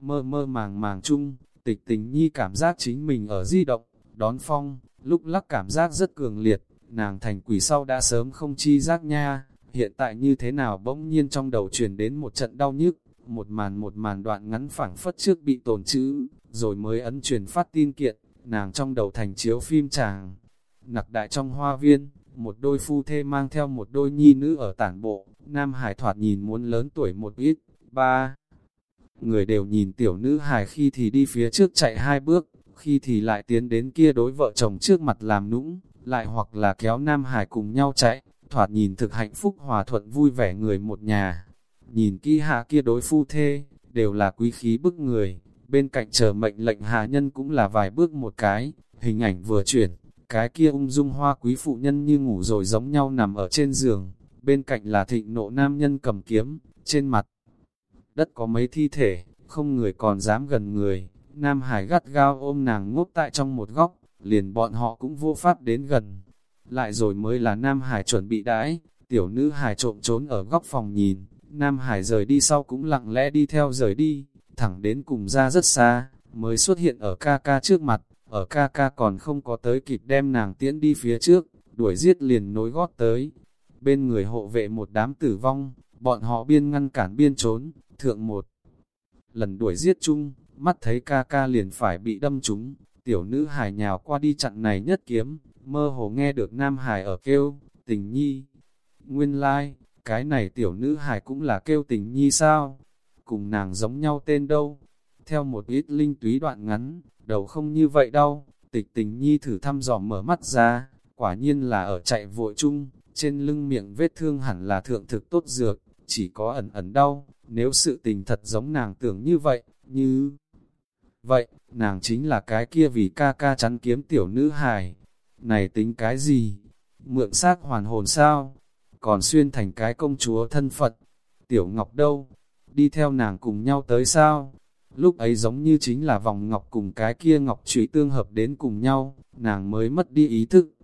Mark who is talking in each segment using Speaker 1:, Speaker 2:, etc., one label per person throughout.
Speaker 1: Mơ mơ màng màng chung, tịch tình nhi cảm giác chính mình ở di động, đón phong, lúc lắc cảm giác rất cường liệt, nàng thành quỷ sau đã sớm không chi giác nha, hiện tại như thế nào bỗng nhiên trong đầu truyền đến một trận đau nhức, một màn một màn đoạn ngắn phẳng phất trước bị tồn chữ, rồi mới ấn truyền phát tin kiện, nàng trong đầu thành chiếu phim chàng. Nặc đại trong hoa viên, một đôi phu thê mang theo một đôi nhi nữ ở tản bộ, Nam Hải thoạt nhìn muốn lớn tuổi một ít, ba. Người đều nhìn tiểu nữ hài khi thì đi phía trước chạy hai bước, khi thì lại tiến đến kia đối vợ chồng trước mặt làm nũng, lại hoặc là kéo Nam hài cùng nhau chạy, thoạt nhìn thực hạnh phúc hòa thuận vui vẻ người một nhà. Nhìn kỹ hạ kia đối phu thê, đều là quý khí bức người, bên cạnh chờ mệnh lệnh hạ nhân cũng là vài bước một cái, hình ảnh vừa chuyển, cái kia ung dung hoa quý phụ nhân như ngủ rồi giống nhau nằm ở trên giường, bên cạnh là thịnh nộ nam nhân cầm kiếm, trên mặt đất có mấy thi thể, không người còn dám gần người, Nam Hải gắt gao ôm nàng ngốc tại trong một góc, liền bọn họ cũng vô pháp đến gần. Lại rồi mới là Nam Hải chuẩn bị đãi, tiểu nữ Hải trộm trốn ở góc phòng nhìn, Nam Hải rời đi sau cũng lặng lẽ đi theo rời đi, thẳng đến cùng ra rất xa, mới xuất hiện ở ca ca trước mặt, ở ca ca còn không có tới kịp đem nàng tiễn đi phía trước, đuổi giết liền nối gót tới. Bên người hộ vệ một đám tử vong, bọn họ biên ngăn cản biên trốn, thượng một. Lần đuổi giết chung, mắt thấy ca ca liền phải bị đâm trúng, tiểu nữ hài nhào qua đi chặn này nhất kiếm, mơ hồ nghe được nam hài ở kêu, tình nhi. Nguyên lai, like, cái này tiểu nữ hài cũng là kêu tình nhi sao? Cùng nàng giống nhau tên đâu? Theo một ít linh túy đoạn ngắn, đầu không như vậy đâu, tịch tình nhi thử thăm dò mở mắt ra, quả nhiên là ở chạy vội chung, trên lưng miệng vết thương hẳn là thượng thực tốt dược, chỉ có ẩn ẩn đau, nếu sự tình thật giống nàng tưởng như vậy, như... Vậy, nàng chính là cái kia vì ca ca chắn kiếm tiểu nữ hài. Này tính cái gì? Mượn xác hoàn hồn sao? Còn xuyên thành cái công chúa thân Phật. Tiểu Ngọc đâu? Đi theo nàng cùng nhau tới sao? Lúc ấy giống như chính là vòng ngọc cùng cái kia ngọc trụy tương hợp đến cùng nhau, nàng mới mất đi ý thức.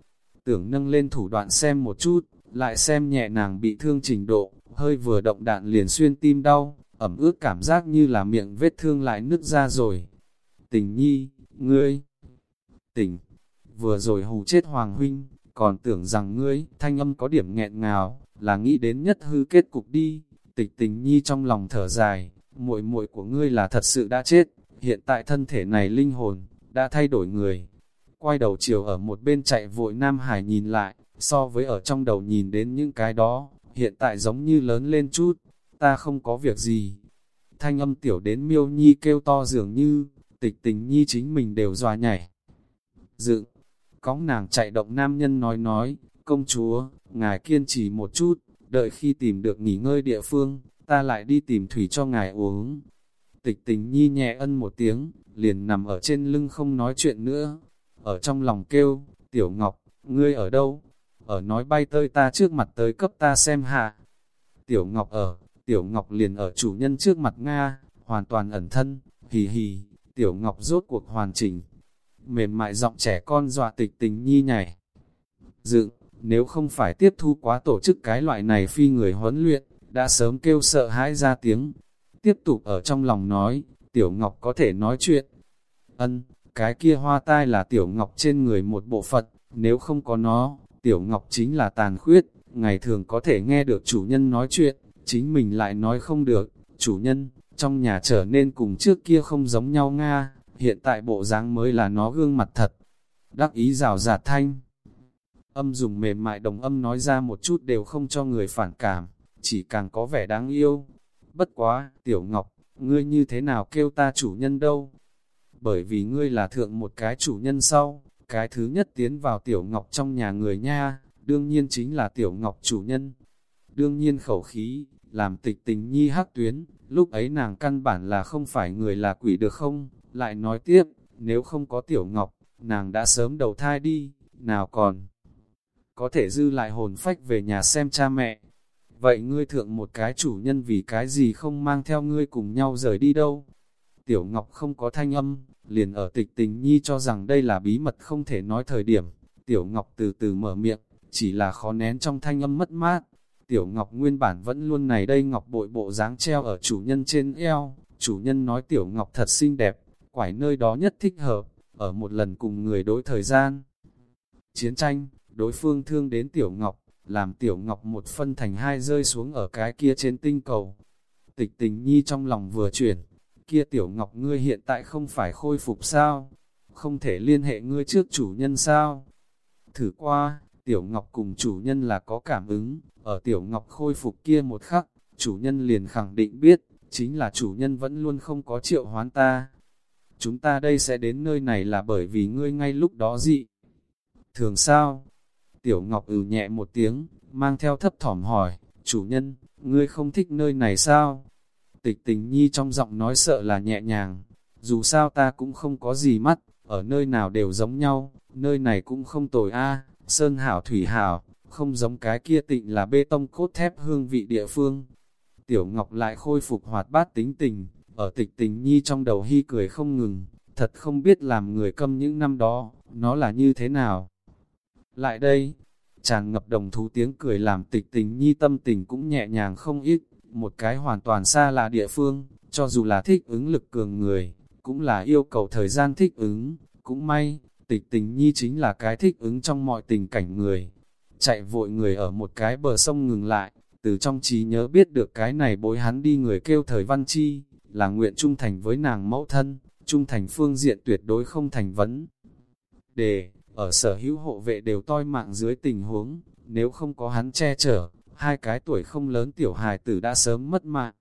Speaker 1: Tưởng nâng lên thủ đoạn xem một chút, lại xem nhẹ nàng bị thương trình độ, hơi vừa động đạn liền xuyên tim đau, ẩm ướt cảm giác như là miệng vết thương lại nứt ra rồi. Tình nhi, ngươi, tình vừa rồi hù chết Hoàng Huynh, còn tưởng rằng ngươi, thanh âm có điểm nghẹn ngào, là nghĩ đến nhất hư kết cục đi, tịch tình nhi trong lòng thở dài, muội muội của ngươi là thật sự đã chết, hiện tại thân thể này linh hồn, đã thay đổi người. Quay đầu chiều ở một bên chạy vội Nam Hải nhìn lại, so với ở trong đầu nhìn đến những cái đó, hiện tại giống như lớn lên chút, ta không có việc gì. Thanh âm tiểu đến miêu nhi kêu to dường như, tịch tình nhi chính mình đều dòa nhảy. Dựng, cóng nàng chạy động nam nhân nói nói, công chúa, ngài kiên trì một chút, đợi khi tìm được nghỉ ngơi địa phương, ta lại đi tìm thủy cho ngài uống. Tịch tình nhi nhẹ ân một tiếng, liền nằm ở trên lưng không nói chuyện nữa. Ở trong lòng kêu, tiểu ngọc, ngươi ở đâu? Ở nói bay tơi ta trước mặt tới cấp ta xem hạ. Tiểu ngọc ở, tiểu ngọc liền ở chủ nhân trước mặt Nga, hoàn toàn ẩn thân, hì hì, tiểu ngọc rốt cuộc hoàn chỉnh. Mềm mại giọng trẻ con dọa tịch tình nhi nhảy. Dựng, nếu không phải tiếp thu quá tổ chức cái loại này phi người huấn luyện, đã sớm kêu sợ hãi ra tiếng. Tiếp tục ở trong lòng nói, Tiểu Ngọc có thể nói chuyện. Ân, cái kia hoa tai là Tiểu Ngọc trên người một bộ phận, nếu không có nó, Tiểu Ngọc chính là tàn khuyết, ngày thường có thể nghe được chủ nhân nói chuyện, chính mình lại nói không được, chủ nhân, trong nhà trở nên cùng trước kia không giống nhau Nga, hiện tại bộ dáng mới là nó gương mặt thật. Đắc ý rào rạt thanh. Âm dùng mềm mại đồng âm nói ra một chút đều không cho người phản cảm chỉ càng có vẻ đáng yêu. Bất quá, Tiểu Ngọc, ngươi như thế nào kêu ta chủ nhân đâu? Bởi vì ngươi là thượng một cái chủ nhân sau, cái thứ nhất tiến vào Tiểu Ngọc trong nhà người nha, đương nhiên chính là Tiểu Ngọc chủ nhân. Đương nhiên khẩu khí, làm tịch tình nhi hắc tuyến, lúc ấy nàng căn bản là không phải người là quỷ được không? Lại nói tiếp, nếu không có Tiểu Ngọc, nàng đã sớm đầu thai đi, nào còn có thể dư lại hồn phách về nhà xem cha mẹ. Vậy ngươi thượng một cái chủ nhân vì cái gì không mang theo ngươi cùng nhau rời đi đâu? Tiểu Ngọc không có thanh âm, liền ở tịch tình nhi cho rằng đây là bí mật không thể nói thời điểm. Tiểu Ngọc từ từ mở miệng, chỉ là khó nén trong thanh âm mất mát. Tiểu Ngọc nguyên bản vẫn luôn này đây Ngọc bội bộ dáng treo ở chủ nhân trên eo, chủ nhân nói Tiểu Ngọc thật xinh đẹp, quải nơi đó nhất thích hợp, ở một lần cùng người đối thời gian. Chiến tranh, đối phương thương đến Tiểu Ngọc, làm Tiểu Ngọc một phân thành hai rơi xuống ở cái kia trên tinh cầu. Tịch tình nhi trong lòng vừa chuyển, kia Tiểu Ngọc ngươi hiện tại không phải khôi phục sao? Không thể liên hệ ngươi trước chủ nhân sao? Thử qua, Tiểu Ngọc cùng chủ nhân là có cảm ứng, ở Tiểu Ngọc khôi phục kia một khắc, chủ nhân liền khẳng định biết, chính là chủ nhân vẫn luôn không có triệu hoán ta. Chúng ta đây sẽ đến nơi này là bởi vì ngươi ngay lúc đó dị. Thường sao? Tiểu Ngọc ừ nhẹ một tiếng, mang theo thấp thỏm hỏi, chủ nhân, ngươi không thích nơi này sao? Tịch tình nhi trong giọng nói sợ là nhẹ nhàng, dù sao ta cũng không có gì mắt, ở nơi nào đều giống nhau, nơi này cũng không tồi a sơn hảo thủy hảo, không giống cái kia tịnh là bê tông cốt thép hương vị địa phương. Tiểu Ngọc lại khôi phục hoạt bát tính tình, ở tịch tình nhi trong đầu hy cười không ngừng, thật không biết làm người câm những năm đó, nó là như thế nào. Lại đây, chàng ngập đồng thú tiếng cười làm tịch tình nhi tâm tình cũng nhẹ nhàng không ít, một cái hoàn toàn xa lạ địa phương, cho dù là thích ứng lực cường người, cũng là yêu cầu thời gian thích ứng, cũng may, tịch tình nhi chính là cái thích ứng trong mọi tình cảnh người. Chạy vội người ở một cái bờ sông ngừng lại, từ trong trí nhớ biết được cái này bối hắn đi người kêu thời văn chi, là nguyện trung thành với nàng mẫu thân, trung thành phương diện tuyệt đối không thành vấn. Đề, ở sở hữu hộ vệ đều toi mạng dưới tình huống, nếu không có hắn che chở, hai cái tuổi không lớn tiểu hài tử đã sớm mất mạng.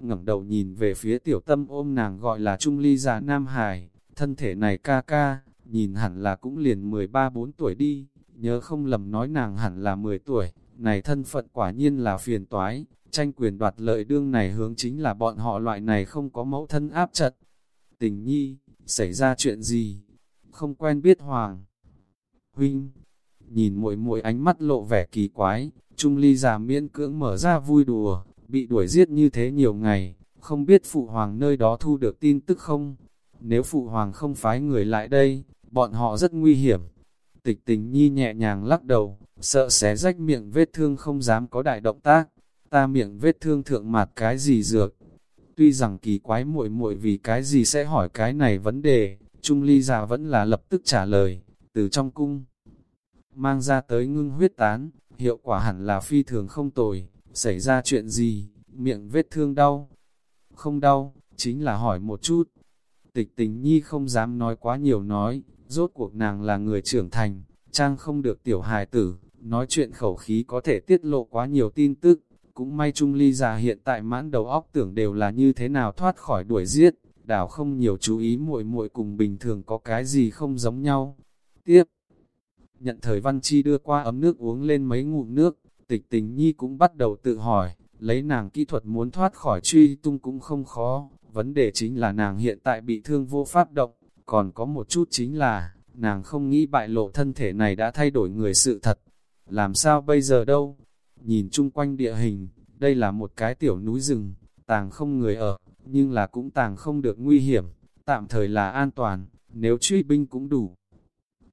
Speaker 1: ngẩng đầu nhìn về phía tiểu tâm ôm nàng gọi là Trung Ly già Nam Hải, thân thể này ca ca, nhìn hẳn là cũng liền 13-4 tuổi đi, nhớ không lầm nói nàng hẳn là 10 tuổi, này thân phận quả nhiên là phiền toái, tranh quyền đoạt lợi đương này hướng chính là bọn họ loại này không có mẫu thân áp trận. Tình nhi, xảy ra chuyện gì? Không quen biết Hoàng. Huynh, nhìn muội muội ánh mắt lộ vẻ kỳ quái, Trung ly già miễn cưỡng mở ra vui đùa, bị đuổi giết như thế nhiều ngày, không biết Phụ Hoàng nơi đó thu được tin tức không? Nếu Phụ Hoàng không phái người lại đây, bọn họ rất nguy hiểm. Tịch tình nhi nhẹ nhàng lắc đầu, sợ xé rách miệng vết thương không dám có đại động tác. Ta miệng vết thương thượng mặt cái gì dược? Tuy rằng kỳ quái muội muội vì cái gì sẽ hỏi cái này vấn đề, Trung ly già vẫn là lập tức trả lời, từ trong cung. Mang ra tới ngưng huyết tán, hiệu quả hẳn là phi thường không tồi, xảy ra chuyện gì, miệng vết thương đau. Không đau, chính là hỏi một chút. Tịch tình nhi không dám nói quá nhiều nói, rốt cuộc nàng là người trưởng thành, trang không được tiểu hài tử, nói chuyện khẩu khí có thể tiết lộ quá nhiều tin tức. Cũng may Trung Ly già hiện tại mãn đầu óc tưởng đều là như thế nào thoát khỏi đuổi giết, đảo không nhiều chú ý muội muội cùng bình thường có cái gì không giống nhau. Tiếp nhận thời văn chi đưa qua ấm nước uống lên mấy ngụm nước, tịch tình nhi cũng bắt đầu tự hỏi, lấy nàng kỹ thuật muốn thoát khỏi truy tung cũng không khó, vấn đề chính là nàng hiện tại bị thương vô pháp động, còn có một chút chính là, nàng không nghĩ bại lộ thân thể này đã thay đổi người sự thật, làm sao bây giờ đâu, nhìn chung quanh địa hình, đây là một cái tiểu núi rừng, tàng không người ở, nhưng là cũng tàng không được nguy hiểm, tạm thời là an toàn, nếu truy binh cũng đủ.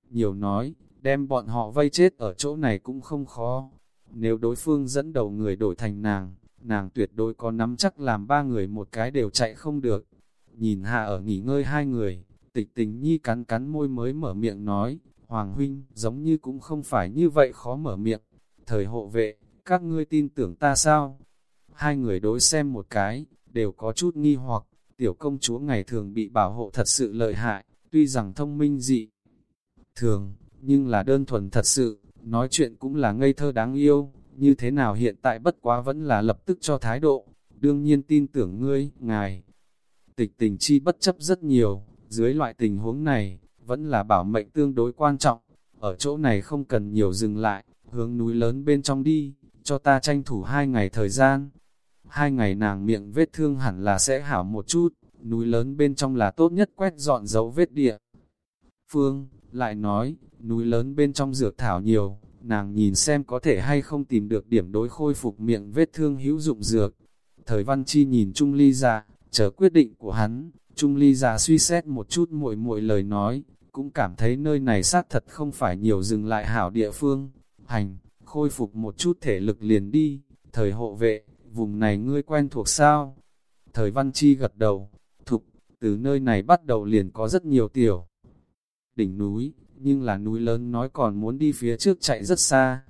Speaker 1: Nhiều nói, đem bọn họ vây chết ở chỗ này cũng không khó. Nếu đối phương dẫn đầu người đổi thành nàng, nàng tuyệt đối có nắm chắc làm ba người một cái đều chạy không được. Nhìn hạ ở nghỉ ngơi hai người, tịch tình nhi cắn cắn môi mới mở miệng nói, Hoàng huynh, giống như cũng không phải như vậy khó mở miệng. Thời hộ vệ, các ngươi tin tưởng ta sao? Hai người đối xem một cái, đều có chút nghi hoặc, tiểu công chúa ngày thường bị bảo hộ thật sự lợi hại, tuy rằng thông minh dị. Thường, nhưng là đơn thuần thật sự, nói chuyện cũng là ngây thơ đáng yêu, như thế nào hiện tại bất quá vẫn là lập tức cho thái độ, đương nhiên tin tưởng ngươi, ngài. Tịch tình chi bất chấp rất nhiều, dưới loại tình huống này, vẫn là bảo mệnh tương đối quan trọng, ở chỗ này không cần nhiều dừng lại, hướng núi lớn bên trong đi, cho ta tranh thủ hai ngày thời gian. Hai ngày nàng miệng vết thương hẳn là sẽ hảo một chút, núi lớn bên trong là tốt nhất quét dọn dấu vết địa. Phương, lại nói, núi lớn bên trong dược thảo nhiều, nàng nhìn xem có thể hay không tìm được điểm đối khôi phục miệng vết thương hữu dụng dược. Thời văn chi nhìn Trung Ly ra, chờ quyết định của hắn, Trung Ly ra suy xét một chút muội muội lời nói, cũng cảm thấy nơi này xác thật không phải nhiều dừng lại hảo địa phương. Hành, khôi phục một chút thể lực liền đi, thời hộ vệ, vùng này ngươi quen thuộc sao? Thời Văn Chi gật đầu, thục, từ nơi này bắt đầu liền có rất nhiều tiểu. Đỉnh núi, nhưng là núi lớn nói còn muốn đi phía trước chạy rất xa.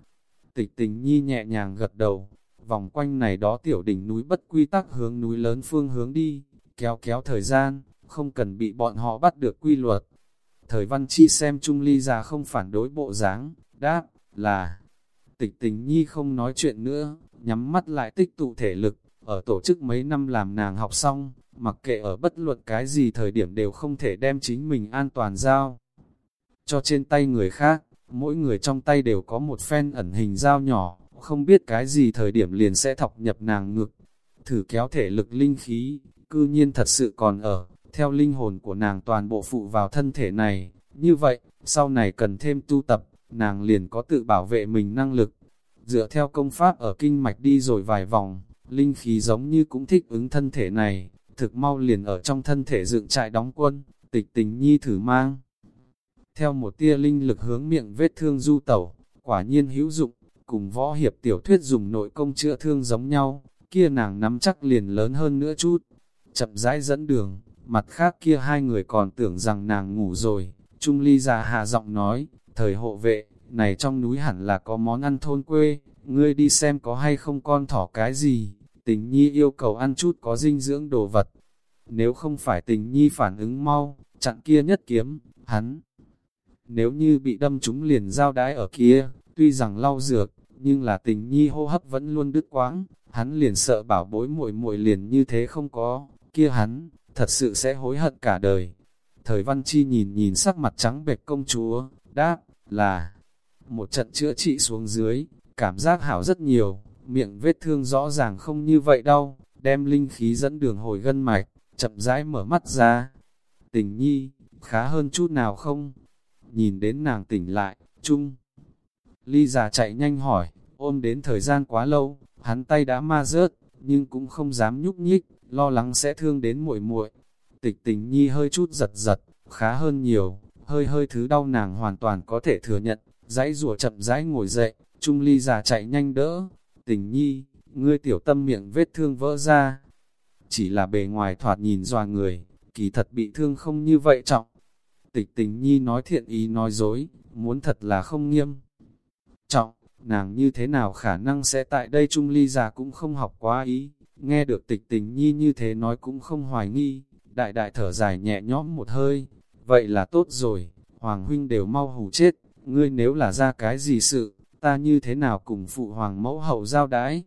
Speaker 1: Tịch tình nhi nhẹ nhàng gật đầu, vòng quanh này đó tiểu đỉnh núi bất quy tắc hướng núi lớn phương hướng đi, kéo kéo thời gian, không cần bị bọn họ bắt được quy luật. Thời văn chi xem Trung Ly già không phản đối bộ dáng, đáp, là, tịch tình nhi không nói chuyện nữa, nhắm mắt lại tích tụ thể lực, ở tổ chức mấy năm làm nàng học xong, mặc kệ ở bất luận cái gì thời điểm đều không thể đem chính mình an toàn giao. Cho trên tay người khác, mỗi người trong tay đều có một phen ẩn hình dao nhỏ, không biết cái gì thời điểm liền sẽ thọc nhập nàng ngực. Thử kéo thể lực linh khí, cư nhiên thật sự còn ở, theo linh hồn của nàng toàn bộ phụ vào thân thể này. Như vậy, sau này cần thêm tu tập, nàng liền có tự bảo vệ mình năng lực. Dựa theo công pháp ở kinh mạch đi rồi vài vòng, linh khí giống như cũng thích ứng thân thể này, thực mau liền ở trong thân thể dựng trại đóng quân, tịch tình nhi thử mang. Theo một tia linh lực hướng miệng vết thương du tẩu, quả nhiên hữu dụng, cùng võ hiệp tiểu thuyết dùng nội công chữa thương giống nhau, kia nàng nắm chắc liền lớn hơn nữa chút. Chậm rãi dẫn đường, mặt khác kia hai người còn tưởng rằng nàng ngủ rồi, Trung Ly già hạ giọng nói, thời hộ vệ, này trong núi hẳn là có món ăn thôn quê, ngươi đi xem có hay không con thỏ cái gì, tình nhi yêu cầu ăn chút có dinh dưỡng đồ vật. Nếu không phải tình nhi phản ứng mau, chặn kia nhất kiếm, hắn. Nếu như bị đâm chúng liền giao đái ở kia, tuy rằng lau dược, nhưng là tình nhi hô hấp vẫn luôn đứt quãng, hắn liền sợ bảo bối muội muội liền như thế không có, kia hắn, thật sự sẽ hối hận cả đời. Thời văn chi nhìn nhìn sắc mặt trắng bệch công chúa, đáp, là, một trận chữa trị xuống dưới, cảm giác hảo rất nhiều, miệng vết thương rõ ràng không như vậy đâu, đem linh khí dẫn đường hồi gân mạch, chậm rãi mở mắt ra. Tình nhi, khá hơn chút nào không? Nhìn đến nàng tỉnh lại, chung. Ly già chạy nhanh hỏi, ôm đến thời gian quá lâu, hắn tay đã ma rớt, nhưng cũng không dám nhúc nhích, lo lắng sẽ thương đến muội muội. Tịch tình nhi hơi chút giật giật, khá hơn nhiều, hơi hơi thứ đau nàng hoàn toàn có thể thừa nhận, dãy rùa chậm rãi ngồi dậy, Trung ly già chạy nhanh đỡ. Tình nhi, ngươi tiểu tâm miệng vết thương vỡ ra. Chỉ là bề ngoài thoạt nhìn dòa người, kỳ thật bị thương không như vậy trọng. Tịch tình nhi nói thiện ý nói dối, muốn thật là không nghiêm. Trọng, nàng như thế nào khả năng sẽ tại đây Trung ly già cũng không học quá ý. Nghe được tịch tình nhi như thế nói cũng không hoài nghi, đại đại thở dài nhẹ nhõm một hơi. Vậy là tốt rồi, Hoàng huynh đều mau hù chết, ngươi nếu là ra cái gì sự, ta như thế nào cùng phụ hoàng mẫu hậu giao đái.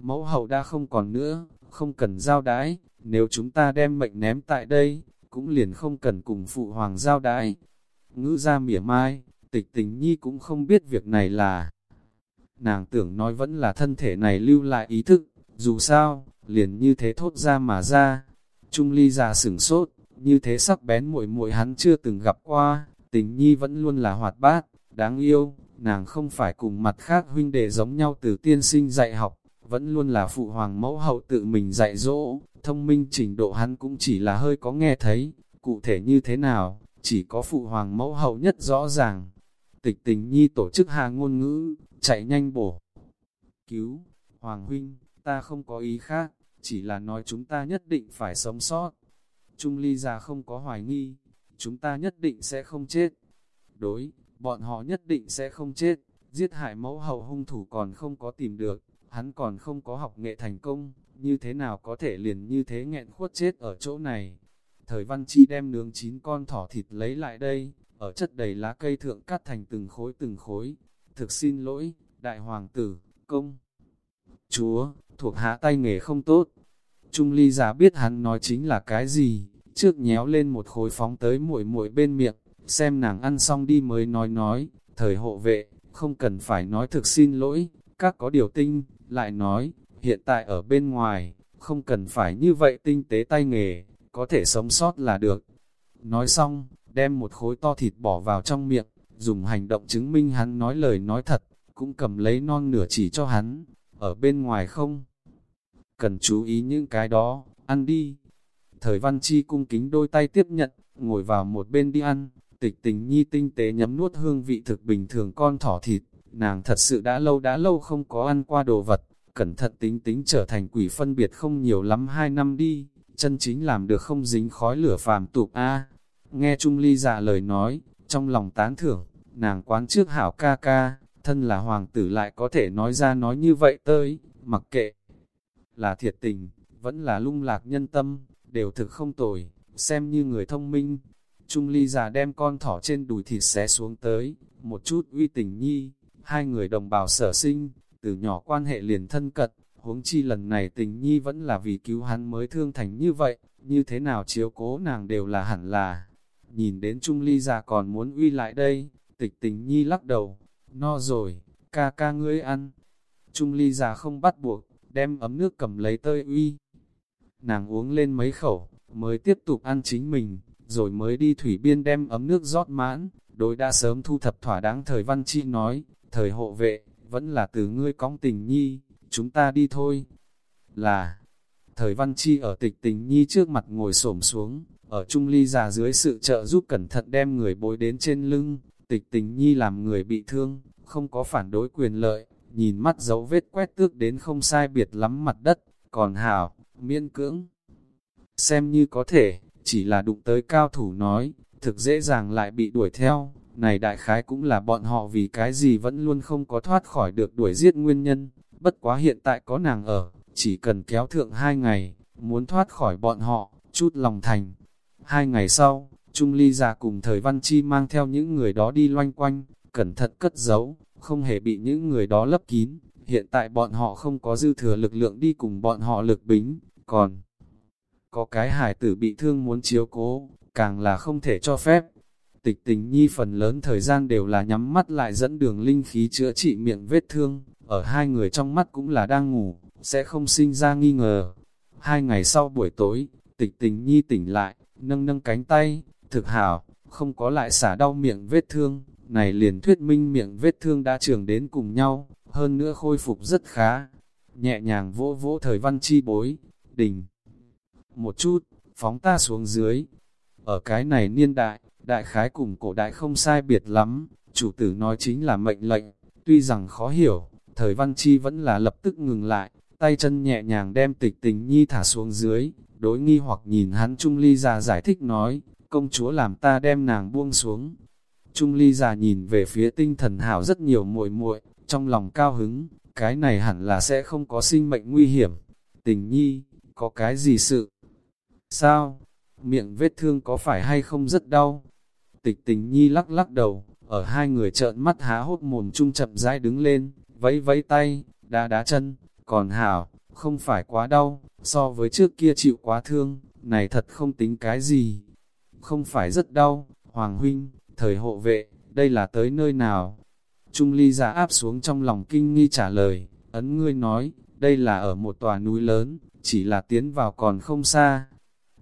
Speaker 1: Mẫu hậu đã không còn nữa, không cần giao đái, nếu chúng ta đem mệnh ném tại đây, cũng liền không cần cùng phụ hoàng giao đại. Ngữ ra mỉa mai, tịch tình nhi cũng không biết việc này là. Nàng tưởng nói vẫn là thân thể này lưu lại ý thức, dù sao, liền như thế thốt ra mà ra. Trung ly già sửng sốt, như thế sắc bén muội muội hắn chưa từng gặp qua, tình nhi vẫn luôn là hoạt bát, đáng yêu, nàng không phải cùng mặt khác huynh đệ giống nhau từ tiên sinh dạy học, vẫn luôn là phụ hoàng mẫu hậu tự mình dạy dỗ, thông minh trình độ hắn cũng chỉ là hơi có nghe thấy, cụ thể như thế nào, chỉ có phụ hoàng mẫu hậu nhất rõ ràng. Tịch tình nhi tổ chức hà ngôn ngữ, chạy nhanh bổ. Cứu, hoàng huynh, ta không có ý khác, chỉ là nói chúng ta nhất định phải sống sót. Trung ly già không có hoài nghi, chúng ta nhất định sẽ không chết. Đối, bọn họ nhất định sẽ không chết, giết hại mẫu hậu hung thủ còn không có tìm được, hắn còn không có học nghệ thành công, như thế nào có thể liền như thế nghẹn khuất chết ở chỗ này. Thời văn chi đem nướng chín con thỏ thịt lấy lại đây, ở chất đầy lá cây thượng cắt thành từng khối từng khối. Thực xin lỗi, đại hoàng tử, công. Chúa, thuộc hạ tay nghề không tốt. Trung ly giả biết hắn nói chính là cái gì, trước nhéo lên một khối phóng tới muội muội bên miệng, xem nàng ăn xong đi mới nói nói, thời hộ vệ, không cần phải nói thực xin lỗi, các có điều tinh, lại nói, hiện tại ở bên ngoài, không cần phải như vậy tinh tế tay nghề, có thể sống sót là được. Nói xong, đem một khối to thịt bỏ vào trong miệng, dùng hành động chứng minh hắn nói lời nói thật, cũng cầm lấy non nửa chỉ cho hắn, ở bên ngoài không. Cần chú ý những cái đó, ăn đi. Thời văn chi cung kính đôi tay tiếp nhận, ngồi vào một bên đi ăn, Tịch tình nhi tinh tế nhấm nuốt hương vị thực bình thường con thỏ thịt, nàng thật sự đã lâu đã lâu không có ăn qua đồ vật, cẩn thận tính tính trở thành quỷ phân biệt không nhiều lắm hai năm đi, chân chính làm được không dính khói lửa phàm tục a Nghe Trung Ly dạ lời nói, trong lòng tán thưởng, nàng quán trước hảo ca ca, thân là hoàng tử lại có thể nói ra nói như vậy tới, mặc kệ. Là thiệt tình, vẫn là lung lạc nhân tâm, đều thực không tồi, xem như người thông minh. Trung ly già đem con thỏ trên đùi thịt xé xuống tới, một chút uy tình nhi, hai người đồng bào sở sinh, từ nhỏ quan hệ liền thân cật, huống chi lần này tình nhi vẫn là vì cứu hắn mới thương thành như vậy, như thế nào chiếu cố nàng đều là hẳn là. Nhìn đến Trung ly già còn muốn uy lại đây, tịch tình nhi lắc đầu, no rồi, ca ca ngươi ăn. Trung ly già không bắt buộc, đem ấm nước cầm lấy tơi uy. Nàng uống lên mấy khẩu, mới tiếp tục ăn chính mình, rồi mới đi thủy biên đem ấm nước rót mãn. Đối đã sớm thu thập thỏa đáng thời văn chi nói, thời hộ vệ, vẫn là từ ngươi cóng tình nhi, chúng ta đi thôi. Là, thời văn chi ở tịch tình nhi trước mặt ngồi xổm xuống, ở trung ly già dưới sự trợ giúp cẩn thận đem người bối đến trên lưng, tịch tình nhi làm người bị thương, không có phản đối quyền lợi, nhìn mắt dấu vết quét tước đến không sai biệt lắm mặt đất, còn hảo, miên cưỡng. Xem như có thể, chỉ là đụng tới cao thủ nói, thực dễ dàng lại bị đuổi theo, này đại khái cũng là bọn họ vì cái gì vẫn luôn không có thoát khỏi được đuổi giết nguyên nhân, bất quá hiện tại có nàng ở, chỉ cần kéo thượng hai ngày, muốn thoát khỏi bọn họ, chút lòng thành. Hai ngày sau, Trung Ly già cùng thời văn chi mang theo những người đó đi loanh quanh, cẩn thận cất giấu, không hề bị những người đó lấp kín. Hiện tại bọn họ không có dư thừa lực lượng đi cùng bọn họ lực bính, còn có cái hải tử bị thương muốn chiếu cố, càng là không thể cho phép. Tịch tình nhi phần lớn thời gian đều là nhắm mắt lại dẫn đường linh khí chữa trị miệng vết thương, ở hai người trong mắt cũng là đang ngủ, sẽ không sinh ra nghi ngờ. Hai ngày sau buổi tối, tịch tình nhi tỉnh lại, nâng nâng cánh tay, thực hảo, không có lại xả đau miệng vết thương, này liền thuyết minh miệng vết thương đã trường đến cùng nhau, hơn nữa khôi phục rất khá. Nhẹ nhàng vỗ vỗ thời văn chi bối, đình. Một chút, phóng ta xuống dưới. Ở cái này niên đại, đại khái cùng cổ đại không sai biệt lắm, chủ tử nói chính là mệnh lệnh, tuy rằng khó hiểu, thời văn chi vẫn là lập tức ngừng lại, tay chân nhẹ nhàng đem tịch tình nhi thả xuống dưới, đối nghi hoặc nhìn hắn Trung Ly ra giải thích nói, công chúa làm ta đem nàng buông xuống. Trung Ly già nhìn về phía tinh thần hảo rất nhiều muội muội trong lòng cao hứng, cái này hẳn là sẽ không có sinh mệnh nguy hiểm. Tình nhi, có cái gì sự? Sao? Miệng vết thương có phải hay không rất đau? Tịch tình nhi lắc lắc đầu, ở hai người trợn mắt há hốt mồm chung chậm rãi đứng lên, vẫy vẫy tay, đá đá chân, còn hảo, không phải quá đau, so với trước kia chịu quá thương, này thật không tính cái gì. Không phải rất đau, Hoàng Huynh, thời hộ vệ, đây là tới nơi nào? Trung ly giả áp xuống trong lòng kinh nghi trả lời, ấn ngươi nói, đây là ở một tòa núi lớn, chỉ là tiến vào còn không xa.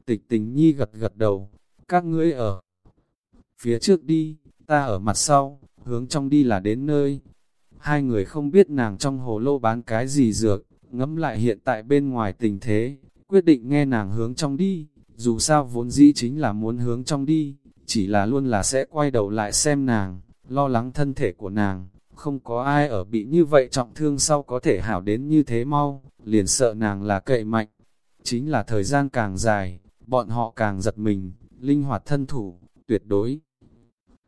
Speaker 1: Tịch tình nhi gật gật đầu, các ngươi ở phía trước đi, ta ở mặt sau, hướng trong đi là đến nơi. Hai người không biết nàng trong hồ lô bán cái gì dược, ngẫm lại hiện tại bên ngoài tình thế, quyết định nghe nàng hướng trong đi, dù sao vốn dĩ chính là muốn hướng trong đi, chỉ là luôn là sẽ quay đầu lại xem nàng, lo lắng thân thể của nàng, không có ai ở bị như vậy trọng thương sau có thể hảo đến như thế mau, liền sợ nàng là cậy mạnh. Chính là thời gian càng dài, bọn họ càng giật mình, linh hoạt thân thủ, tuyệt đối.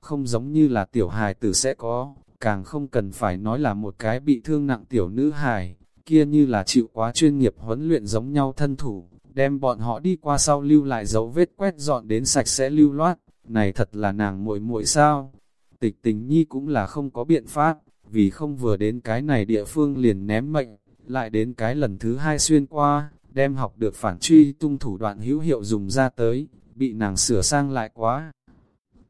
Speaker 1: Không giống như là tiểu hài tử sẽ có, càng không cần phải nói là một cái bị thương nặng tiểu nữ hài, kia như là chịu quá chuyên nghiệp huấn luyện giống nhau thân thủ, đem bọn họ đi qua sau lưu lại dấu vết quét dọn đến sạch sẽ lưu loát, này thật là nàng muội muội sao? Tịch tình nhi cũng là không có biện pháp, vì không vừa đến cái này địa phương liền ném mệnh, lại đến cái lần thứ hai xuyên qua, đem học được phản truy tung thủ đoạn hữu hiệu dùng ra tới, bị nàng sửa sang lại quá.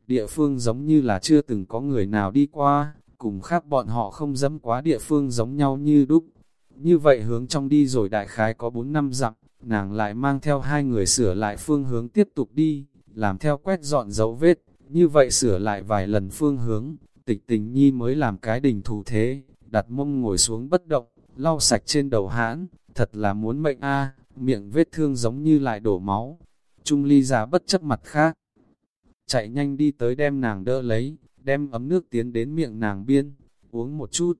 Speaker 1: Địa phương giống như là chưa từng có người nào đi qua, cùng khác bọn họ không dẫm quá địa phương giống nhau như đúc. Như vậy hướng trong đi rồi đại khái có 4 năm dặm, nàng lại mang theo hai người sửa lại phương hướng tiếp tục đi, làm theo quét dọn dấu vết, như vậy sửa lại vài lần phương hướng, tịch tình nhi mới làm cái đình thủ thế, đặt mông ngồi xuống bất động, lau sạch trên đầu hãn, thật là muốn mệnh a miệng vết thương giống như lại đổ máu. Trung ly ra bất chấp mặt khác, chạy nhanh đi tới đem nàng đỡ lấy, đem ấm nước tiến đến miệng nàng biên, uống một chút.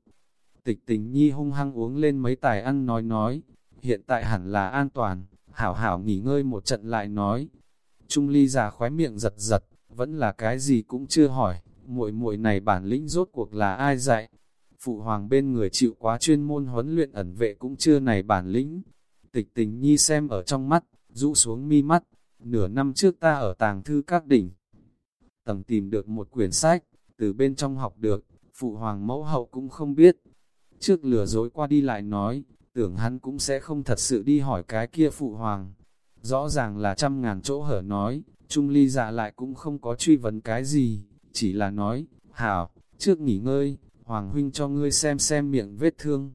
Speaker 1: Tịch tình nhi hung hăng uống lên mấy tài ăn nói nói, hiện tại hẳn là an toàn, hảo hảo nghỉ ngơi một trận lại nói. Trung ly già khóe miệng giật giật, vẫn là cái gì cũng chưa hỏi, muội muội này bản lĩnh rốt cuộc là ai dạy. Phụ hoàng bên người chịu quá chuyên môn huấn luyện ẩn vệ cũng chưa này bản lĩnh. Tịch tình nhi xem ở trong mắt, rũ xuống mi mắt, nửa năm trước ta ở tàng thư các đỉnh tầm tìm được một quyển sách, từ bên trong học được, phụ hoàng mẫu hậu cũng không biết. Trước lừa dối qua đi lại nói, tưởng hắn cũng sẽ không thật sự đi hỏi cái kia phụ hoàng. Rõ ràng là trăm ngàn chỗ hở nói, Trung ly dạ lại cũng không có truy vấn cái gì, chỉ là nói, hảo, trước nghỉ ngơi, Hoàng huynh cho ngươi xem xem miệng vết thương.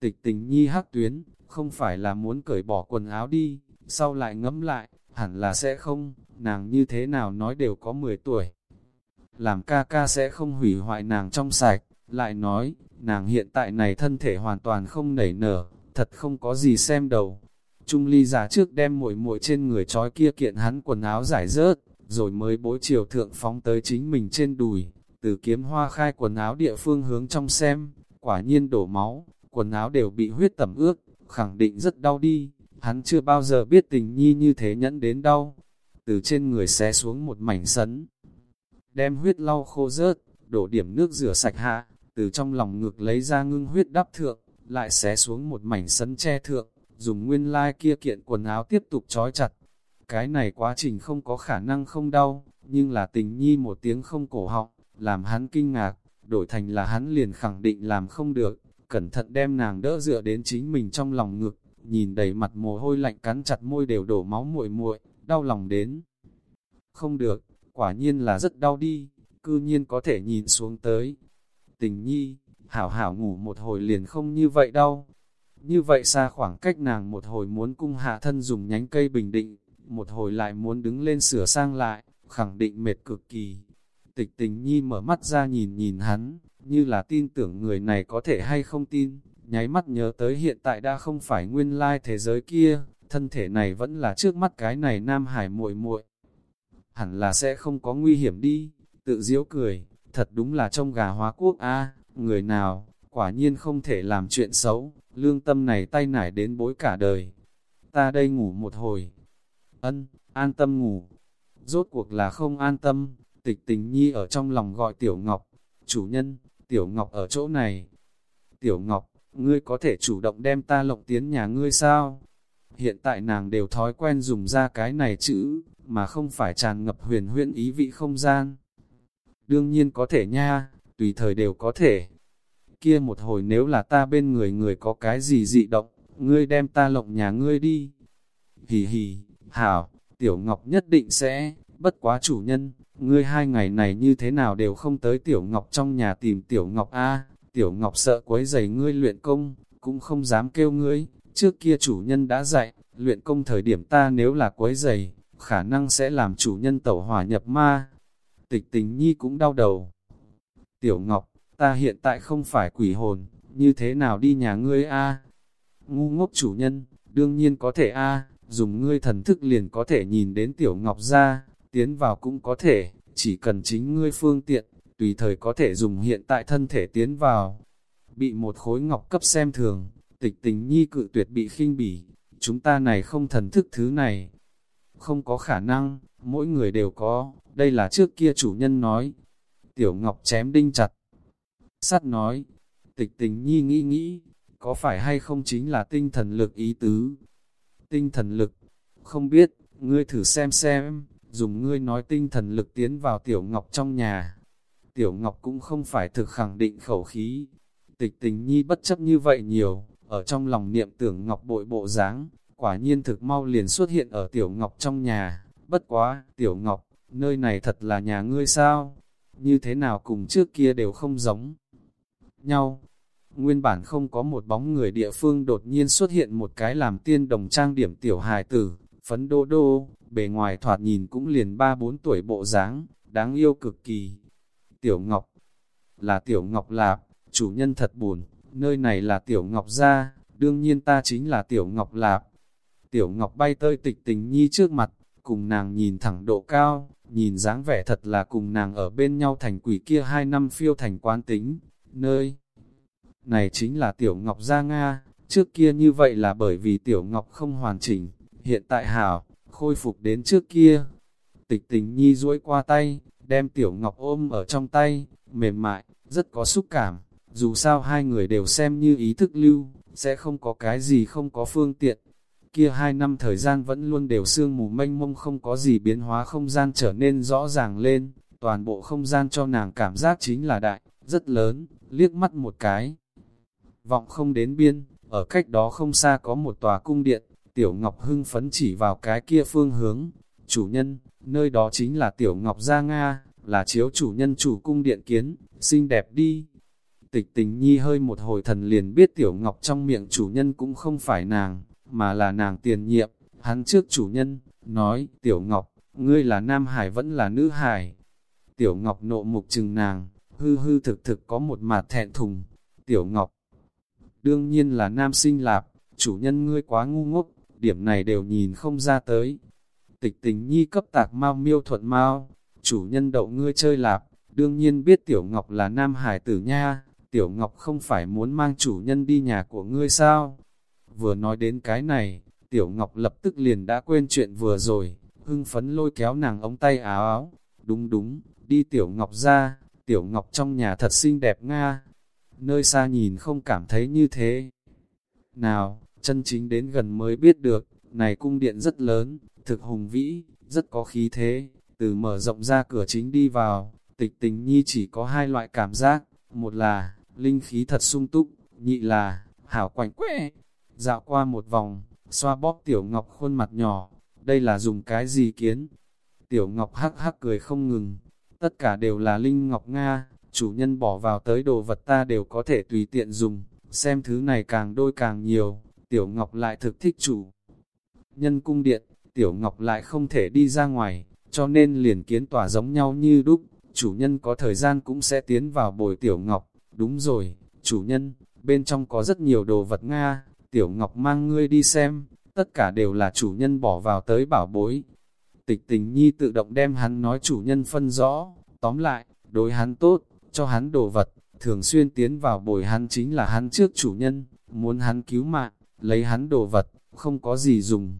Speaker 1: Tịch tình nhi hắc tuyến, không phải là muốn cởi bỏ quần áo đi, sau lại ngấm lại, hẳn là sẽ không, nàng như thế nào nói đều có 10 tuổi. Làm ca ca sẽ không hủy hoại nàng trong sạch, lại nói, nàng hiện tại này thân thể hoàn toàn không nảy nở, thật không có gì xem đầu. Trung ly giả trước đem muội muội trên người trói kia kiện hắn quần áo giải rớt, rồi mới bối chiều thượng phóng tới chính mình trên đùi, từ kiếm hoa khai quần áo địa phương hướng trong xem, quả nhiên đổ máu, quần áo đều bị huyết tẩm ướt, khẳng định rất đau đi, hắn chưa bao giờ biết tình nhi như thế nhẫn đến đau, từ trên người xé xuống một mảnh sấn, đem huyết lau khô rớt, đổ điểm nước rửa sạch hạ, từ trong lòng ngực lấy ra ngưng huyết đắp thượng, lại xé xuống một mảnh sấn che thượng, dùng nguyên lai kia kiện quần áo tiếp tục trói chặt. Cái này quá trình không có khả năng không đau, nhưng là tình nhi một tiếng không cổ họng, làm hắn kinh ngạc, đổi thành là hắn liền khẳng định làm không được, cẩn thận đem nàng đỡ dựa đến chính mình trong lòng ngực, nhìn đầy mặt mồ hôi lạnh cắn chặt môi đều đổ máu muội muội, đau lòng đến. Không được, quả nhiên là rất đau đi, cư nhiên có thể nhìn xuống tới. Tình nhi, hảo hảo ngủ một hồi liền không như vậy đâu. Như vậy xa khoảng cách nàng một hồi muốn cung hạ thân dùng nhánh cây bình định, một hồi lại muốn đứng lên sửa sang lại, khẳng định mệt cực kỳ. Tịch tình nhi mở mắt ra nhìn nhìn hắn, như là tin tưởng người này có thể hay không tin, nháy mắt nhớ tới hiện tại đã không phải nguyên lai thế giới kia, thân thể này vẫn là trước mắt cái này nam hải muội muội hẳn là sẽ không có nguy hiểm đi, tự diễu cười, thật đúng là trong gà hóa quốc a người nào, quả nhiên không thể làm chuyện xấu, lương tâm này tay nải đến bối cả đời. Ta đây ngủ một hồi. Ân, an tâm ngủ. Rốt cuộc là không an tâm, tịch tình nhi ở trong lòng gọi Tiểu Ngọc. Chủ nhân, Tiểu Ngọc ở chỗ này. Tiểu Ngọc, ngươi có thể chủ động đem ta lộng tiến nhà ngươi sao? Hiện tại nàng đều thói quen dùng ra cái này chữ, mà không phải tràn ngập huyền huyễn ý vị không gian. Đương nhiên có thể nha, tùy thời đều có thể. Kia một hồi nếu là ta bên người người có cái gì dị động, ngươi đem ta lộng nhà ngươi đi. Hì hì, hảo, Tiểu Ngọc nhất định sẽ, bất quá chủ nhân, ngươi hai ngày này như thế nào đều không tới Tiểu Ngọc trong nhà tìm Tiểu Ngọc A, Tiểu Ngọc sợ quấy giày ngươi luyện công, cũng không dám kêu ngươi, trước kia chủ nhân đã dạy, luyện công thời điểm ta nếu là quấy giày, khả năng sẽ làm chủ nhân tẩu hỏa nhập ma. Tịch tình nhi cũng đau đầu. Tiểu Ngọc, ta hiện tại không phải quỷ hồn, như thế nào đi nhà ngươi a? Ngu ngốc chủ nhân, đương nhiên có thể a, dùng ngươi thần thức liền có thể nhìn đến Tiểu Ngọc ra, tiến vào cũng có thể, chỉ cần chính ngươi phương tiện, tùy thời có thể dùng hiện tại thân thể tiến vào. Bị một khối ngọc cấp xem thường, tịch tình nhi cự tuyệt bị khinh bỉ, chúng ta này không thần thức thứ này. Không có khả năng, mỗi người đều có, đây là trước kia chủ nhân nói. Tiểu Ngọc chém đinh chặt. Sắt nói, tịch tình nhi nghĩ nghĩ, có phải hay không chính là tinh thần lực ý tứ? Tinh thần lực, không biết, ngươi thử xem xem, dùng ngươi nói tinh thần lực tiến vào Tiểu Ngọc trong nhà. Tiểu Ngọc cũng không phải thực khẳng định khẩu khí. Tịch tình nhi bất chấp như vậy nhiều, ở trong lòng niệm tưởng Ngọc bội bộ dáng quả nhiên thực mau liền xuất hiện ở Tiểu Ngọc trong nhà. Bất quá, Tiểu Ngọc, nơi này thật là nhà ngươi sao? Như thế nào cùng trước kia đều không giống nhau. Nguyên bản không có một bóng người địa phương đột nhiên xuất hiện một cái làm tiên đồng trang điểm tiểu hài tử, phấn đô đô, bề ngoài thoạt nhìn cũng liền ba bốn tuổi bộ dáng, đáng yêu cực kỳ. Tiểu Ngọc, là Tiểu Ngọc Lạp, chủ nhân thật buồn, nơi này là Tiểu Ngọc gia, đương nhiên ta chính là Tiểu Ngọc Lạp. Tiểu Ngọc bay tơi tịch tình nhi trước mặt, cùng nàng nhìn thẳng độ cao, nhìn dáng vẻ thật là cùng nàng ở bên nhau thành quỷ kia hai năm phiêu thành quán tính, nơi này chính là Tiểu Ngọc Gia Nga, trước kia như vậy là bởi vì Tiểu Ngọc không hoàn chỉnh, hiện tại hảo, khôi phục đến trước kia. Tịch tình nhi duỗi qua tay, đem Tiểu Ngọc ôm ở trong tay, mềm mại, rất có xúc cảm, dù sao hai người đều xem như ý thức lưu, sẽ không có cái gì không có phương tiện. Kia hai năm thời gian vẫn luôn đều sương mù mênh mông không có gì biến hóa không gian trở nên rõ ràng lên, toàn bộ không gian cho nàng cảm giác chính là đại, rất lớn, liếc mắt một cái. Vọng không đến biên, ở cách đó không xa có một tòa cung điện, Tiểu Ngọc hưng phấn chỉ vào cái kia phương hướng. Chủ nhân, nơi đó chính là Tiểu Ngọc Gia Nga, là chiếu chủ nhân chủ cung điện kiến, xinh đẹp đi. Tịch tình nhi hơi một hồi thần liền biết Tiểu Ngọc trong miệng chủ nhân cũng không phải nàng, mà là nàng tiền nhiệm. Hắn trước chủ nhân, nói, Tiểu Ngọc, ngươi là Nam Hải vẫn là nữ Hải. Tiểu Ngọc nộ mục chừng nàng, hư hư thực thực có một mặt thẹn thùng. Tiểu Ngọc, đương nhiên là nam sinh lạp, chủ nhân ngươi quá ngu ngốc, điểm này đều nhìn không ra tới. Tịch tình nhi cấp tạc mau miêu thuận mau, chủ nhân đậu ngươi chơi lạp, đương nhiên biết Tiểu Ngọc là nam hải tử nha, Tiểu Ngọc không phải muốn mang chủ nhân đi nhà của ngươi sao? Vừa nói đến cái này, Tiểu Ngọc lập tức liền đã quên chuyện vừa rồi, hưng phấn lôi kéo nàng ống tay áo áo. Đúng đúng, đi Tiểu Ngọc ra, Tiểu Ngọc trong nhà thật xinh đẹp nga. Nơi xa nhìn không cảm thấy như thế. Nào, chân chính đến gần mới biết được, này cung điện rất lớn, thực hùng vĩ, rất có khí thế, từ mở rộng ra cửa chính đi vào, tịch tình nhi chỉ có hai loại cảm giác, một là, linh khí thật sung túc, nhị là, hảo quảnh quẽ, dạo qua một vòng, xoa bóp tiểu ngọc khuôn mặt nhỏ, đây là dùng cái gì kiến? Tiểu ngọc hắc hắc cười không ngừng, tất cả đều là linh ngọc Nga, chủ nhân bỏ vào tới đồ vật ta đều có thể tùy tiện dùng, xem thứ này càng đôi càng nhiều, tiểu ngọc lại thực thích chủ. Nhân cung điện, tiểu ngọc lại không thể đi ra ngoài, cho nên liền kiến tỏa giống nhau như đúc, chủ nhân có thời gian cũng sẽ tiến vào bồi tiểu ngọc, đúng rồi, chủ nhân, bên trong có rất nhiều đồ vật Nga, tiểu ngọc mang ngươi đi xem, tất cả đều là chủ nhân bỏ vào tới bảo bối. Tịch tình nhi tự động đem hắn nói chủ nhân phân rõ, tóm lại, đối hắn tốt, cho hắn đồ vật, thường xuyên tiến vào bồi hắn chính là hắn trước chủ nhân, muốn hắn cứu mạng, lấy hắn đồ vật, không có gì dùng.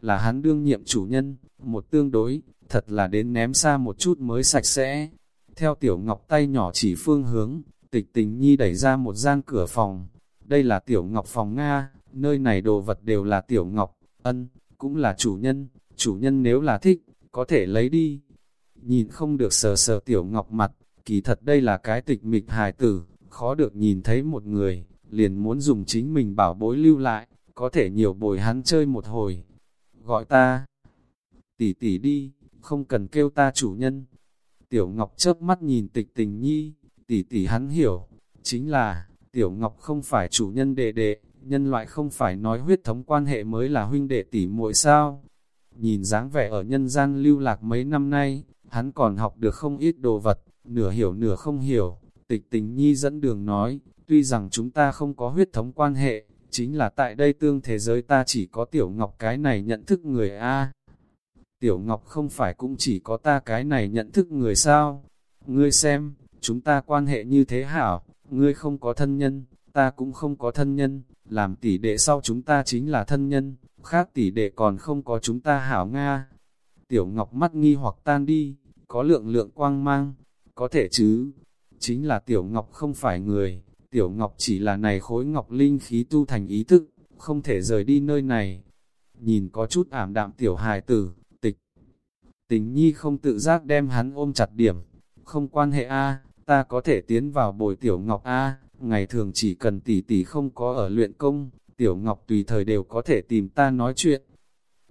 Speaker 1: Là hắn đương nhiệm chủ nhân, một tương đối, thật là đến ném xa một chút mới sạch sẽ. Theo tiểu ngọc tay nhỏ chỉ phương hướng, tịch tình nhi đẩy ra một gian cửa phòng. Đây là tiểu ngọc phòng Nga, nơi này đồ vật đều là tiểu ngọc, ân, cũng là chủ nhân, chủ nhân nếu là thích, có thể lấy đi. Nhìn không được sờ sờ tiểu ngọc mặt, kỳ thật đây là cái tịch mịch hài tử, khó được nhìn thấy một người, liền muốn dùng chính mình bảo bối lưu lại, có thể nhiều bồi hắn chơi một hồi. Gọi ta, tỷ tỷ đi, không cần kêu ta chủ nhân. Tiểu Ngọc chớp mắt nhìn tịch tình nhi, tỷ tỷ hắn hiểu, chính là, Tiểu Ngọc không phải chủ nhân đệ đệ, nhân loại không phải nói huyết thống quan hệ mới là huynh đệ tỷ muội sao. Nhìn dáng vẻ ở nhân gian lưu lạc mấy năm nay, hắn còn học được không ít đồ vật, nửa hiểu nửa không hiểu. Tịch tình nhi dẫn đường nói, tuy rằng chúng ta không có huyết thống quan hệ, chính là tại đây tương thế giới ta chỉ có tiểu ngọc cái này nhận thức người A. Tiểu ngọc không phải cũng chỉ có ta cái này nhận thức người sao? Ngươi xem, chúng ta quan hệ như thế hảo, ngươi không có thân nhân, ta cũng không có thân nhân, làm tỷ đệ sau chúng ta chính là thân nhân, khác tỷ đệ còn không có chúng ta hảo Nga. Tiểu Ngọc mắt nghi hoặc tan đi, có lượng lượng quang mang, có thể chứ, chính là Tiểu Ngọc không phải người, Tiểu Ngọc chỉ là này khối Ngọc Linh khí tu thành ý thức, không thể rời đi nơi này. Nhìn có chút ảm đạm Tiểu hài tử, tịch. Tình nhi không tự giác đem hắn ôm chặt điểm, không quan hệ A, ta có thể tiến vào bồi Tiểu Ngọc A, ngày thường chỉ cần tỷ tỷ không có ở luyện công, Tiểu Ngọc tùy thời đều có thể tìm ta nói chuyện.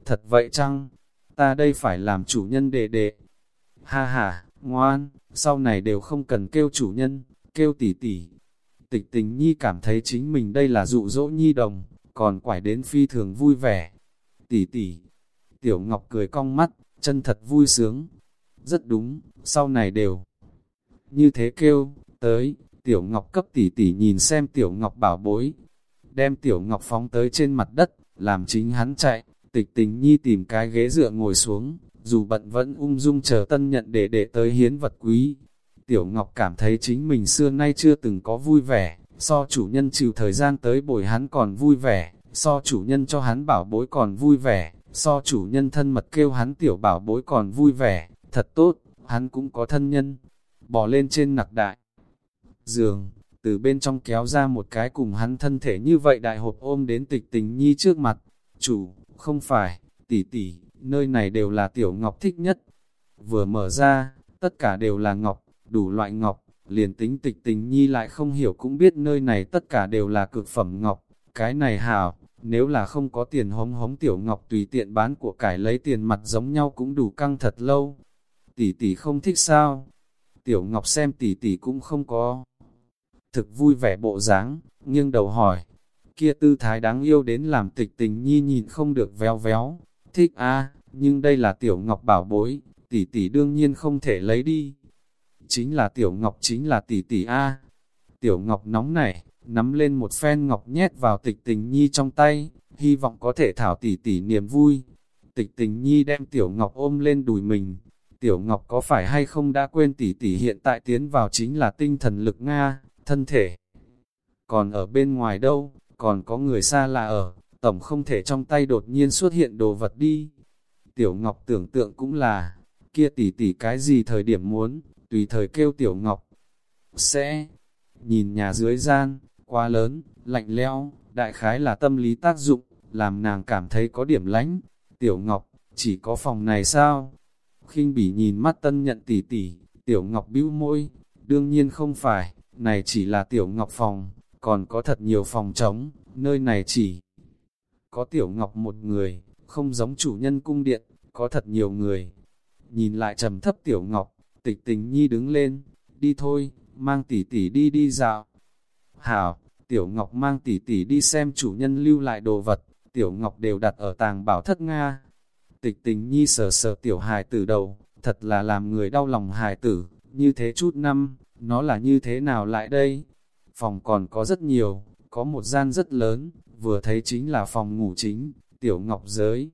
Speaker 1: Thật vậy chăng? Ta đây phải làm chủ nhân đệ đệ. Ha ha, ngoan, sau này đều không cần kêu chủ nhân, kêu tỷ tỷ. Tịch tình nhi cảm thấy chính mình đây là dụ dỗ nhi đồng, còn quải đến phi thường vui vẻ. Tỷ tỷ, tiểu ngọc cười cong mắt, chân thật vui sướng. Rất đúng, sau này đều. Như thế kêu, tới, tiểu ngọc cấp tỷ tỷ nhìn xem tiểu ngọc bảo bối. Đem tiểu ngọc phóng tới trên mặt đất, làm chính hắn chạy, tịch tình nhi tìm cái ghế dựa ngồi xuống, dù bận vẫn ung dung chờ tân nhận để để tới hiến vật quý. Tiểu Ngọc cảm thấy chính mình xưa nay chưa từng có vui vẻ, so chủ nhân trừ thời gian tới bồi hắn còn vui vẻ, so chủ nhân cho hắn bảo bối còn vui vẻ, so chủ nhân thân mật kêu hắn tiểu bảo bối còn vui vẻ, thật tốt, hắn cũng có thân nhân. Bỏ lên trên nặc đại giường, từ bên trong kéo ra một cái cùng hắn thân thể như vậy đại hộp ôm đến tịch tình nhi trước mặt. Chủ, không phải, tỷ tỷ, nơi này đều là tiểu ngọc thích nhất. Vừa mở ra, tất cả đều là ngọc, đủ loại ngọc, liền tính tịch tình nhi lại không hiểu cũng biết nơi này tất cả đều là cực phẩm ngọc. Cái này hảo, nếu là không có tiền hống hống tiểu ngọc tùy tiện bán của cải lấy tiền mặt giống nhau cũng đủ căng thật lâu. Tỷ tỷ không thích sao? Tiểu ngọc xem tỷ tỷ cũng không có. Thực vui vẻ bộ dáng, nghiêng đầu hỏi. Kia tư thái đáng yêu đến làm tịch tình nhi nhìn không được véo véo. Thích a nhưng đây là tiểu ngọc bảo bối, tỷ tỷ đương nhiên không thể lấy đi. Chính là tiểu ngọc chính là tỷ tỷ a Tiểu ngọc nóng nảy, nắm lên một phen ngọc nhét vào tịch tình nhi trong tay, hy vọng có thể thảo tỷ tỷ niềm vui. Tịch tình nhi đem tiểu ngọc ôm lên đùi mình. Tiểu ngọc có phải hay không đã quên tỷ tỷ hiện tại tiến vào chính là tinh thần lực Nga, thân thể. Còn ở bên ngoài đâu, còn có người xa lạ ở, tổng không thể trong tay đột nhiên xuất hiện đồ vật đi. Tiểu ngọc tưởng tượng cũng là, kia tỷ tỷ cái gì thời điểm muốn, tùy thời kêu tiểu ngọc. Sẽ, nhìn nhà dưới gian, quá lớn, lạnh leo, đại khái là tâm lý tác dụng, làm nàng cảm thấy có điểm lánh. Tiểu Ngọc, chỉ có phòng này sao? Khinh bỉ nhìn mắt tân nhận tỷ tỷ, Tiểu Ngọc bĩu môi, đương nhiên không phải, này chỉ là Tiểu Ngọc phòng, còn có thật nhiều phòng trống, nơi này chỉ có Tiểu Ngọc một người, không giống chủ nhân cung điện, có thật nhiều người. Nhìn lại trầm thấp Tiểu Ngọc, tịch tình nhi đứng lên, đi thôi, mang tỷ tỷ đi đi dạo. Hảo, Tiểu Ngọc mang tỷ tỷ đi xem chủ nhân lưu lại đồ vật, Tiểu Ngọc đều đặt ở tàng bảo thất Nga. Tịch tình nhi sờ sờ Tiểu hài tử đầu, thật là làm người đau lòng hài tử, như thế chút năm, nó là như thế nào lại đây? Phòng còn có rất nhiều, có một gian rất lớn, vừa thấy chính là phòng ngủ chính, Tiểu Ngọc giới.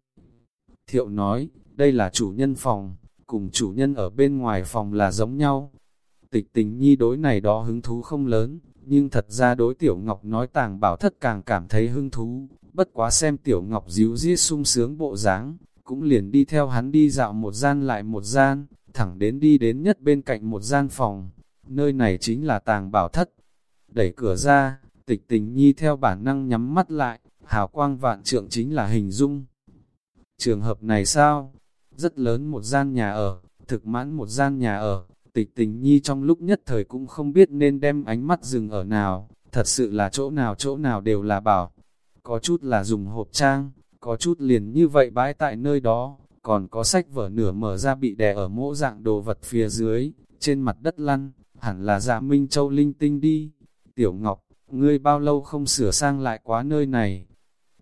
Speaker 1: Thiệu nói, đây là chủ nhân phòng, cùng chủ nhân ở bên ngoài phòng là giống nhau. Tịch tình nhi đối này đó hứng thú không lớn, nhưng thật ra đối Tiểu Ngọc nói tàng bảo thất càng cảm thấy hứng thú, bất quá xem Tiểu Ngọc díu dít sung sướng bộ dáng, cũng liền đi theo hắn đi dạo một gian lại một gian, thẳng đến đi đến nhất bên cạnh một gian phòng, nơi này chính là tàng bảo thất. Đẩy cửa ra, tịch tình nhi theo bản năng nhắm mắt lại, hào quang vạn trượng chính là hình dung. Trường hợp này sao? Rất lớn một gian nhà ở, thực mãn một gian nhà ở, Tịch tình nhi trong lúc nhất thời cũng không biết nên đem ánh mắt dừng ở nào, thật sự là chỗ nào chỗ nào đều là bảo. Có chút là dùng hộp trang, có chút liền như vậy bãi tại nơi đó, còn có sách vở nửa mở ra bị đè ở mỗ dạng đồ vật phía dưới, trên mặt đất lăn, hẳn là dạ Minh Châu linh tinh đi. Tiểu Ngọc, ngươi bao lâu không sửa sang lại quá nơi này?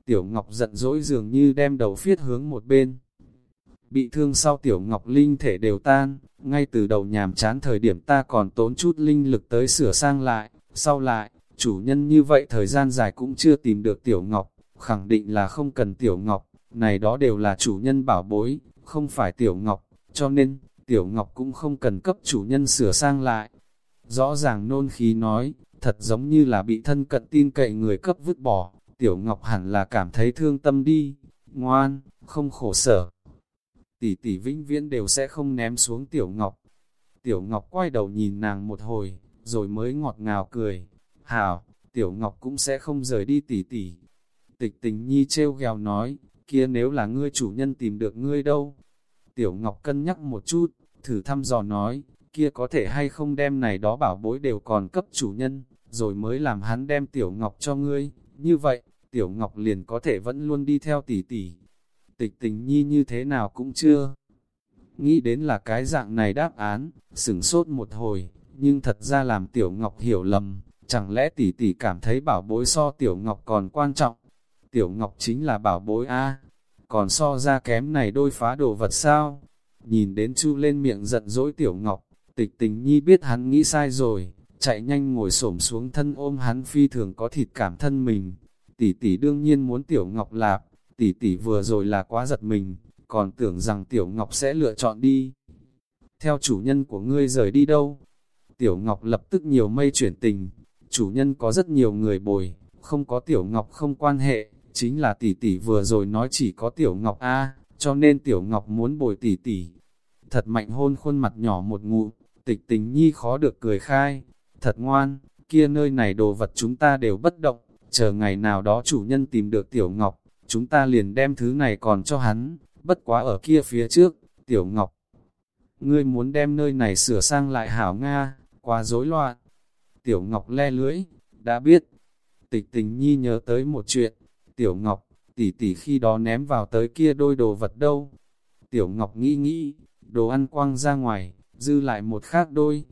Speaker 1: Tiểu Ngọc giận dỗi dường như đem đầu phiết hướng một bên. Bị thương sau Tiểu Ngọc linh thể đều tan, ngay từ đầu nhàm chán thời điểm ta còn tốn chút linh lực tới sửa sang lại, sau lại, chủ nhân như vậy thời gian dài cũng chưa tìm được Tiểu Ngọc, khẳng định là không cần Tiểu Ngọc, này đó đều là chủ nhân bảo bối, không phải Tiểu Ngọc, cho nên, Tiểu Ngọc cũng không cần cấp chủ nhân sửa sang lại. Rõ ràng nôn khí nói, thật giống như là bị thân cận tin cậy người cấp vứt bỏ, Tiểu Ngọc hẳn là cảm thấy thương tâm đi, ngoan, không khổ sở tỷ tỷ vĩnh viễn đều sẽ không ném xuống Tiểu Ngọc. Tiểu Ngọc quay đầu nhìn nàng một hồi, rồi mới ngọt ngào cười. Hảo, Tiểu Ngọc cũng sẽ không rời đi tỷ tỷ. Tịch tình nhi treo gheo nói, kia nếu là ngươi chủ nhân tìm được ngươi đâu? Tiểu Ngọc cân nhắc một chút, thử thăm dò nói, kia có thể hay không đem này đó bảo bối đều còn cấp chủ nhân, rồi mới làm hắn đem Tiểu Ngọc cho ngươi. Như vậy, Tiểu Ngọc liền có thể vẫn luôn đi theo tỷ tỷ, tịch tình nhi như thế nào cũng chưa. Nghĩ đến là cái dạng này đáp án, sửng sốt một hồi, nhưng thật ra làm Tiểu Ngọc hiểu lầm, chẳng lẽ tỷ tỷ cảm thấy bảo bối so Tiểu Ngọc còn quan trọng. Tiểu Ngọc chính là bảo bối A, còn so ra kém này đôi phá đồ vật sao? Nhìn đến chu lên miệng giận dỗi Tiểu Ngọc, tịch tình nhi biết hắn nghĩ sai rồi, chạy nhanh ngồi xổm xuống thân ôm hắn phi thường có thịt cảm thân mình. Tỷ tỷ đương nhiên muốn Tiểu Ngọc lạp, tỷ tỷ vừa rồi là quá giật mình, còn tưởng rằng Tiểu Ngọc sẽ lựa chọn đi. Theo chủ nhân của ngươi rời đi đâu? Tiểu Ngọc lập tức nhiều mây chuyển tình, chủ nhân có rất nhiều người bồi, không có Tiểu Ngọc không quan hệ, chính là tỷ tỷ vừa rồi nói chỉ có Tiểu Ngọc A, cho nên Tiểu Ngọc muốn bồi tỷ tỷ. Thật mạnh hôn khuôn mặt nhỏ một ngụ, tịch tình nhi khó được cười khai, thật ngoan, kia nơi này đồ vật chúng ta đều bất động, chờ ngày nào đó chủ nhân tìm được Tiểu Ngọc, chúng ta liền đem thứ này còn cho hắn, bất quá ở kia phía trước, Tiểu Ngọc. Ngươi muốn đem nơi này sửa sang lại hảo Nga, quá rối loạn. Tiểu Ngọc le lưỡi, đã biết. Tịch tình nhi nhớ tới một chuyện, Tiểu Ngọc, tỷ tỷ khi đó ném vào tới kia đôi đồ vật đâu. Tiểu Ngọc nghĩ nghĩ, đồ ăn quăng ra ngoài, dư lại một khác đôi.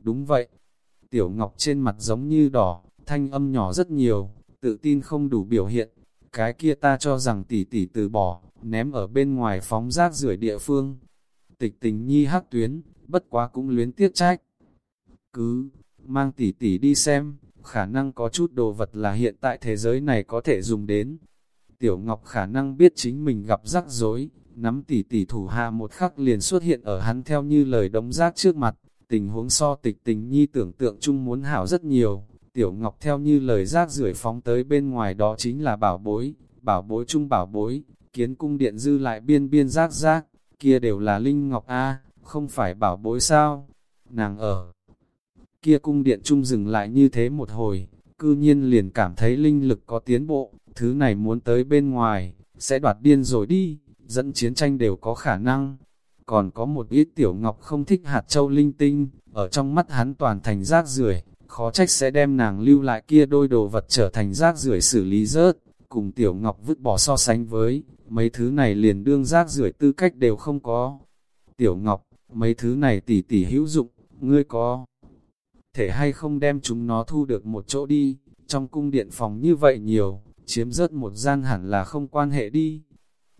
Speaker 1: Đúng vậy, Tiểu Ngọc trên mặt giống như đỏ, thanh âm nhỏ rất nhiều, tự tin không đủ biểu hiện. Cái kia ta cho rằng tỷ tỷ từ bỏ, ném ở bên ngoài phóng rác rưởi địa phương. Tịch tình nhi hắc tuyến, bất quá cũng luyến tiếc trách. Cứ, mang tỷ tỷ đi xem, khả năng có chút đồ vật là hiện tại thế giới này có thể dùng đến. Tiểu Ngọc khả năng biết chính mình gặp rắc rối, nắm tỷ tỷ thủ hạ một khắc liền xuất hiện ở hắn theo như lời đống rác trước mặt, tình huống so tịch tình nhi tưởng tượng chung muốn hảo rất nhiều. Tiểu Ngọc theo như lời rác rưởi phóng tới bên ngoài đó chính là bảo bối, bảo bối chung bảo bối, kiến cung điện dư lại biên biên rác rác, kia đều là Linh Ngọc A, không phải bảo bối sao, nàng ở. Kia cung điện trung dừng lại như thế một hồi, cư nhiên liền cảm thấy linh lực có tiến bộ, thứ này muốn tới bên ngoài, sẽ đoạt điên rồi đi, dẫn chiến tranh đều có khả năng. Còn có một ít tiểu ngọc không thích hạt châu linh tinh, ở trong mắt hắn toàn thành rác rưởi khó trách sẽ đem nàng lưu lại kia đôi đồ vật trở thành rác rưởi xử lý rớt, cùng tiểu ngọc vứt bỏ so sánh với, mấy thứ này liền đương rác rưởi tư cách đều không có. Tiểu ngọc, mấy thứ này tỉ tỉ hữu dụng, ngươi có thể hay không đem chúng nó thu được một chỗ đi, trong cung điện phòng như vậy nhiều, chiếm rớt một gian hẳn là không quan hệ đi.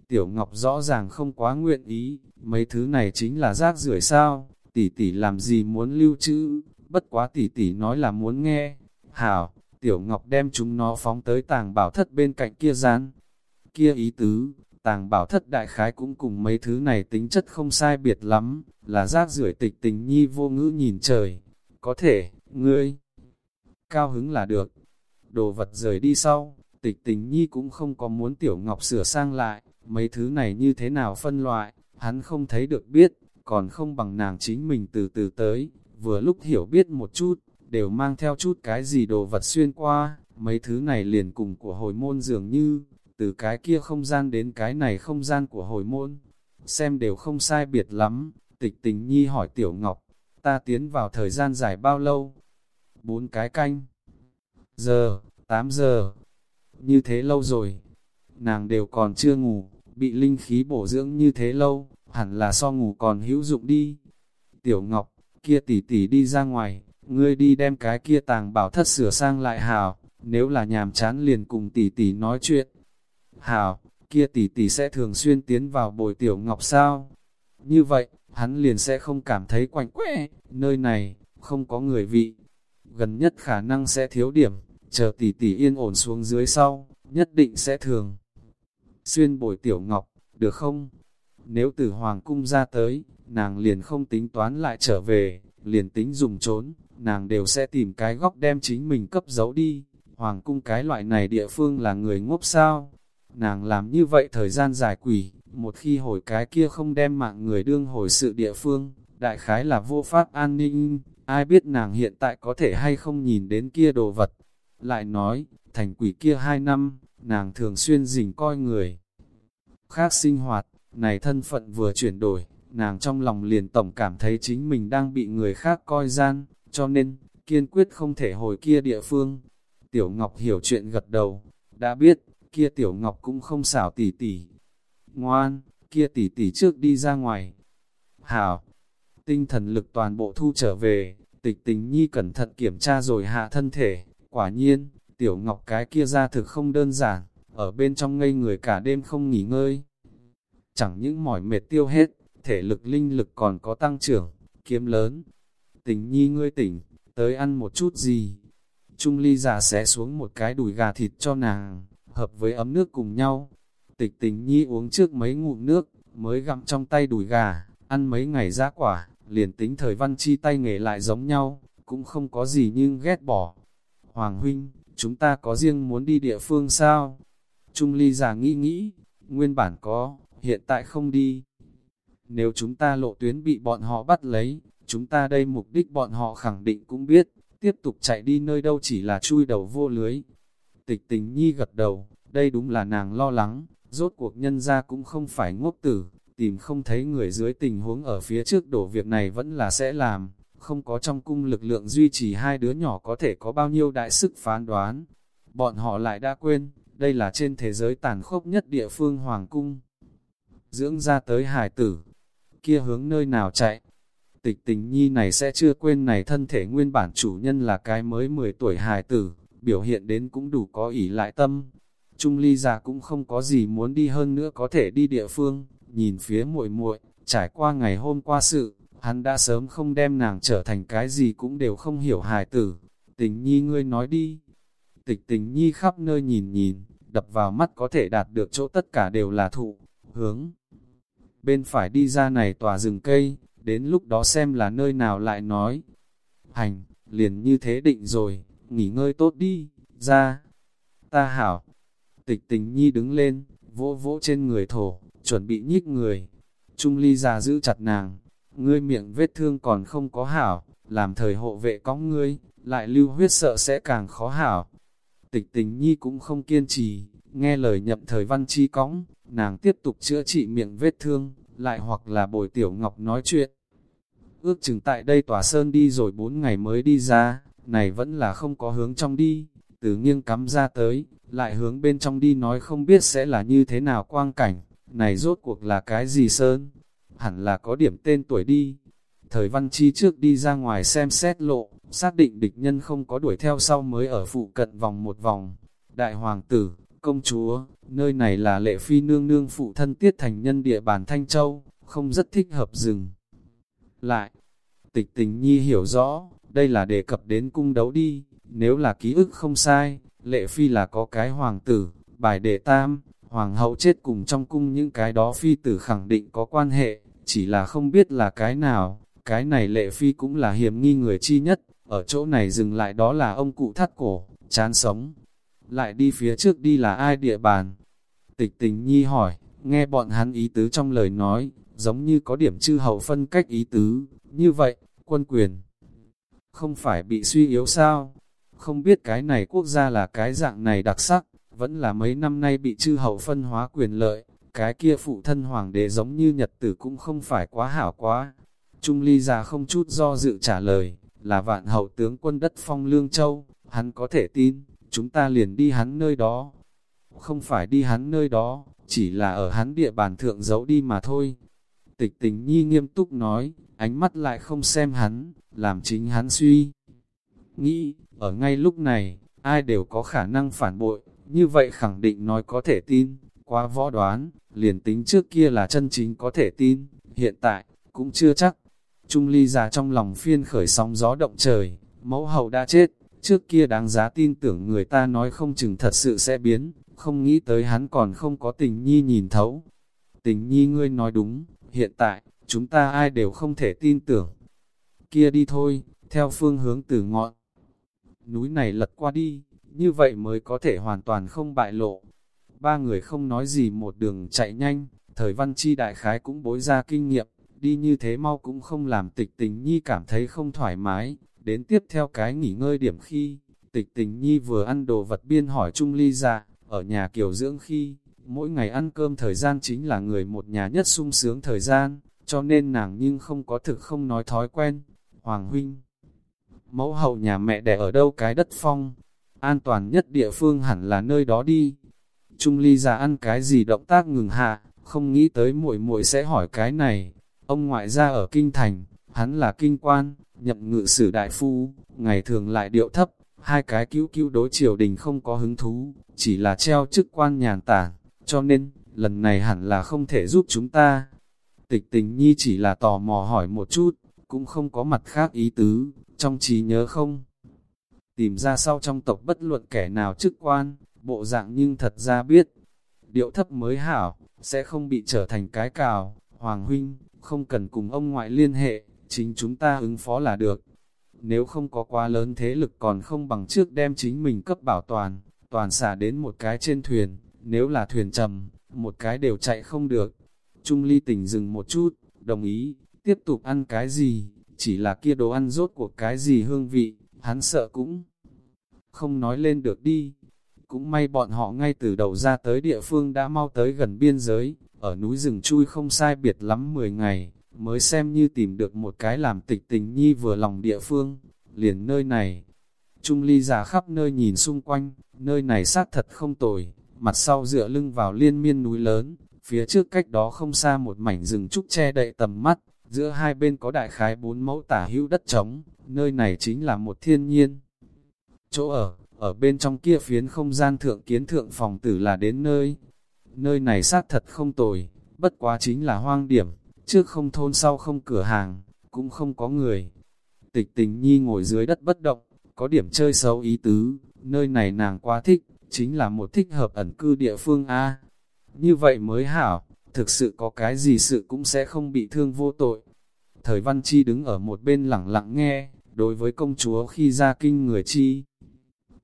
Speaker 1: Tiểu Ngọc rõ ràng không quá nguyện ý, mấy thứ này chính là rác rưởi sao, tỷ tỷ làm gì muốn lưu trữ, bất quá tỷ tỷ nói là muốn nghe. Hảo, Tiểu Ngọc đem chúng nó phóng tới tàng bảo thất bên cạnh kia rán. Kia ý tứ, tàng bảo thất đại khái cũng cùng mấy thứ này tính chất không sai biệt lắm, là rác rưởi tịch tình nhi vô ngữ nhìn trời. Có thể, ngươi, cao hứng là được. Đồ vật rời đi sau, tịch tình nhi cũng không có muốn Tiểu Ngọc sửa sang lại, mấy thứ này như thế nào phân loại, hắn không thấy được biết, còn không bằng nàng chính mình từ từ tới, vừa lúc hiểu biết một chút, đều mang theo chút cái gì đồ vật xuyên qua, mấy thứ này liền cùng của hồi môn dường như, từ cái kia không gian đến cái này không gian của hồi môn, xem đều không sai biệt lắm, tịch tình nhi hỏi Tiểu Ngọc, ta tiến vào thời gian dài bao lâu? Bốn cái canh. Giờ, 8 giờ. Như thế lâu rồi. Nàng đều còn chưa ngủ, bị linh khí bổ dưỡng như thế lâu, hẳn là so ngủ còn hữu dụng đi. Tiểu Ngọc, kia tỷ tỷ đi ra ngoài, ngươi đi đem cái kia tàng bảo thất sửa sang lại hào, nếu là nhàm chán liền cùng tỷ tỷ nói chuyện. Hào, kia tỷ tỷ sẽ thường xuyên tiến vào bồi Tiểu Ngọc sao? Như vậy, hắn liền sẽ không cảm thấy quạnh quẽ, nơi này, không có người vị. Gần nhất khả năng sẽ thiếu điểm, chờ tỷ tỷ yên ổn xuống dưới sau, nhất định sẽ thường. Xuyên bồi tiểu ngọc, được không? Nếu từ hoàng cung ra tới, nàng liền không tính toán lại trở về, liền tính dùng trốn, nàng đều sẽ tìm cái góc đem chính mình cấp giấu đi. Hoàng cung cái loại này địa phương là người ngốc sao? Nàng làm như vậy thời gian dài quỷ, một khi hồi cái kia không đem mạng người đương hồi sự địa phương, đại khái là vô pháp an ninh, ai biết nàng hiện tại có thể hay không nhìn đến kia đồ vật. Lại nói, thành quỷ kia hai năm, nàng thường xuyên dình coi người. Khác sinh hoạt, này thân phận vừa chuyển đổi, nàng trong lòng liền tổng cảm thấy chính mình đang bị người khác coi gian, cho nên, kiên quyết không thể hồi kia địa phương. Tiểu Ngọc hiểu chuyện gật đầu, đã biết, kia Tiểu Ngọc cũng không xảo tỉ tỉ, ngoan, kia tỷ tỷ trước đi ra ngoài. Hảo, tinh thần lực toàn bộ thu trở về, tịch tình nhi cẩn thận kiểm tra rồi hạ thân thể, quả nhiên, tiểu ngọc cái kia ra thực không đơn giản, ở bên trong ngây người cả đêm không nghỉ ngơi. Chẳng những mỏi mệt tiêu hết, thể lực linh lực còn có tăng trưởng, kiếm lớn. Tình nhi ngươi tỉnh, tới ăn một chút gì. Trung ly giả xé xuống một cái đùi gà thịt cho nàng, hợp với ấm nước cùng nhau, Tịch tình nhi uống trước mấy ngụm nước, mới gặm trong tay đùi gà, ăn mấy ngày giá quả, liền tính thời văn chi tay nghề lại giống nhau, cũng không có gì nhưng ghét bỏ. Hoàng huynh, chúng ta có riêng muốn đi địa phương sao? Trung ly già nghĩ nghĩ, nguyên bản có, hiện tại không đi. Nếu chúng ta lộ tuyến bị bọn họ bắt lấy, chúng ta đây mục đích bọn họ khẳng định cũng biết, tiếp tục chạy đi nơi đâu chỉ là chui đầu vô lưới. Tịch tình nhi gật đầu, đây đúng là nàng lo lắng, rốt cuộc nhân ra cũng không phải ngốc tử, tìm không thấy người dưới tình huống ở phía trước đổ việc này vẫn là sẽ làm, không có trong cung lực lượng duy trì hai đứa nhỏ có thể có bao nhiêu đại sức phán đoán. Bọn họ lại đã quên, đây là trên thế giới tàn khốc nhất địa phương Hoàng Cung. Dưỡng ra tới hải tử, kia hướng nơi nào chạy. Tịch tình nhi này sẽ chưa quên này thân thể nguyên bản chủ nhân là cái mới 10 tuổi hài tử, biểu hiện đến cũng đủ có ỷ lại tâm. Trung ly già cũng không có gì muốn đi hơn nữa có thể đi địa phương, nhìn phía muội muội trải qua ngày hôm qua sự, hắn đã sớm không đem nàng trở thành cái gì cũng đều không hiểu hài tử. Tình nhi ngươi nói đi. Tịch tình nhi khắp nơi nhìn nhìn, đập vào mắt có thể đạt được chỗ tất cả đều là thụ, hướng. Bên phải đi ra này tòa rừng cây, đến lúc đó xem là nơi nào lại nói. Hành, liền như thế định rồi, nghỉ ngơi tốt đi, ra. Ta hảo. Tịch tình nhi đứng lên, vỗ vỗ trên người thổ, chuẩn bị nhích người. Trung ly già giữ chặt nàng, ngươi miệng vết thương còn không có hảo, làm thời hộ vệ có ngươi, lại lưu huyết sợ sẽ càng khó hảo. Tịch tình nhi cũng không kiên trì, nghe lời nhậm thời văn chi cõng, nàng tiếp tục chữa trị miệng vết thương, lại hoặc là bồi tiểu ngọc nói chuyện. Ước chừng tại đây tòa sơn đi rồi bốn ngày mới đi ra, này vẫn là không có hướng trong đi, từ nghiêng cắm ra tới, lại hướng bên trong đi nói không biết sẽ là như thế nào quang cảnh, này rốt cuộc là cái gì sơn, hẳn là có điểm tên tuổi đi. Thời văn chi trước đi ra ngoài xem xét lộ, xác định địch nhân không có đuổi theo sau mới ở phụ cận vòng một vòng. Đại hoàng tử, công chúa, nơi này là lệ phi nương nương phụ thân tiết thành nhân địa bàn Thanh Châu, không rất thích hợp dừng. Lại, tịch tình nhi hiểu rõ, đây là đề cập đến cung đấu đi, nếu là ký ức không sai, lệ phi là có cái hoàng tử, bài đệ tam, hoàng hậu chết cùng trong cung những cái đó phi tử khẳng định có quan hệ, chỉ là không biết là cái nào, cái này lệ phi cũng là hiểm nghi người chi nhất, ở chỗ này dừng lại đó là ông cụ thắt cổ, chán sống. Lại đi phía trước đi là ai địa bàn? Tịch tình nhi hỏi, nghe bọn hắn ý tứ trong lời nói, giống như có điểm chư hậu phân cách ý tứ, như vậy, quân quyền. Không phải bị suy yếu sao? Không biết cái này quốc gia là cái dạng này đặc sắc, vẫn là mấy năm nay bị chư hậu phân hóa quyền lợi, cái kia phụ thân hoàng đế giống như nhật tử cũng không phải quá hảo quá. Trung ly già không chút do dự trả lời, là vạn hậu tướng quân đất phong lương châu, hắn có thể tin, chúng ta liền đi hắn nơi đó. Không phải đi hắn nơi đó, chỉ là ở hắn địa bàn thượng giấu đi mà thôi. Tịch tình nhi nghiêm túc nói, ánh mắt lại không xem hắn, làm chính hắn suy. Nghĩ, ở ngay lúc này, ai đều có khả năng phản bội, như vậy khẳng định nói có thể tin, quá võ đoán, liền tính trước kia là chân chính có thể tin, hiện tại, cũng chưa chắc. Trung ly già trong lòng phiên khởi sóng gió động trời, mẫu hậu đã chết, trước kia đáng giá tin tưởng người ta nói không chừng thật sự sẽ biến, không nghĩ tới hắn còn không có tình nhi nhìn thấu. Tình nhi ngươi nói đúng, hiện tại, chúng ta ai đều không thể tin tưởng. Kia đi thôi, theo phương hướng từ ngọn. Núi này lật qua đi, như vậy mới có thể hoàn toàn không bại lộ. Ba người không nói gì một đường chạy nhanh, thời văn chi đại khái cũng bối ra kinh nghiệm, đi như thế mau cũng không làm tịch tình nhi cảm thấy không thoải mái. Đến tiếp theo cái nghỉ ngơi điểm khi, tịch tình nhi vừa ăn đồ vật biên hỏi Trung Ly ra, ở nhà kiều dưỡng khi, mỗi ngày ăn cơm thời gian chính là người một nhà nhất sung sướng thời gian, cho nên nàng nhưng không có thực không nói thói quen. Hoàng huynh, mẫu hậu nhà mẹ đẻ ở đâu cái đất phong, an toàn nhất địa phương hẳn là nơi đó đi. Trung ly ra ăn cái gì động tác ngừng hạ, không nghĩ tới muội muội sẽ hỏi cái này. Ông ngoại ra ở kinh thành, hắn là kinh quan, nhậm ngự sử đại phu, ngày thường lại điệu thấp, hai cái cứu cứu đối triều đình không có hứng thú, chỉ là treo chức quan nhàn tản, cho nên, lần này hẳn là không thể giúp chúng ta. Tịch tình nhi chỉ là tò mò hỏi một chút, cũng không có mặt khác ý tứ, trong trí nhớ không. Tìm ra sau trong tộc bất luận kẻ nào chức quan, bộ dạng nhưng thật ra biết, điệu thấp mới hảo, sẽ không bị trở thành cái cào, hoàng huynh, không cần cùng ông ngoại liên hệ, chính chúng ta ứng phó là được. nếu không có quá lớn thế lực còn không bằng trước đem chính mình cấp bảo toàn, toàn xả đến một cái trên thuyền, nếu là thuyền trầm, một cái đều chạy không được. Trung ly tỉnh dừng một chút, đồng ý, tiếp tục ăn cái gì, chỉ là kia đồ ăn rốt của cái gì hương vị, hắn sợ cũng không nói lên được đi. Cũng may bọn họ ngay từ đầu ra tới địa phương đã mau tới gần biên giới, ở núi rừng chui không sai biệt lắm 10 ngày, mới xem như tìm được một cái làm tịch tình nhi vừa lòng địa phương, liền nơi này. Trung ly giả khắp nơi nhìn xung quanh, nơi này sát thật không tồi, mặt sau dựa lưng vào liên miên núi lớn, phía trước cách đó không xa một mảnh rừng trúc che đậy tầm mắt, giữa hai bên có đại khái bốn mẫu tả hữu đất trống, nơi này chính là một thiên nhiên. Chỗ ở, ở bên trong kia phiến không gian thượng kiến thượng phòng tử là đến nơi. Nơi này sát thật không tồi, bất quá chính là hoang điểm, trước không thôn sau không cửa hàng, cũng không có người. Tịch tình nhi ngồi dưới đất bất động, có điểm chơi xấu ý tứ, nơi này nàng quá thích, chính là một thích hợp ẩn cư địa phương A. Như vậy mới hảo, thực sự có cái gì sự cũng sẽ không bị thương vô tội. Thời văn chi đứng ở một bên lặng lặng nghe, đối với công chúa khi ra kinh người chi.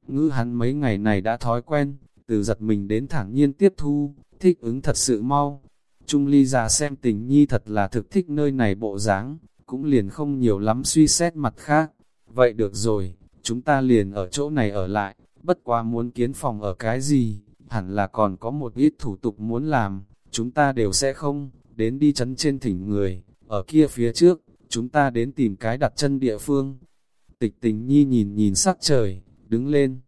Speaker 1: Ngữ hắn mấy ngày này đã thói quen, từ giật mình đến thẳng nhiên tiếp thu, thích ứng thật sự mau. Trung ly già xem tình nhi thật là thực thích nơi này bộ dáng, cũng liền không nhiều lắm suy xét mặt khác. Vậy được rồi, chúng ta liền ở chỗ này ở lại, bất quá muốn kiến phòng ở cái gì, hẳn là còn có một ít thủ tục muốn làm, chúng ta đều sẽ không, đến đi chấn trên thỉnh người, ở kia phía trước, chúng ta đến tìm cái đặt chân địa phương. Tịch tình nhi nhìn nhìn sắc trời, đứng lên.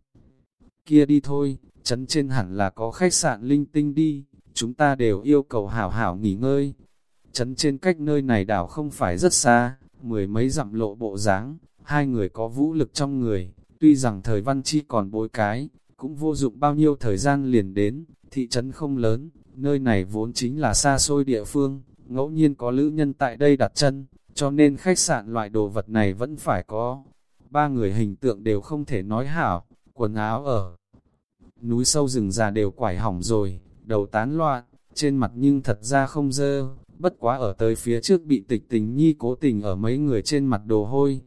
Speaker 1: Kia đi thôi, chấn trên hẳn là có khách sạn linh tinh đi, chúng ta đều yêu cầu hảo hảo nghỉ ngơi. Chấn trên cách nơi này đảo không phải rất xa, mười mấy dặm lộ bộ dáng hai người có vũ lực trong người, tuy rằng thời văn chi còn bối cái, cũng vô dụng bao nhiêu thời gian liền đến, thị trấn không lớn, nơi này vốn chính là xa xôi địa phương, ngẫu nhiên có lữ nhân tại đây đặt chân, cho nên khách sạn loại đồ vật này vẫn phải có. Ba người hình tượng đều không thể nói hảo, quần áo ở núi sâu rừng già đều quải hỏng rồi, đầu tán loạn, trên mặt nhưng thật ra không dơ, bất quá ở tới phía trước bị tịch tình nhi cố tình ở mấy người trên mặt đồ hôi.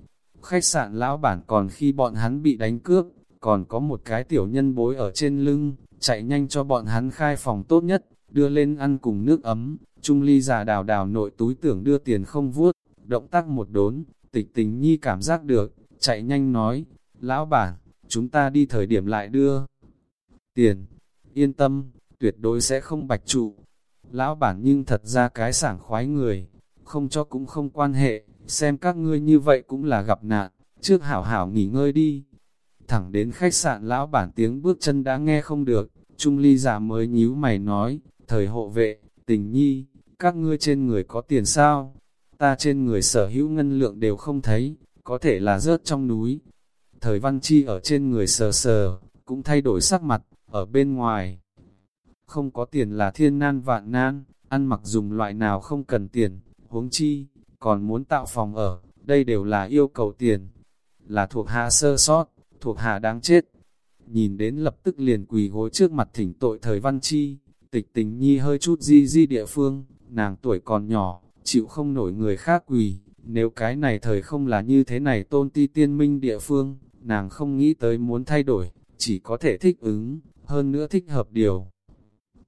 Speaker 1: Khách sạn lão bản còn khi bọn hắn bị đánh cướp, còn có một cái tiểu nhân bối ở trên lưng, chạy nhanh cho bọn hắn khai phòng tốt nhất, đưa lên ăn cùng nước ấm, Trung ly già đào đào nội túi tưởng đưa tiền không vuốt, động tác một đốn, tịch tình nhi cảm giác được, chạy nhanh nói, lão bản, chúng ta đi thời điểm lại đưa tiền, yên tâm, tuyệt đối sẽ không bạch trụ. Lão bản nhưng thật ra cái sảng khoái người, không cho cũng không quan hệ, xem các ngươi như vậy cũng là gặp nạn, trước hảo hảo nghỉ ngơi đi. Thẳng đến khách sạn lão bản tiếng bước chân đã nghe không được, Trung ly giả mới nhíu mày nói, thời hộ vệ, tình nhi, các ngươi trên người có tiền sao? Ta trên người sở hữu ngân lượng đều không thấy, có thể là rớt trong núi. Thời văn chi ở trên người sờ sờ, cũng thay đổi sắc mặt, ở bên ngoài. Không có tiền là thiên nan vạn nan, ăn mặc dùng loại nào không cần tiền, huống chi, còn muốn tạo phòng ở, đây đều là yêu cầu tiền. Là thuộc hạ sơ sót, thuộc hạ đáng chết. Nhìn đến lập tức liền quỳ gối trước mặt thỉnh tội thời văn chi, tịch tình nhi hơi chút di di địa phương, nàng tuổi còn nhỏ, chịu không nổi người khác quỳ, nếu cái này thời không là như thế này tôn ti tiên minh địa phương, nàng không nghĩ tới muốn thay đổi, chỉ có thể thích ứng, hơn nữa thích hợp điều.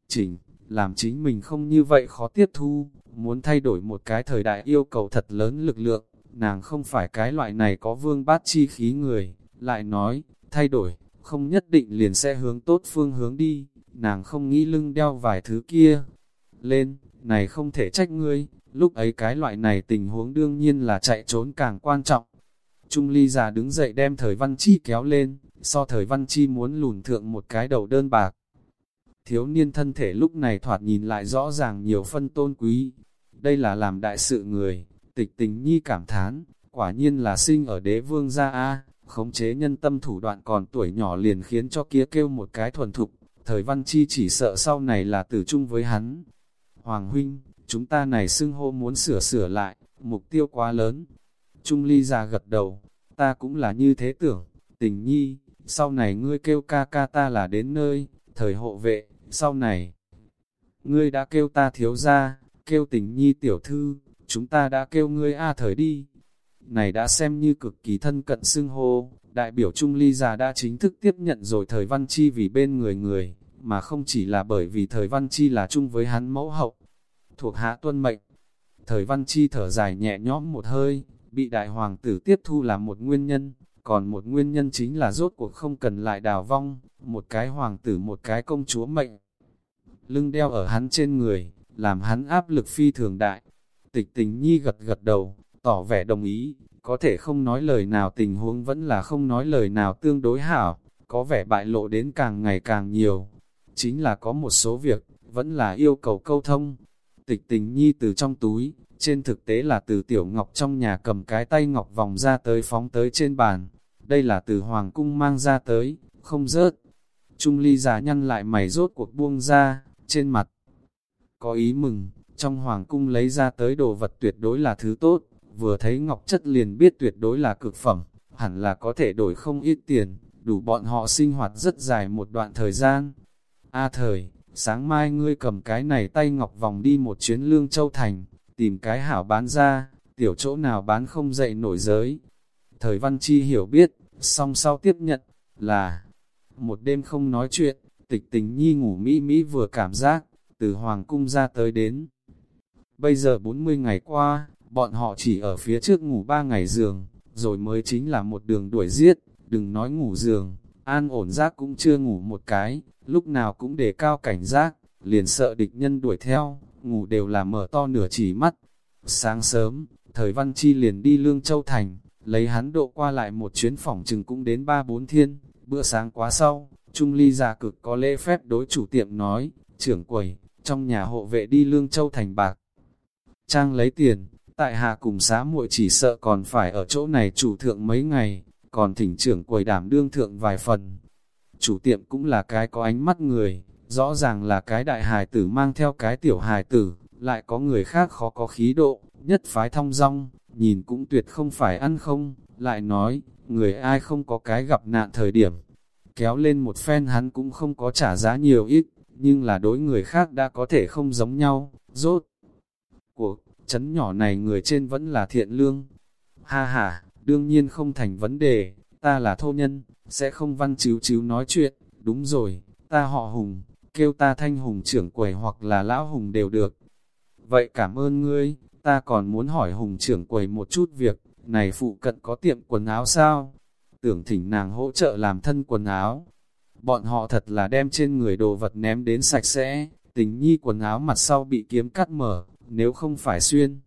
Speaker 1: Chỉnh, làm chính mình không như vậy khó tiếp thu, muốn thay đổi một cái thời đại yêu cầu thật lớn lực lượng, nàng không phải cái loại này có vương bát chi khí người, lại nói, thay đổi, không nhất định liền sẽ hướng tốt phương hướng đi, nàng không nghĩ lưng đeo vài thứ kia. Lên, này không thể trách ngươi, lúc ấy cái loại này tình huống đương nhiên là chạy trốn càng quan trọng. Trung ly già đứng dậy đem thời văn chi kéo lên, so thời văn chi muốn lùn thượng một cái đầu đơn bạc. Thiếu niên thân thể lúc này thoạt nhìn lại rõ ràng nhiều phân tôn quý. Đây là làm đại sự người, tịch tình nhi cảm thán, quả nhiên là sinh ở đế vương gia A, khống chế nhân tâm thủ đoạn còn tuổi nhỏ liền khiến cho kia kêu một cái thuần thục, thời văn chi chỉ sợ sau này là tử chung với hắn. Hoàng huynh, chúng ta này xưng hô muốn sửa sửa lại, mục tiêu quá lớn. Trung ly già gật đầu, ta cũng là như thế tưởng, tình nhi, sau này ngươi kêu ca ca ta là đến nơi, thời hộ vệ, sau này. Ngươi đã kêu ta thiếu ra, kêu tình nhi tiểu thư, chúng ta đã kêu ngươi A thời đi. này đã xem như cực kỳ thân cận xưng hô, đại biểu Trung Ly già đã chính thức tiếp nhận rồi thời văn chi vì bên người người, mà không chỉ là bởi vì thời văn chi là chung với hắn mẫu hậu. Thuộc hạ tuân mệnh, thời văn chi thở dài nhẹ nhõm một hơi, bị đại hoàng tử tiếp thu là một nguyên nhân, còn một nguyên nhân chính là rốt cuộc không cần lại đào vong, một cái hoàng tử một cái công chúa mệnh. Lưng đeo ở hắn trên người, làm hắn áp lực phi thường đại. Tịch tình nhi gật gật đầu, tỏ vẻ đồng ý, có thể không nói lời nào tình huống vẫn là không nói lời nào tương đối hảo, có vẻ bại lộ đến càng ngày càng nhiều. Chính là có một số việc, vẫn là yêu cầu câu thông. Tịch tình nhi từ trong túi, trên thực tế là từ tiểu ngọc trong nhà cầm cái tay ngọc vòng ra tới phóng tới trên bàn. Đây là từ hoàng cung mang ra tới, không rớt. Trung ly giả nhăn lại mày rốt cuộc buông ra, trên mặt. Có ý mừng, trong hoàng cung lấy ra tới đồ vật tuyệt đối là thứ tốt, vừa thấy ngọc chất liền biết tuyệt đối là cực phẩm, hẳn là có thể đổi không ít tiền, đủ bọn họ sinh hoạt rất dài một đoạn thời gian. A thời, sáng mai ngươi cầm cái này tay ngọc vòng đi một chuyến lương châu thành, tìm cái hảo bán ra, tiểu chỗ nào bán không dậy nổi giới. Thời văn chi hiểu biết, song sau tiếp nhận, là một đêm không nói chuyện, tịch tình nhi ngủ mỹ mỹ vừa cảm giác, từ hoàng cung ra tới đến. Bây giờ 40 ngày qua, bọn họ chỉ ở phía trước ngủ 3 ngày giường, rồi mới chính là một đường đuổi giết, đừng nói ngủ giường, an ổn giác cũng chưa ngủ một cái, lúc nào cũng đề cao cảnh giác, liền sợ địch nhân đuổi theo, ngủ đều là mở to nửa chỉ mắt. Sáng sớm, thời văn chi liền đi Lương Châu Thành, lấy hắn độ qua lại một chuyến phòng chừng cũng đến 3-4 thiên, bữa sáng quá sau, Trung Ly già cực có lễ phép đối chủ tiệm nói, trưởng quầy, trong nhà hộ vệ đi Lương Châu Thành bạc. Trang lấy tiền, tại hạ cùng xá muội chỉ sợ còn phải ở chỗ này chủ thượng mấy ngày, còn thỉnh trưởng quầy đảm đương thượng vài phần. Chủ tiệm cũng là cái có ánh mắt người, rõ ràng là cái đại hài tử mang theo cái tiểu hài tử, lại có người khác khó có khí độ, nhất phái thông dong, nhìn cũng tuyệt không phải ăn không, lại nói, người ai không có cái gặp nạn thời điểm. Kéo lên một phen hắn cũng không có trả giá nhiều ít, nhưng là đối người khác đã có thể không giống nhau, rốt. Cuộc, chấn nhỏ này người trên vẫn là thiện lương. Ha ha, đương nhiên không thành vấn đề, ta là thô nhân, sẽ không văn chiếu chiếu nói chuyện, đúng rồi, ta họ Hùng, kêu ta thanh Hùng trưởng quầy hoặc là lão Hùng đều được. Vậy cảm ơn ngươi, ta còn muốn hỏi Hùng trưởng quầy một chút việc, này phụ cận có tiệm quần áo sao? Tưởng thỉnh nàng hỗ trợ làm thân quần áo. Bọn họ thật là đem trên người đồ vật ném đến sạch sẽ, tình nhi quần áo mặt sau bị kiếm cắt mở, nếu không phải xuyên.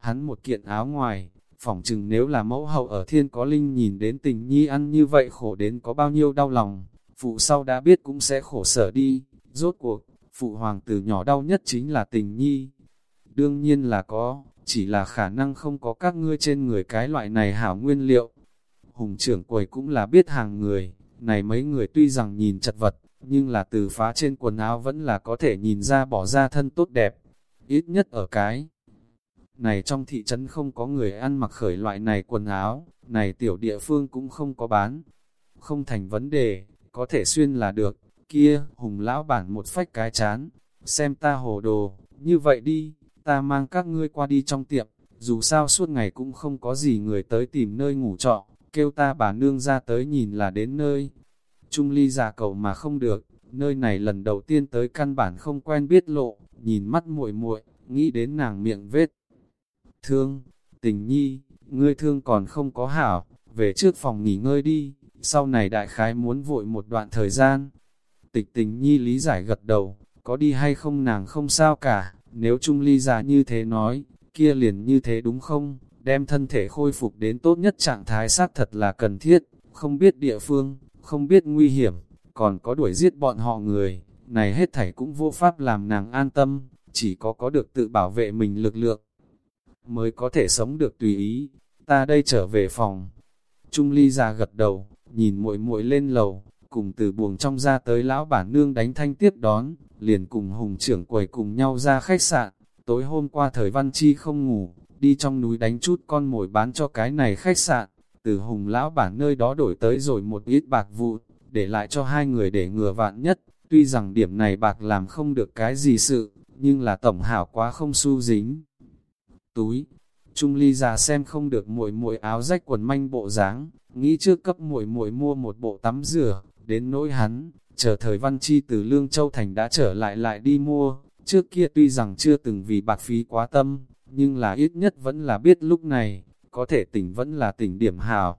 Speaker 1: Hắn một kiện áo ngoài, phỏng chừng nếu là mẫu hậu ở thiên có linh nhìn đến tình nhi ăn như vậy khổ đến có bao nhiêu đau lòng, phụ sau đã biết cũng sẽ khổ sở đi, rốt cuộc, phụ hoàng từ nhỏ đau nhất chính là tình nhi. Đương nhiên là có, chỉ là khả năng không có các ngươi trên người cái loại này hảo nguyên liệu. Hùng trưởng quầy cũng là biết hàng người, này mấy người tuy rằng nhìn chật vật, nhưng là từ phá trên quần áo vẫn là có thể nhìn ra bỏ ra thân tốt đẹp, ít nhất ở cái. Này trong thị trấn không có người ăn mặc khởi loại này quần áo, này tiểu địa phương cũng không có bán. Không thành vấn đề, có thể xuyên là được, kia, hùng lão bản một phách cái chán, xem ta hồ đồ, như vậy đi, ta mang các ngươi qua đi trong tiệm, dù sao suốt ngày cũng không có gì người tới tìm nơi ngủ trọ, kêu ta bà nương ra tới nhìn là đến nơi. Trung ly giả cầu mà không được, nơi này lần đầu tiên tới căn bản không quen biết lộ, nhìn mắt muội muội, nghĩ đến nàng miệng vết. Thương, tình nhi, ngươi thương còn không có hảo, về trước phòng nghỉ ngơi đi, sau này đại khái muốn vội một đoạn thời gian. Tịch tình nhi lý giải gật đầu, có đi hay không nàng không sao cả, nếu Trung Ly già như thế nói, kia liền như thế đúng không, đem thân thể khôi phục đến tốt nhất trạng thái xác thật là cần thiết, không biết địa phương, không biết nguy hiểm, còn có đuổi giết bọn họ người, này hết thảy cũng vô pháp làm nàng an tâm, chỉ có có được tự bảo vệ mình lực lượng, mới có thể sống được tùy ý, ta đây trở về phòng. Trung ly già gật đầu, nhìn muội muội lên lầu, cùng từ buồng trong ra tới lão bản nương đánh thanh tiếp đón, liền cùng hùng trưởng quầy cùng nhau ra khách sạn, tối hôm qua thời văn chi không ngủ, đi trong núi đánh chút con mồi bán cho cái này khách sạn, từ hùng lão bản nơi đó đổi tới rồi một ít bạc vụ, để lại cho hai người để ngừa vạn nhất, tuy rằng điểm này bạc làm không được cái gì sự, nhưng là tổng hảo quá không su dính. Túi, Trung ly già xem không được muội muội áo rách quần manh bộ dáng, nghĩ trước cấp muội muội mua một bộ tắm rửa, đến nỗi hắn, chờ thời văn chi từ Lương Châu Thành đã trở lại lại đi mua, trước kia tuy rằng chưa từng vì bạc phí quá tâm, nhưng là ít nhất vẫn là biết lúc này, có thể tỉnh vẫn là tỉnh điểm hảo.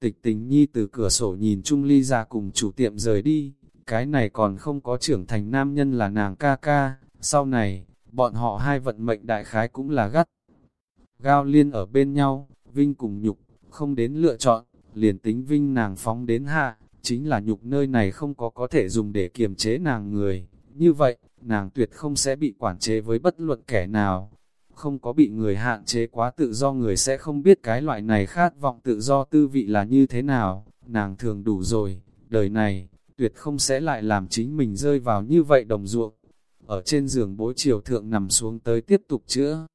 Speaker 1: Tịch tình nhi từ cửa sổ nhìn Trung Ly ra cùng chủ tiệm rời đi, cái này còn không có trưởng thành nam nhân là nàng ca ca, sau này, bọn họ hai vận mệnh đại khái cũng là gắt. Gao liên ở bên nhau, Vinh cùng nhục, không đến lựa chọn, liền tính Vinh nàng phóng đến hạ, chính là nhục nơi này không có có thể dùng để kiềm chế nàng người. Như vậy, nàng tuyệt không sẽ bị quản chế với bất luận kẻ nào. Không có bị người hạn chế quá tự do người sẽ không biết cái loại này khát vọng tự do tư vị là như thế nào. Nàng thường đủ rồi, đời này, tuyệt không sẽ lại làm chính mình rơi vào như vậy đồng ruộng. Ở trên giường bối chiều thượng nằm xuống tới tiếp tục chữa.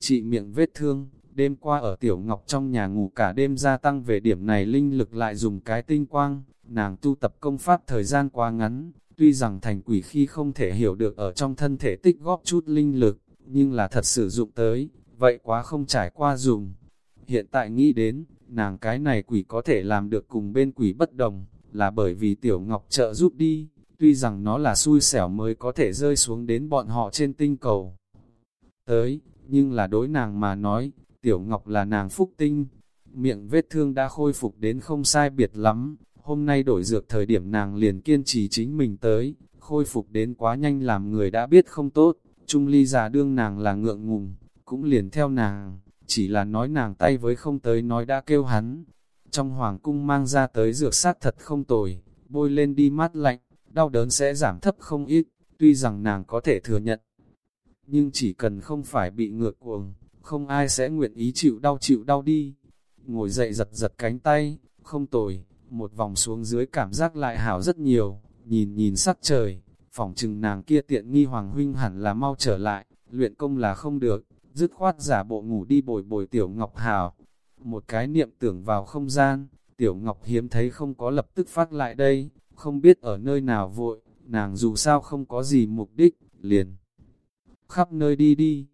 Speaker 1: Chị miệng vết thương, đêm qua ở Tiểu Ngọc trong nhà ngủ cả đêm gia tăng về điểm này linh lực lại dùng cái tinh quang, nàng tu tập công pháp thời gian quá ngắn, tuy rằng thành quỷ khi không thể hiểu được ở trong thân thể tích góp chút linh lực, nhưng là thật sử dụng tới, vậy quá không trải qua dùng. Hiện tại nghĩ đến, nàng cái này quỷ có thể làm được cùng bên quỷ bất đồng, là bởi vì Tiểu Ngọc trợ giúp đi, tuy rằng nó là xui xẻo mới có thể rơi xuống đến bọn họ trên tinh cầu. Tới, nhưng là đối nàng mà nói, Tiểu Ngọc là nàng phúc tinh, miệng vết thương đã khôi phục đến không sai biệt lắm, hôm nay đổi dược thời điểm nàng liền kiên trì chính mình tới, khôi phục đến quá nhanh làm người đã biết không tốt, Trung Ly già đương nàng là ngượng ngùng, cũng liền theo nàng, chỉ là nói nàng tay với không tới nói đã kêu hắn. Trong hoàng cung mang ra tới dược sát thật không tồi, bôi lên đi mát lạnh, đau đớn sẽ giảm thấp không ít, tuy rằng nàng có thể thừa nhận. Nhưng chỉ cần không phải bị ngược cuồng, không ai sẽ nguyện ý chịu đau chịu đau đi. Ngồi dậy giật giật cánh tay, không tồi, một vòng xuống dưới cảm giác lại hảo rất nhiều, nhìn nhìn sắc trời, phỏng chừng nàng kia tiện nghi hoàng huynh hẳn là mau trở lại, luyện công là không được, dứt khoát giả bộ ngủ đi bồi bồi tiểu ngọc hào một cái niệm tưởng vào không gian, tiểu ngọc hiếm thấy không có lập tức phát lại đây, không biết ở nơi nào vội, nàng dù sao không có gì mục đích, liền. Khắp nơi đi đi,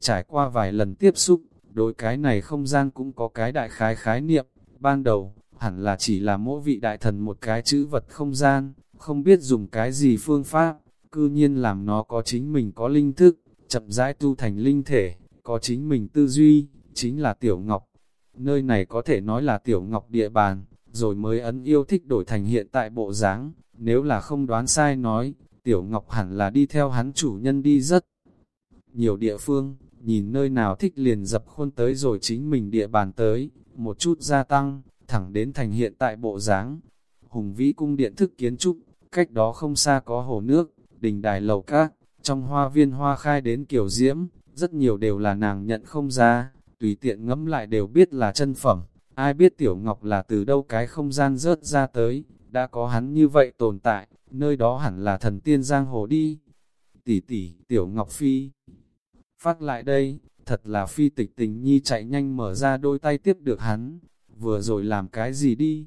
Speaker 1: trải qua vài lần tiếp xúc, đối cái này không gian cũng có cái đại khái khái niệm, ban đầu, hẳn là chỉ là mỗi vị đại thần một cái chữ vật không gian, không biết dùng cái gì phương pháp, cư nhiên làm nó có chính mình có linh thức, chậm rãi tu thành linh thể, có chính mình tư duy, chính là Tiểu Ngọc. Nơi này có thể nói là Tiểu Ngọc địa bàn, rồi mới ấn yêu thích đổi thành hiện tại bộ dáng. Nếu là không đoán sai nói, Tiểu Ngọc hẳn là đi theo hắn chủ nhân đi rất nhiều địa phương, nhìn nơi nào thích liền dập khuôn tới rồi chính mình địa bàn tới, một chút gia tăng, thẳng đến thành hiện tại bộ dáng. Hùng vĩ cung điện thức kiến trúc, cách đó không xa có hồ nước, đình đài lầu các, trong hoa viên hoa khai đến kiểu diễm, rất nhiều đều là nàng nhận không ra, tùy tiện ngẫm lại đều biết là chân phẩm, ai biết tiểu ngọc là từ đâu cái không gian rớt ra tới, đã có hắn như vậy tồn tại, nơi đó hẳn là thần tiên giang hồ đi. Tỷ tỷ, tiểu ngọc phi, phát lại đây, thật là phi tịch tình nhi chạy nhanh mở ra đôi tay tiếp được hắn, vừa rồi làm cái gì đi.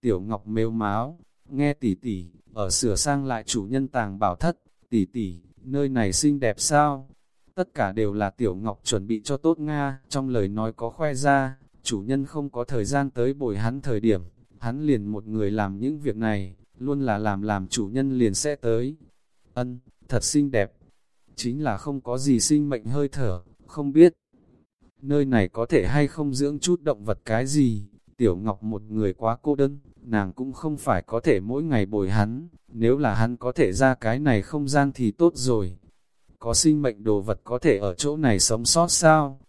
Speaker 1: Tiểu Ngọc mếu máu, nghe tỷ tỷ, ở sửa sang lại chủ nhân tàng bảo thất, tỷ tỷ, nơi này xinh đẹp sao? Tất cả đều là Tiểu Ngọc chuẩn bị cho tốt Nga, trong lời nói có khoe ra, chủ nhân không có thời gian tới bồi hắn thời điểm, hắn liền một người làm những việc này, luôn là làm làm chủ nhân liền sẽ tới. Ân, thật xinh đẹp, chính là không có gì sinh mệnh hơi thở, không biết. Nơi này có thể hay không dưỡng chút động vật cái gì, tiểu ngọc một người quá cô đơn, nàng cũng không phải có thể mỗi ngày bồi hắn, nếu là hắn có thể ra cái này không gian thì tốt rồi. Có sinh mệnh đồ vật có thể ở chỗ này sống sót sao?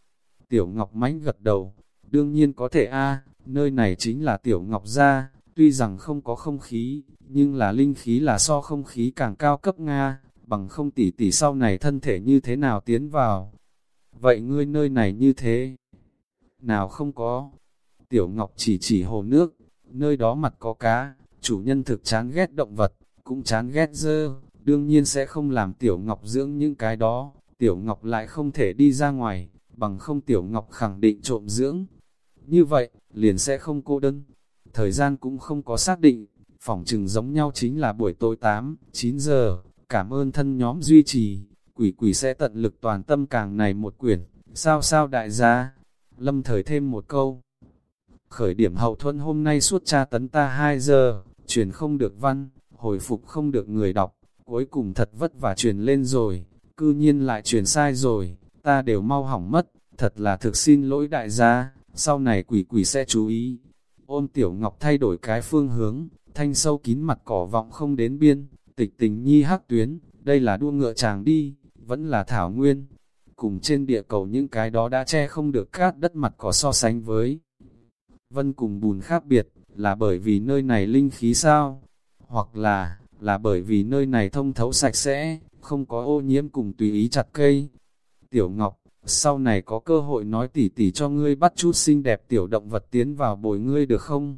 Speaker 1: Tiểu Ngọc mánh gật đầu, đương nhiên có thể a nơi này chính là Tiểu Ngọc gia, tuy rằng không có không khí, nhưng là linh khí là so không khí càng cao cấp Nga, bằng không tỷ tỷ sau này thân thể như thế nào tiến vào. Vậy ngươi nơi này như thế? Nào không có. Tiểu Ngọc chỉ chỉ hồ nước, nơi đó mặt có cá, chủ nhân thực chán ghét động vật, cũng chán ghét dơ, đương nhiên sẽ không làm Tiểu Ngọc dưỡng những cái đó, Tiểu Ngọc lại không thể đi ra ngoài, bằng không Tiểu Ngọc khẳng định trộm dưỡng. Như vậy, liền sẽ không cô đơn. Thời gian cũng không có xác định, phỏng trừng giống nhau chính là buổi tối 8, 9 giờ, cảm ơn thân nhóm duy trì, quỷ quỷ sẽ tận lực toàn tâm càng này một quyển, sao sao đại gia, lâm thời thêm một câu. Khởi điểm hậu thuẫn hôm nay suốt tra tấn ta 2 giờ, truyền không được văn, hồi phục không được người đọc, cuối cùng thật vất vả truyền lên rồi, cư nhiên lại truyền sai rồi, ta đều mau hỏng mất, thật là thực xin lỗi đại gia, sau này quỷ quỷ sẽ chú ý. Ôn tiểu ngọc thay đổi cái phương hướng, thanh sâu kín mặt cỏ vọng không đến biên, tịch tình nhi hắc tuyến, đây là đua ngựa chàng đi, vẫn là thảo nguyên. Cùng trên địa cầu những cái đó đã che không được cát đất mặt cỏ so sánh với. Vân cùng bùn khác biệt, là bởi vì nơi này linh khí sao? Hoặc là, là bởi vì nơi này thông thấu sạch sẽ, không có ô nhiễm cùng tùy ý chặt cây. Tiểu Ngọc, sau này có cơ hội nói tỉ tỉ cho ngươi bắt chút xinh đẹp tiểu động vật tiến vào bồi ngươi được không?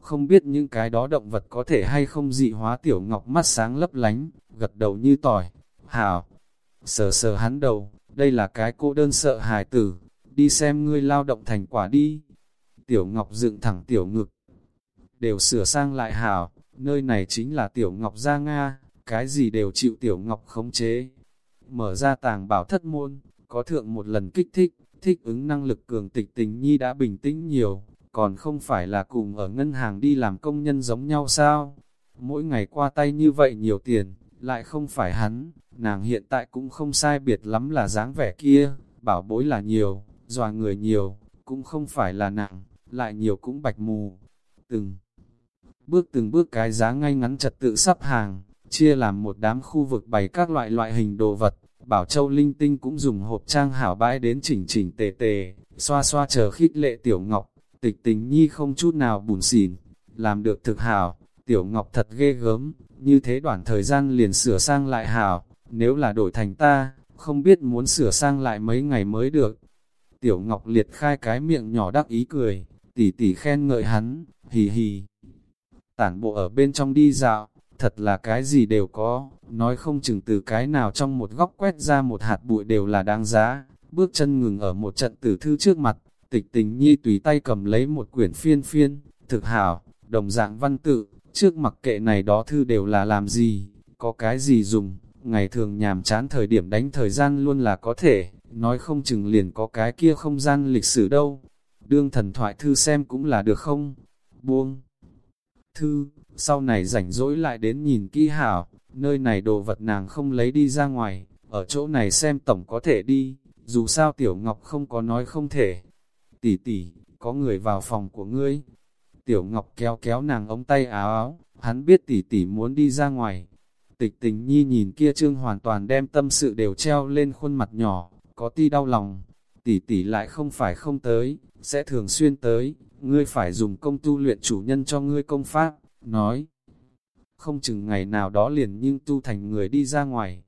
Speaker 1: Không biết những cái đó động vật có thể hay không dị hóa tiểu Ngọc mắt sáng lấp lánh, gật đầu như tỏi. Hảo, sờ sờ hắn đầu, đây là cái cô đơn sợ hài tử, đi xem ngươi lao động thành quả đi. Tiểu Ngọc dựng thẳng tiểu ngực, đều sửa sang lại hảo, nơi này chính là Tiểu Ngọc gia Nga, cái gì đều chịu Tiểu Ngọc khống chế. Mở ra tàng bảo thất môn, có thượng một lần kích thích, thích ứng năng lực cường tịch tình nhi đã bình tĩnh nhiều, còn không phải là cùng ở ngân hàng đi làm công nhân giống nhau sao? Mỗi ngày qua tay như vậy nhiều tiền, lại không phải hắn, nàng hiện tại cũng không sai biệt lắm là dáng vẻ kia, bảo bối là nhiều, dòa người nhiều, cũng không phải là nặng, lại nhiều cũng bạch mù. Từng bước từng bước cái giá ngay ngắn trật tự sắp hàng, chia làm một đám khu vực bày các loại loại hình đồ vật. Bảo Châu Linh Tinh cũng dùng hộp trang hảo bãi đến chỉnh chỉnh tề tề, xoa xoa chờ khích lệ Tiểu Ngọc, tịch tình nhi không chút nào bùn xỉn, làm được thực hảo, Tiểu Ngọc thật ghê gớm, như thế đoạn thời gian liền sửa sang lại hảo, nếu là đổi thành ta, không biết muốn sửa sang lại mấy ngày mới được. Tiểu Ngọc liệt khai cái miệng nhỏ đắc ý cười, tỉ tỉ khen ngợi hắn, hì hì tản bộ ở bên trong đi dạo, thật là cái gì đều có, nói không chừng từ cái nào trong một góc quét ra một hạt bụi đều là đáng giá, bước chân ngừng ở một trận tử thư trước mặt, tịch tình nhi tùy tay cầm lấy một quyển phiên phiên, thực hảo, đồng dạng văn tự, trước mặc kệ này đó thư đều là làm gì, có cái gì dùng, ngày thường nhàm chán thời điểm đánh thời gian luôn là có thể, nói không chừng liền có cái kia không gian lịch sử đâu, đương thần thoại thư xem cũng là được không, buông thư, sau này rảnh rỗi lại đến nhìn kỹ hảo, nơi này đồ vật nàng không lấy đi ra ngoài, ở chỗ này xem tổng có thể đi, dù sao Tiểu Ngọc không có nói không thể. Tỷ tỷ, có người vào phòng của ngươi. Tiểu Ngọc kéo kéo nàng ống tay áo áo, hắn biết tỷ tỷ muốn đi ra ngoài. Tịch tình nhi nhìn kia trương hoàn toàn đem tâm sự đều treo lên khuôn mặt nhỏ, có ti đau lòng. Tỷ tỷ lại không phải không tới, sẽ thường xuyên tới, ngươi phải dùng công tu luyện chủ nhân cho ngươi công pháp, nói. Không chừng ngày nào đó liền nhưng tu thành người đi ra ngoài.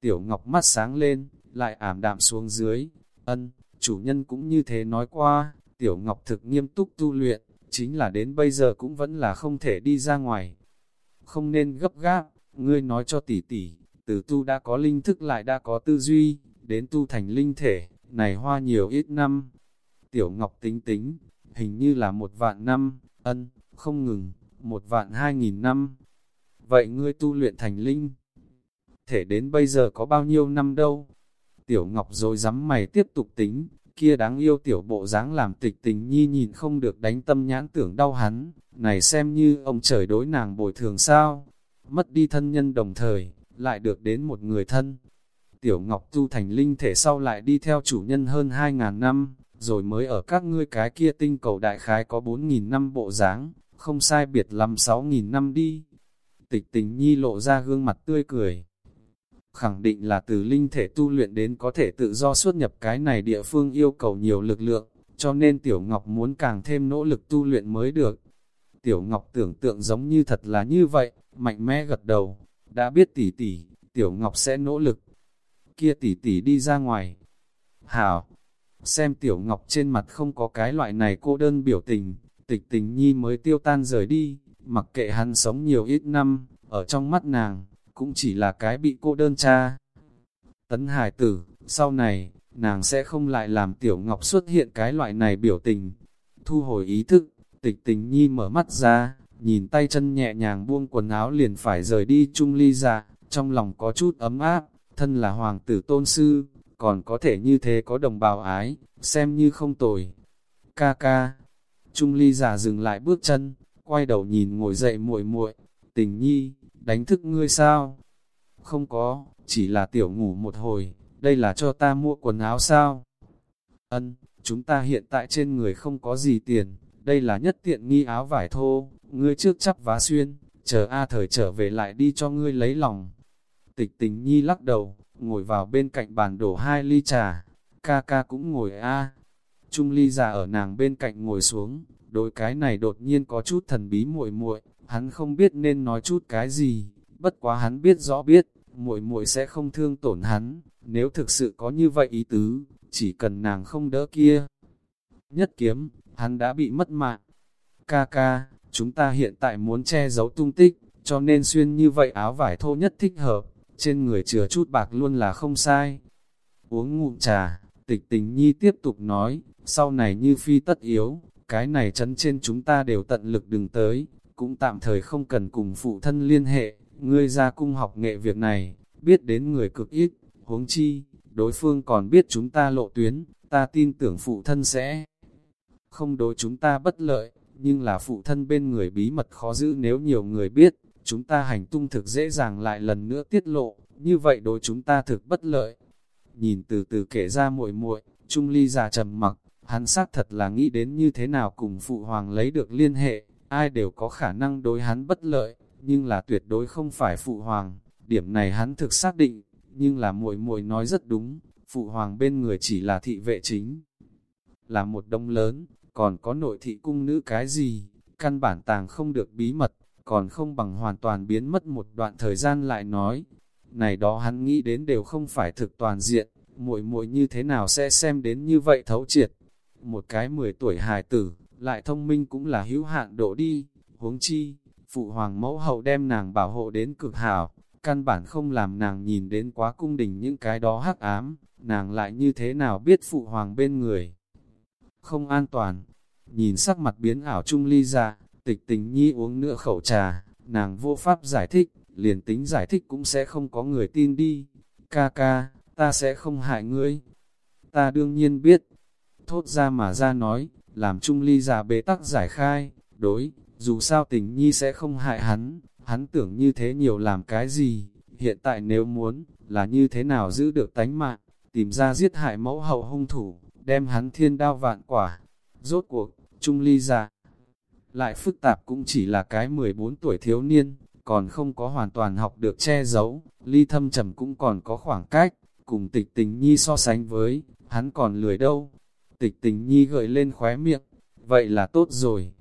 Speaker 1: Tiểu Ngọc mắt sáng lên, lại ảm đạm xuống dưới. Ân, chủ nhân cũng như thế nói qua, Tiểu Ngọc thực nghiêm túc tu luyện, chính là đến bây giờ cũng vẫn là không thể đi ra ngoài. Không nên gấp gáp, ngươi nói cho tỷ tỷ, từ tu đã có linh thức lại đã có tư duy, đến tu thành linh thể, này hoa nhiều ít năm. Tiểu Ngọc tính tính, hình như là một vạn năm, ân, không ngừng, một vạn hai nghìn năm. Vậy ngươi tu luyện thành linh, thể đến bây giờ có bao nhiêu năm đâu? Tiểu Ngọc rồi dám mày tiếp tục tính, kia đáng yêu tiểu bộ dáng làm tịch tình nhi nhìn không được đánh tâm nhãn tưởng đau hắn, này xem như ông trời đối nàng bồi thường sao? Mất đi thân nhân đồng thời, lại được đến một người thân. Tiểu Ngọc tu thành linh thể sau lại đi theo chủ nhân hơn hai ngàn năm, rồi mới ở các ngươi cái kia tinh cầu đại khái có 4.000 năm bộ dáng không sai biệt lắm 6.000 năm đi. Tịch tình nhi lộ ra gương mặt tươi cười. Khẳng định là từ linh thể tu luyện đến có thể tự do xuất nhập cái này địa phương yêu cầu nhiều lực lượng, cho nên Tiểu Ngọc muốn càng thêm nỗ lực tu luyện mới được. Tiểu Ngọc tưởng tượng giống như thật là như vậy, mạnh mẽ gật đầu, đã biết tỷ tỷ, Tiểu Ngọc sẽ nỗ lực. Kia tỷ tỷ đi ra ngoài. Hảo, Xem tiểu ngọc trên mặt không có cái loại này cô đơn biểu tình, tịch tình nhi mới tiêu tan rời đi, mặc kệ hắn sống nhiều ít năm, ở trong mắt nàng, cũng chỉ là cái bị cô đơn cha. Tấn hải tử, sau này, nàng sẽ không lại làm tiểu ngọc xuất hiện cái loại này biểu tình. Thu hồi ý thức, tịch tình nhi mở mắt ra, nhìn tay chân nhẹ nhàng buông quần áo liền phải rời đi chung ly dạ, trong lòng có chút ấm áp, thân là hoàng tử tôn sư, còn có thể như thế có đồng bào ái, xem như không tồi. Ca ca, Trung ly giả dừng lại bước chân, quay đầu nhìn ngồi dậy muội muội tình nhi, đánh thức ngươi sao? Không có, chỉ là tiểu ngủ một hồi, đây là cho ta mua quần áo sao? Ân, chúng ta hiện tại trên người không có gì tiền, đây là nhất tiện nghi áo vải thô, ngươi trước chắp vá xuyên, chờ A thời trở về lại đi cho ngươi lấy lòng. Tịch tình nhi lắc đầu, ngồi vào bên cạnh bàn đổ hai ly trà, ca ca cũng ngồi A. Trung ly già ở nàng bên cạnh ngồi xuống, đôi cái này đột nhiên có chút thần bí muội muội, hắn không biết nên nói chút cái gì, bất quá hắn biết rõ biết, muội muội sẽ không thương tổn hắn, nếu thực sự có như vậy ý tứ, chỉ cần nàng không đỡ kia. Nhất kiếm, hắn đã bị mất mạng. Ca ca, chúng ta hiện tại muốn che giấu tung tích, cho nên xuyên như vậy áo vải thô nhất thích hợp, trên người chừa chút bạc luôn là không sai. Uống ngụm trà, tịch tình nhi tiếp tục nói, sau này như phi tất yếu, cái này chấn trên chúng ta đều tận lực đừng tới, cũng tạm thời không cần cùng phụ thân liên hệ, ngươi ra cung học nghệ việc này, biết đến người cực ít, huống chi, đối phương còn biết chúng ta lộ tuyến, ta tin tưởng phụ thân sẽ không đối chúng ta bất lợi, nhưng là phụ thân bên người bí mật khó giữ nếu nhiều người biết, chúng ta hành tung thực dễ dàng lại lần nữa tiết lộ, như vậy đối chúng ta thực bất lợi. Nhìn từ từ kể ra muội muội, Trung Ly già trầm mặc, hắn xác thật là nghĩ đến như thế nào cùng phụ hoàng lấy được liên hệ, ai đều có khả năng đối hắn bất lợi, nhưng là tuyệt đối không phải phụ hoàng, điểm này hắn thực xác định, nhưng là muội muội nói rất đúng, phụ hoàng bên người chỉ là thị vệ chính. Là một đông lớn, còn có nội thị cung nữ cái gì, căn bản tàng không được bí mật, còn không bằng hoàn toàn biến mất một đoạn thời gian lại nói. Này đó hắn nghĩ đến đều không phải thực toàn diện, muội muội như thế nào sẽ xem đến như vậy thấu triệt. Một cái 10 tuổi hài tử, lại thông minh cũng là hữu hạn độ đi, huống chi, phụ hoàng mẫu hậu đem nàng bảo hộ đến cực hảo, căn bản không làm nàng nhìn đến quá cung đình những cái đó hắc ám, nàng lại như thế nào biết phụ hoàng bên người. Không an toàn, nhìn sắc mặt biến ảo trung ly ra, tịch tình nhi uống nửa khẩu trà, nàng vô pháp giải thích, liền tính giải thích cũng sẽ không có người tin đi. Ca ca, ta sẽ không hại ngươi. Ta đương nhiên biết. Thốt ra mà ra nói, làm trung ly già bế tắc giải khai, đối, dù sao tình nhi sẽ không hại hắn, hắn tưởng như thế nhiều làm cái gì, hiện tại nếu muốn, là như thế nào giữ được tánh mạng, tìm ra giết hại mẫu hậu hung thủ, đem hắn thiên đao vạn quả. Rốt cuộc, trung ly già, lại phức tạp cũng chỉ là cái 14 tuổi thiếu niên, còn không có hoàn toàn học được che giấu, ly thâm trầm cũng còn có khoảng cách, cùng tịch tình nhi so sánh với, hắn còn lười đâu. Tịch tình nhi gợi lên khóe miệng, vậy là tốt rồi.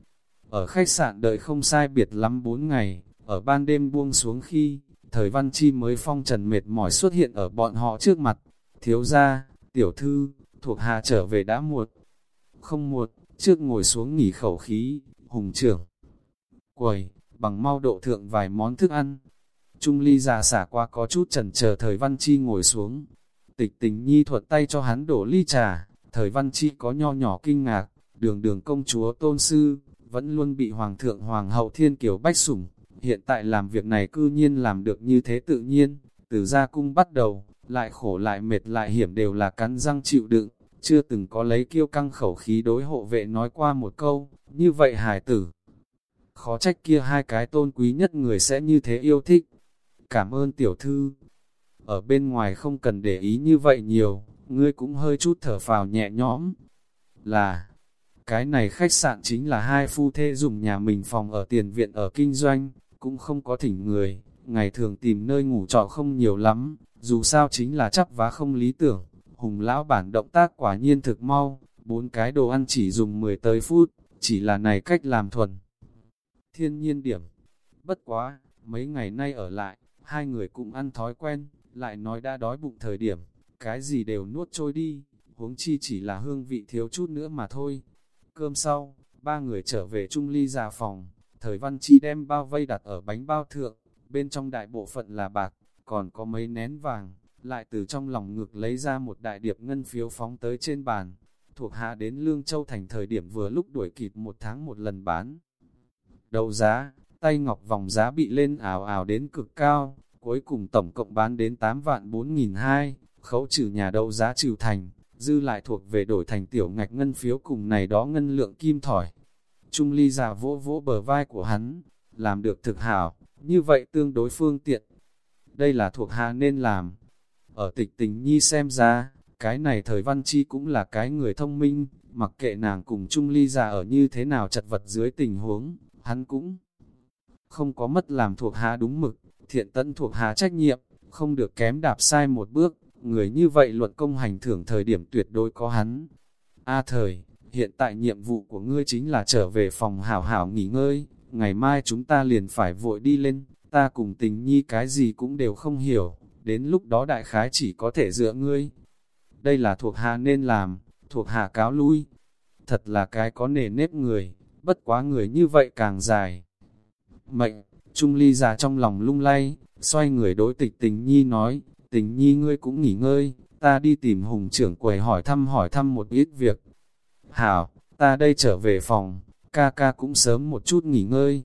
Speaker 1: Ở khách sạn đợi không sai biệt lắm 4 ngày, ở ban đêm buông xuống khi, thời văn chi mới phong trần mệt mỏi xuất hiện ở bọn họ trước mặt. Thiếu gia, tiểu thư, thuộc hạ trở về đã muộn. Không muộn, trước ngồi xuống nghỉ khẩu khí, hùng trưởng. Quầy, bằng mau độ thượng vài món thức ăn. Trung ly già xả qua có chút trần chờ thời văn chi ngồi xuống. Tịch tình nhi thuật tay cho hắn đổ ly trà, thời văn chi có nho nhỏ kinh ngạc, đường đường công chúa tôn sư, vẫn luôn bị hoàng thượng hoàng hậu thiên kiều bách sủng. Hiện tại làm việc này cư nhiên làm được như thế tự nhiên, từ gia cung bắt đầu, lại khổ lại mệt lại hiểm đều là cắn răng chịu đựng, chưa từng có lấy kiêu căng khẩu khí đối hộ vệ nói qua một câu, như vậy hài tử. Khó trách kia hai cái tôn quý nhất người sẽ như thế yêu thích. Cảm ơn tiểu thư. Ở bên ngoài không cần để ý như vậy nhiều, ngươi cũng hơi chút thở phào nhẹ nhõm. Là, cái này khách sạn chính là hai phu thê dùng nhà mình phòng ở tiền viện ở kinh doanh, cũng không có thỉnh người, ngày thường tìm nơi ngủ trọ không nhiều lắm, dù sao chính là chắp vá không lý tưởng. Hùng lão bản động tác quả nhiên thực mau, bốn cái đồ ăn chỉ dùng 10 tới phút, chỉ là này cách làm thuần. Thiên nhiên điểm, bất quá, mấy ngày nay ở lại, hai người cũng ăn thói quen, lại nói đã đói bụng thời điểm, cái gì đều nuốt trôi đi, huống chi chỉ là hương vị thiếu chút nữa mà thôi. Cơm sau, ba người trở về Trung Ly già phòng, thời văn chi đem bao vây đặt ở bánh bao thượng, bên trong đại bộ phận là bạc, còn có mấy nén vàng, lại từ trong lòng ngực lấy ra một đại điệp ngân phiếu phóng tới trên bàn. Thuộc hạ đến Lương Châu thành thời điểm vừa lúc đuổi kịp một tháng một lần bán. Đầu giá, tay ngọc vòng giá bị lên ảo ảo đến cực cao, cuối cùng tổng cộng bán đến 8 vạn 4 nghìn hai, khấu trừ nhà đầu giá trừ thành, dư lại thuộc về đổi thành tiểu ngạch ngân phiếu cùng này đó ngân lượng kim thỏi. Trung ly giả vỗ vỗ bờ vai của hắn, làm được thực hảo, như vậy tương đối phương tiện. Đây là thuộc hạ nên làm. Ở tịch tình nhi xem ra, cái này thời văn chi cũng là cái người thông minh, mặc kệ nàng cùng Trung ly giả ở như thế nào chật vật dưới tình huống, hắn cũng không có mất làm thuộc hạ đúng mực, thiện tận thuộc hạ trách nhiệm, không được kém đạp sai một bước, người như vậy luận công hành thưởng thời điểm tuyệt đối có hắn. A thời, hiện tại nhiệm vụ của ngươi chính là trở về phòng hảo hảo nghỉ ngơi, ngày mai chúng ta liền phải vội đi lên, ta cùng tình nhi cái gì cũng đều không hiểu, đến lúc đó đại khái chỉ có thể dựa ngươi. Đây là thuộc hạ nên làm, thuộc hạ cáo lui. Thật là cái có nề nếp người, bất quá người như vậy càng dài. Mệnh, Trung Ly già trong lòng lung lay, xoay người đối tịch tình nhi nói, tình nhi ngươi cũng nghỉ ngơi, ta đi tìm hùng trưởng quầy hỏi thăm hỏi thăm một ít việc. Hảo, ta đây trở về phòng, ca ca cũng sớm một chút nghỉ ngơi.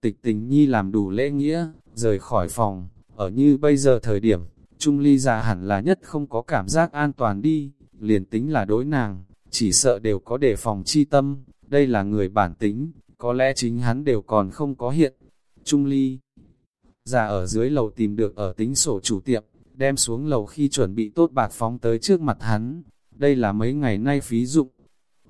Speaker 1: Tịch tình nhi làm đủ lễ nghĩa, rời khỏi phòng, ở như bây giờ thời điểm, Trung Ly già hẳn là nhất không có cảm giác an toàn đi, liền tính là đối nàng, chỉ sợ đều có đề phòng chi tâm, đây là người bản tính, có lẽ chính hắn đều còn không có hiện. Trung Ly già ở dưới lầu tìm được ở tính sổ chủ tiệm, đem xuống lầu khi chuẩn bị tốt bạc phóng tới trước mặt hắn, đây là mấy ngày nay phí dụng.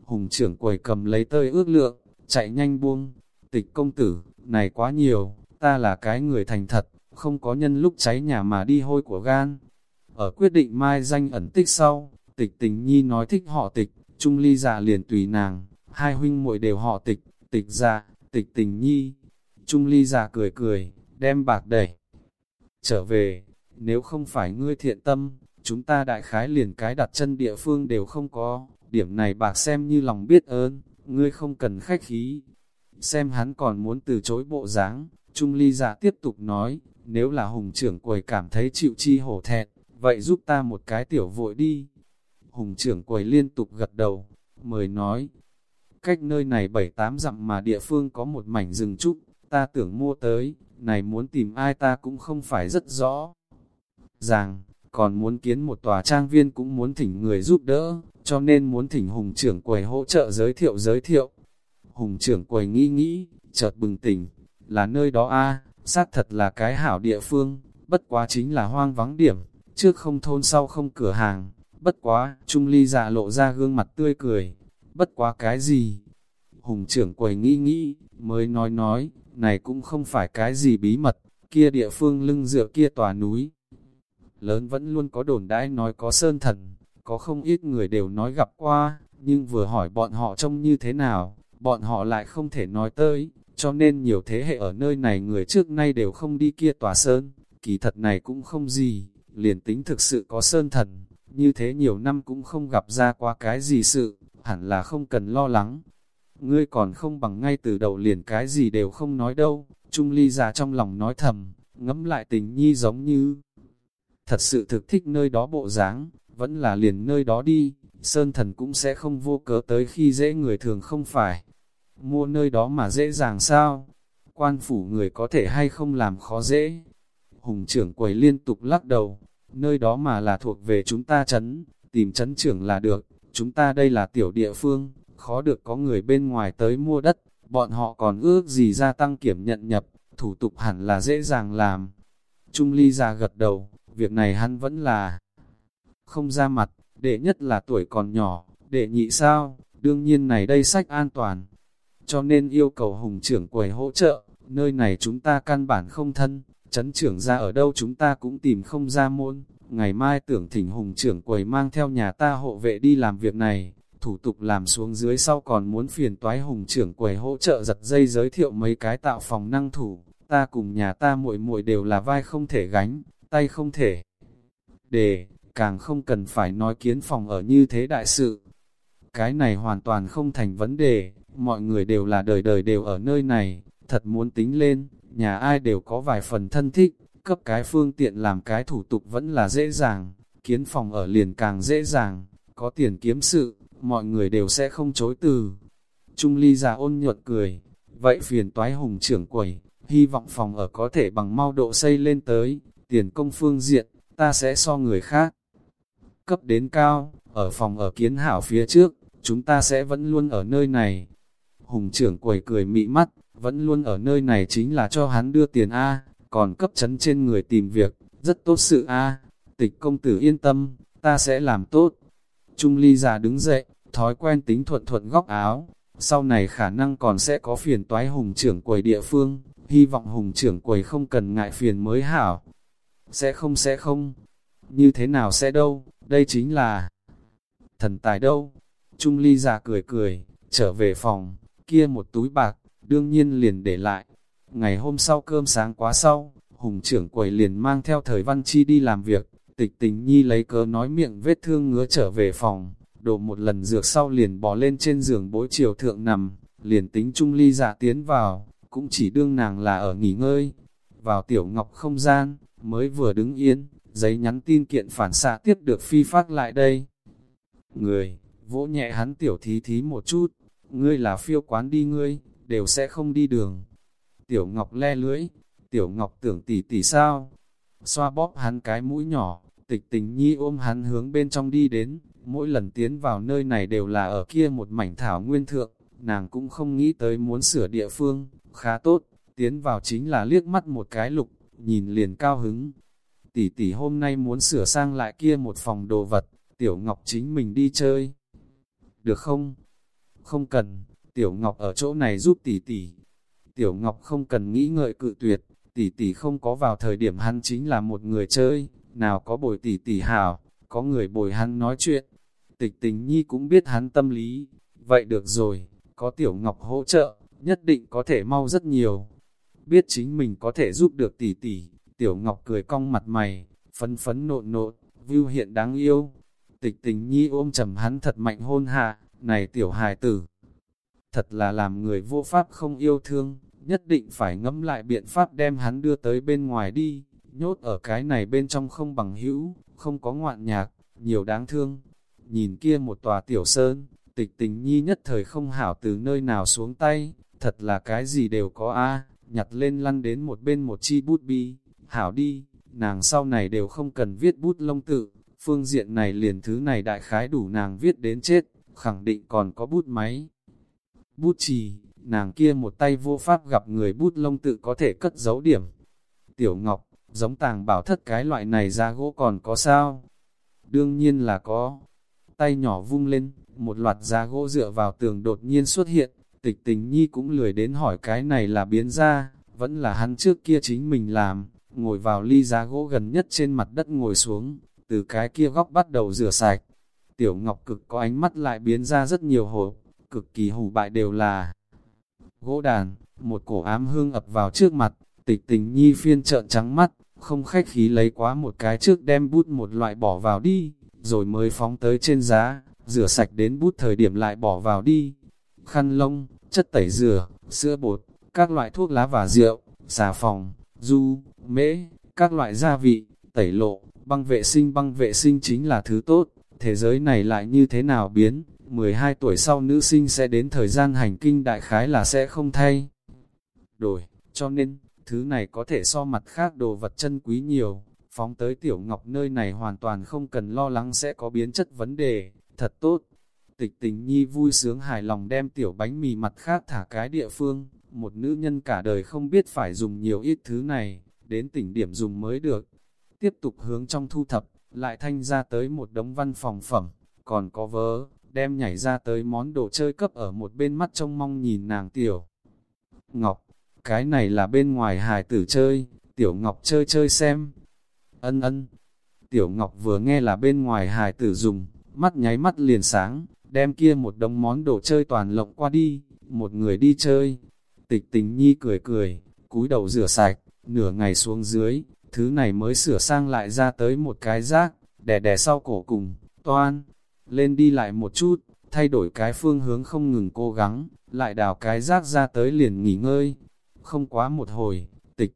Speaker 1: Hùng trưởng quầy cầm lấy tơi ước lượng, chạy nhanh buông, tịch công tử, này quá nhiều, ta là cái người thành thật, không có nhân lúc cháy nhà mà đi hôi của gan. Ở quyết định mai danh ẩn tích sau, tịch tình nhi nói thích họ tịch, trung ly dạ liền tùy nàng, hai huynh muội đều họ tịch, tịch dạ, tịch tình nhi. Trung ly dạ cười cười, đem bạc đẩy. Trở về, nếu không phải ngươi thiện tâm, chúng ta đại khái liền cái đặt chân địa phương đều không có, điểm này bạc xem như lòng biết ơn, ngươi không cần khách khí. Xem hắn còn muốn từ chối bộ dáng, Trung Ly giả tiếp tục nói, nếu là hùng trưởng quầy cảm thấy chịu chi hổ thẹn, vậy giúp ta một cái tiểu vội đi. Hùng trưởng quầy liên tục gật đầu, mời nói, cách nơi này bảy tám dặm mà địa phương có một mảnh rừng trúc, ta tưởng mua tới, này muốn tìm ai ta cũng không phải rất rõ. Ràng, còn muốn kiến một tòa trang viên cũng muốn thỉnh người giúp đỡ, cho nên muốn thỉnh Hùng trưởng quầy hỗ trợ giới thiệu giới thiệu. Hùng trưởng quầy nghĩ nghĩ, chợt bừng tỉnh, là nơi đó a xác thật là cái hảo địa phương, bất quá chính là hoang vắng điểm, trước không thôn sau không cửa hàng, bất quá, Trung Ly dạ lộ ra gương mặt tươi cười, bất quá cái gì? Hùng trưởng quầy nghĩ nghĩ, mới nói nói, này cũng không phải cái gì bí mật, kia địa phương lưng dựa kia tòa núi. Lớn vẫn luôn có đồn đãi nói có sơn thần, có không ít người đều nói gặp qua, nhưng vừa hỏi bọn họ trông như thế nào, bọn họ lại không thể nói tới, cho nên nhiều thế hệ ở nơi này người trước nay đều không đi kia tòa sơn, kỳ thật này cũng không gì, liền tính thực sự có sơn thần, như thế nhiều năm cũng không gặp ra qua cái gì sự, hẳn là không cần lo lắng. Ngươi còn không bằng ngay từ đầu liền cái gì đều không nói đâu, Trung Ly già trong lòng nói thầm, ngẫm lại tình nhi giống như thật sự thực thích nơi đó bộ dáng, vẫn là liền nơi đó đi, sơn thần cũng sẽ không vô cớ tới khi dễ người thường không phải. Mua nơi đó mà dễ dàng sao? Quan phủ người có thể hay không làm khó dễ? Hùng trưởng quầy liên tục lắc đầu, nơi đó mà là thuộc về chúng ta chấn, tìm chấn trưởng là được, chúng ta đây là tiểu địa phương, khó được có người bên ngoài tới mua đất, bọn họ còn ước gì gia tăng kiểm nhận nhập, thủ tục hẳn là dễ dàng làm. Trung ly già gật đầu, việc này hắn vẫn là không ra mặt, đệ nhất là tuổi còn nhỏ, đệ nhị sao, đương nhiên này đây sách an toàn. Cho nên yêu cầu hùng trưởng quầy hỗ trợ, nơi này chúng ta căn bản không thân, chấn trưởng ra ở đâu chúng ta cũng tìm không ra môn. Ngày mai tưởng thỉnh hùng trưởng quầy mang theo nhà ta hộ vệ đi làm việc này, thủ tục làm xuống dưới sau còn muốn phiền toái hùng trưởng quầy hỗ trợ giật dây giới thiệu mấy cái tạo phòng năng thủ, ta cùng nhà ta muội muội đều là vai không thể gánh, tay không thể. Để, càng không cần phải nói kiến phòng ở như thế đại sự. Cái này hoàn toàn không thành vấn đề, mọi người đều là đời đời đều ở nơi này, thật muốn tính lên, nhà ai đều có vài phần thân thích, cấp cái phương tiện làm cái thủ tục vẫn là dễ dàng, kiến phòng ở liền càng dễ dàng, có tiền kiếm sự, mọi người đều sẽ không chối từ. Trung ly già ôn nhuận cười, vậy phiền toái hùng trưởng quầy, hy vọng phòng ở có thể bằng mau độ xây lên tới, tiền công phương diện, ta sẽ so người khác. cấp đến cao, ở phòng ở kiến hảo phía trước, chúng ta sẽ vẫn luôn ở nơi này. Hùng trưởng quầy cười mị mắt, vẫn luôn ở nơi này chính là cho hắn đưa tiền A, còn cấp chấn trên người tìm việc, rất tốt sự A. Tịch công tử yên tâm, ta sẽ làm tốt. Trung ly già đứng dậy, thói quen tính thuận thuận góc áo, sau này khả năng còn sẽ có phiền toái hùng trưởng quầy địa phương, hy vọng hùng trưởng quầy không cần ngại phiền mới hảo. Sẽ không sẽ không, như thế nào sẽ đâu, đây chính là thần tài đâu. Trung ly già cười cười, trở về phòng, kia một túi bạc, đương nhiên liền để lại. Ngày hôm sau cơm sáng quá sau, hùng trưởng quầy liền mang theo thời văn chi đi làm việc, tịch tình nhi lấy cớ nói miệng vết thương ngứa trở về phòng, đổ một lần dược sau liền bò lên trên giường bối chiều thượng nằm, liền tính trung ly dạ tiến vào, cũng chỉ đương nàng là ở nghỉ ngơi. Vào tiểu ngọc không gian, mới vừa đứng yên, giấy nhắn tin kiện phản xạ tiếp được phi phát lại đây. Người, vỗ nhẹ hắn tiểu thí thí một chút, ngươi là phiêu quán đi ngươi, đều sẽ không đi đường. Tiểu ngọc le lưỡi, tiểu ngọc tưởng tỷ tỷ sao? Xoa bóp hắn cái mũi nhỏ, tịch tình nhi ôm hắn hướng bên trong đi đến, mỗi lần tiến vào nơi này đều là ở kia một mảnh thảo nguyên thượng, nàng cũng không nghĩ tới muốn sửa địa phương, khá tốt, tiến vào chính là liếc mắt một cái lục, nhìn liền cao hứng. Tỷ tỷ hôm nay muốn sửa sang lại kia một phòng đồ vật, tiểu ngọc chính mình đi chơi. Được không? Không cần, tiểu ngọc ở chỗ này giúp tỷ tỷ. Tiểu ngọc không cần nghĩ ngợi cự tuyệt, tỷ tỷ không có vào thời điểm hắn chính là một người chơi, nào có bồi tỷ tỷ hảo, có người bồi hắn nói chuyện. Tịch tình nhi cũng biết hắn tâm lý, vậy được rồi, có tiểu ngọc hỗ trợ, nhất định có thể mau rất nhiều. Biết chính mình có thể giúp được tỷ tỷ, tiểu ngọc cười cong mặt mày, phấn phấn nộn nộn, view hiện đáng yêu. Tịch tình nhi ôm trầm hắn thật mạnh hôn hạ, này tiểu hài tử. Thật là làm người vô pháp không yêu thương, nhất định phải ngẫm lại biện pháp đem hắn đưa tới bên ngoài đi, nhốt ở cái này bên trong không bằng hữu, không có ngoạn nhạc, nhiều đáng thương. Nhìn kia một tòa tiểu sơn, tịch tình nhi nhất thời không hảo từ nơi nào xuống tay, thật là cái gì đều có a nhặt lên lăn đến một bên một chi bút bi, hảo đi, nàng sau này đều không cần viết bút lông tự, phương diện này liền thứ này đại khái đủ nàng viết đến chết, khẳng định còn có bút máy. Bút chì, nàng kia một tay vô pháp gặp người bút lông tự có thể cất giấu điểm. Tiểu Ngọc, giống tàng bảo thất cái loại này ra gỗ còn có sao? Đương nhiên là có. Tay nhỏ vung lên, một loạt giá gỗ dựa vào tường đột nhiên xuất hiện, tịch tình nhi cũng lười đến hỏi cái này là biến ra, vẫn là hắn trước kia chính mình làm, ngồi vào ly giá gỗ gần nhất trên mặt đất ngồi xuống, từ cái kia góc bắt đầu rửa sạch. Tiểu Ngọc cực có ánh mắt lại biến ra rất nhiều hộp, cực kỳ hủ bại đều là gỗ đàn, một cổ ám hương ập vào trước mặt, tịch tình nhi phiên trợn trắng mắt, không khách khí lấy quá một cái trước đem bút một loại bỏ vào đi, rồi mới phóng tới trên giá, rửa sạch đến bút thời điểm lại bỏ vào đi. Khăn lông, chất tẩy rửa, sữa bột, các loại thuốc lá và rượu, xà phòng, du, mễ, các loại gia vị, tẩy lộ, băng vệ sinh băng vệ sinh chính là thứ tốt, thế giới này lại như thế nào biến, 12 tuổi sau nữ sinh sẽ đến thời gian hành kinh đại khái là sẽ không thay. Đổi, cho nên, thứ này có thể so mặt khác đồ vật chân quý nhiều, phóng tới tiểu ngọc nơi này hoàn toàn không cần lo lắng sẽ có biến chất vấn đề, thật tốt. Tịch tình nhi vui sướng hài lòng đem tiểu bánh mì mặt khác thả cái địa phương, một nữ nhân cả đời không biết phải dùng nhiều ít thứ này, đến tỉnh điểm dùng mới được. Tiếp tục hướng trong thu thập, lại thanh ra tới một đống văn phòng phẩm, còn có vớ, đem nhảy ra tới món đồ chơi cấp ở một bên mắt trông mong nhìn nàng tiểu. Ngọc, cái này là bên ngoài hài tử chơi, tiểu Ngọc chơi chơi xem. Ân ân, tiểu Ngọc vừa nghe là bên ngoài hài tử dùng, mắt nháy mắt liền sáng, đem kia một đống món đồ chơi toàn lộng qua đi, một người đi chơi. Tịch tình nhi cười cười, cúi đầu rửa sạch, nửa ngày xuống dưới, thứ này mới sửa sang lại ra tới một cái rác, đè đè sau cổ cùng, toan, lên đi lại một chút, thay đổi cái phương hướng không ngừng cố gắng, lại đào cái rác ra tới liền nghỉ ngơi. Không quá một hồi, tịch.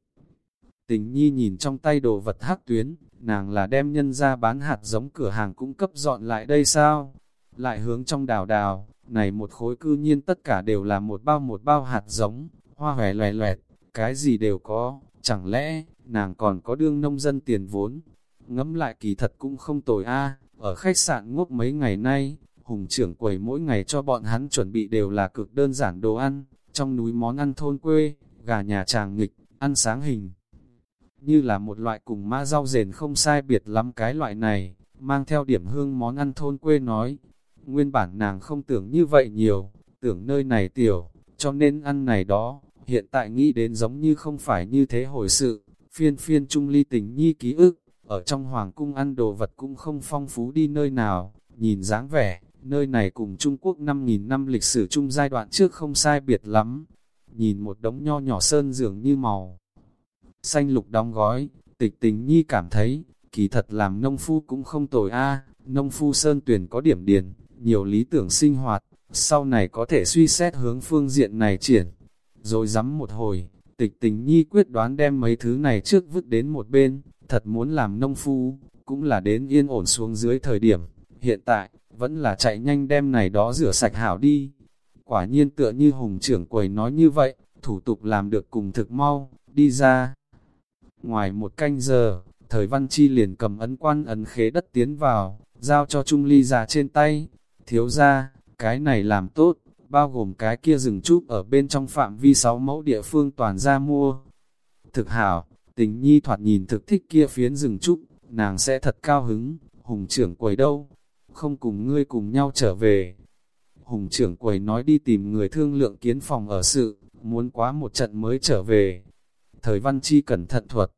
Speaker 1: Tình nhi nhìn trong tay đồ vật hắc tuyến, nàng là đem nhân ra bán hạt giống cửa hàng cũng cấp dọn lại đây sao? Lại hướng trong đào đào, này một khối cư nhiên tất cả đều là một bao một bao hạt giống, hoa hòe loè loẹt, cái gì đều có, chẳng lẽ, nàng còn có đương nông dân tiền vốn? Ngẫm lại kỳ thật cũng không tồi a ở khách sạn ngốc mấy ngày nay, hùng trưởng quầy mỗi ngày cho bọn hắn chuẩn bị đều là cực đơn giản đồ ăn, trong núi món ăn thôn quê, gà nhà tràng nghịch, ăn sáng hình. Như là một loại cùng ma rau rền không sai biệt lắm cái loại này, mang theo điểm hương món ăn thôn quê nói. Nguyên bản nàng không tưởng như vậy nhiều, tưởng nơi này tiểu, cho nên ăn này đó, hiện tại nghĩ đến giống như không phải như thế hồi sự, phiên phiên trung ly tình nhi ký ức, ở trong hoàng cung ăn đồ vật cũng không phong phú đi nơi nào, nhìn dáng vẻ, nơi này cùng Trung Quốc 5.000 năm lịch sử chung giai đoạn trước không sai biệt lắm, nhìn một đống nho nhỏ sơn dường như màu xanh lục đóng gói, tịch tình nhi cảm thấy, kỳ thật làm nông phu cũng không tồi a nông phu sơn tuyển có điểm điền, nhiều lý tưởng sinh hoạt, sau này có thể suy xét hướng phương diện này triển. Rồi dám một hồi, tịch tình nhi quyết đoán đem mấy thứ này trước vứt đến một bên, thật muốn làm nông phu, cũng là đến yên ổn xuống dưới thời điểm. Hiện tại, vẫn là chạy nhanh đem này đó rửa sạch hảo đi. Quả nhiên tựa như hùng trưởng quầy nói như vậy, thủ tục làm được cùng thực mau, đi ra. Ngoài một canh giờ, thời văn chi liền cầm ấn quan ấn khế đất tiến vào, giao cho Trung Ly ra trên tay. Thiếu ra, cái này làm tốt, bao gồm cái kia rừng trúc ở bên trong phạm vi 6 mẫu địa phương toàn ra mua. Thực hảo, tình nhi thoạt nhìn thực thích kia phiến rừng trúc, nàng sẽ thật cao hứng, hùng trưởng quầy đâu, không cùng ngươi cùng nhau trở về. Hùng trưởng quầy nói đi tìm người thương lượng kiến phòng ở sự, muốn quá một trận mới trở về. Thời văn chi cẩn thận thuật.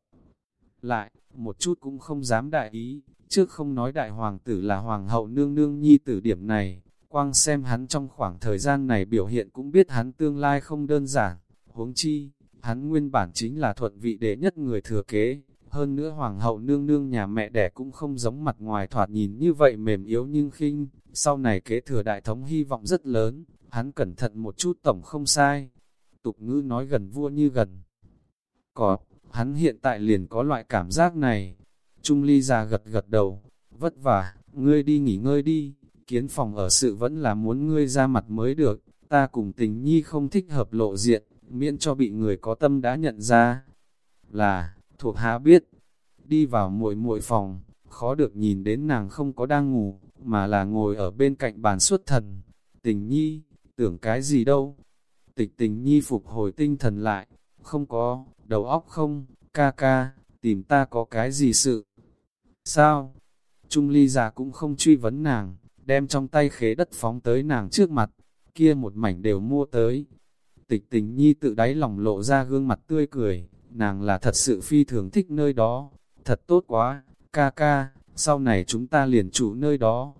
Speaker 1: Lại, một chút cũng không dám đại ý, trước không nói đại hoàng tử là hoàng hậu nương nương nhi tử điểm này, quang xem hắn trong khoảng thời gian này biểu hiện cũng biết hắn tương lai không đơn giản, huống chi, hắn nguyên bản chính là thuận vị đệ nhất người thừa kế, hơn nữa hoàng hậu nương nương nhà mẹ đẻ cũng không giống mặt ngoài thoạt nhìn như vậy mềm yếu nhưng khinh, sau này kế thừa đại thống hy vọng rất lớn, hắn cẩn thận một chút tổng không sai. Tục ngữ nói gần vua như gần. Có, hắn hiện tại liền có loại cảm giác này. Trung ly già gật gật đầu, vất vả, ngươi đi nghỉ ngơi đi, kiến phòng ở sự vẫn là muốn ngươi ra mặt mới được, ta cùng tình nhi không thích hợp lộ diện, miễn cho bị người có tâm đã nhận ra. Là, thuộc hạ biết, đi vào muội muội phòng, khó được nhìn đến nàng không có đang ngủ, mà là ngồi ở bên cạnh bàn suốt thần. Tình nhi, tưởng cái gì đâu? Tịch tình nhi phục hồi tinh thần lại, không có, đầu óc không, ca ca, tìm ta có cái gì sự? Sao? Trung ly già cũng không truy vấn nàng, đem trong tay khế đất phóng tới nàng trước mặt, kia một mảnh đều mua tới. Tịch tình nhi tự đáy lòng lộ ra gương mặt tươi cười, nàng là thật sự phi thường thích nơi đó, thật tốt quá, ca ca, sau này chúng ta liền chủ nơi đó,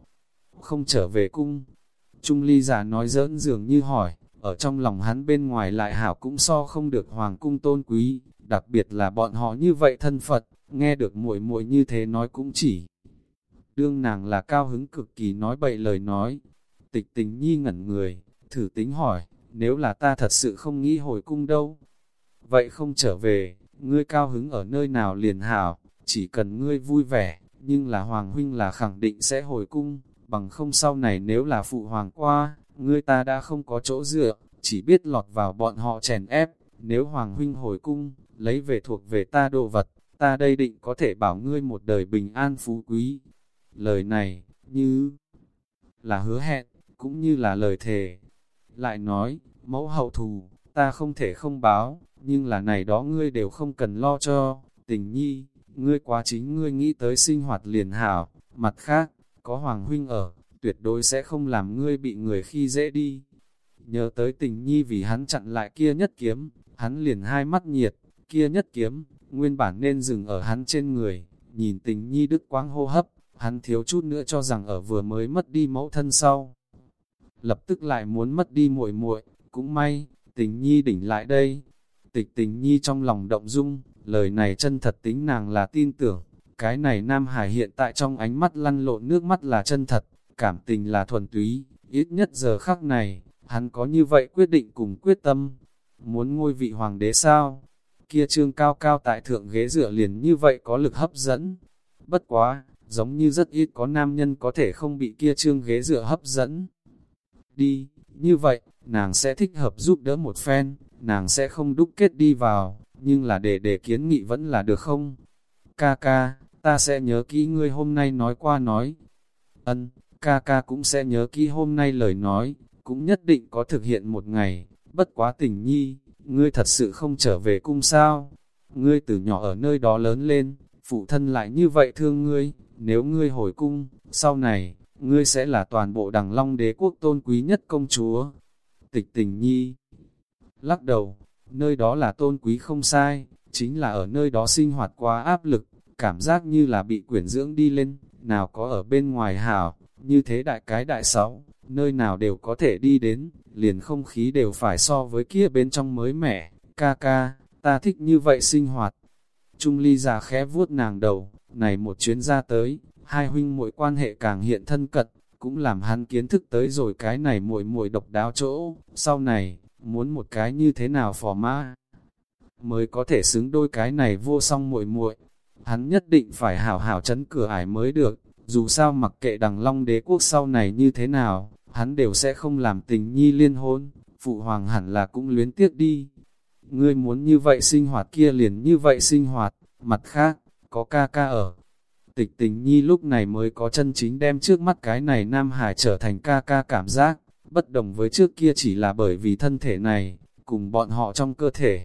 Speaker 1: không trở về cung. Trung ly giả nói giỡn dường như hỏi, ở trong lòng hắn bên ngoài lại hảo cũng so không được hoàng cung tôn quý, đặc biệt là bọn họ như vậy thân Phật, nghe được muội muội như thế nói cũng chỉ. Đương nàng là cao hứng cực kỳ nói bậy lời nói, tịch tình nhi ngẩn người, thử tính hỏi, nếu là ta thật sự không nghĩ hồi cung đâu, vậy không trở về, ngươi cao hứng ở nơi nào liền hảo, chỉ cần ngươi vui vẻ, nhưng là Hoàng Huynh là khẳng định sẽ hồi cung, bằng không sau này nếu là phụ hoàng qua, ngươi ta đã không có chỗ dựa, chỉ biết lọt vào bọn họ chèn ép, nếu Hoàng Huynh hồi cung, lấy về thuộc về ta đồ vật, ta đây định có thể bảo ngươi một đời bình an phú quý. Lời này, như là hứa hẹn, cũng như là lời thề. Lại nói, mẫu hậu thù, ta không thể không báo, nhưng là này đó ngươi đều không cần lo cho, tình nhi, ngươi quá chính ngươi nghĩ tới sinh hoạt liền hảo, mặt khác, có Hoàng Huynh ở, tuyệt đối sẽ không làm ngươi bị người khi dễ đi. Nhớ tới tình nhi vì hắn chặn lại kia nhất kiếm, hắn liền hai mắt nhiệt, kia nhất kiếm, nguyên bản nên dừng ở hắn trên người, nhìn tình nhi đức quáng hô hấp, hắn thiếu chút nữa cho rằng ở vừa mới mất đi mẫu thân sau. Lập tức lại muốn mất đi muội muội, cũng may, tình nhi đỉnh lại đây. Tịch tình nhi trong lòng động dung, lời này chân thật tính nàng là tin tưởng, cái này Nam Hải hiện tại trong ánh mắt lăn lộn nước mắt là chân thật, cảm tình là thuần túy, ít nhất giờ khắc này, hắn có như vậy quyết định cùng quyết tâm. Muốn ngôi vị hoàng đế sao? Kia trương cao cao tại thượng ghế dựa liền như vậy có lực hấp dẫn. Bất quá, giống như rất ít có nam nhân có thể không bị kia trương ghế dựa hấp dẫn. Đi, như vậy, nàng sẽ thích hợp giúp đỡ một phen, nàng sẽ không đúc kết đi vào, nhưng là để để kiến nghị vẫn là được không? Ca ca, ta sẽ nhớ kỹ ngươi hôm nay nói qua nói. ân, ca ca cũng sẽ nhớ kỹ hôm nay lời nói, cũng nhất định có thực hiện một ngày, bất quá tình nhi, ngươi thật sự không trở về cung sao, ngươi từ nhỏ ở nơi đó lớn lên, phụ thân lại như vậy thương ngươi, nếu ngươi hồi cung, sau này, ngươi sẽ là toàn bộ đằng long đế quốc tôn quý nhất công chúa. Tịch tình nhi, lắc đầu, nơi đó là tôn quý không sai, chính là ở nơi đó sinh hoạt quá áp lực, cảm giác như là bị quyển dưỡng đi lên, nào có ở bên ngoài hảo, như thế đại cái đại sáu, nơi nào đều có thể đi đến, liền không khí đều phải so với kia bên trong mới mẻ, ca ca, ta thích như vậy sinh hoạt. Trung ly già khẽ vuốt nàng đầu, này một chuyến ra tới, hai huynh muội quan hệ càng hiện thân cận, cũng làm hắn kiến thức tới rồi cái này muội muội độc đáo chỗ, sau này, muốn một cái như thế nào phò ma? Mới có thể xứng đôi cái này vô song muội muội. Hắn nhất định phải hảo hảo chấn cửa ải mới được, dù sao mặc kệ đằng long đế quốc sau này như thế nào, hắn đều sẽ không làm tình nhi liên hôn, phụ hoàng hẳn là cũng luyến tiếc đi. Ngươi muốn như vậy sinh hoạt kia liền như vậy sinh hoạt, mặt khác, có ca ca ở. Tịch tình nhi lúc này mới có chân chính đem trước mắt cái này Nam Hải trở thành ca ca cảm giác, bất đồng với trước kia chỉ là bởi vì thân thể này, cùng bọn họ trong cơ thể.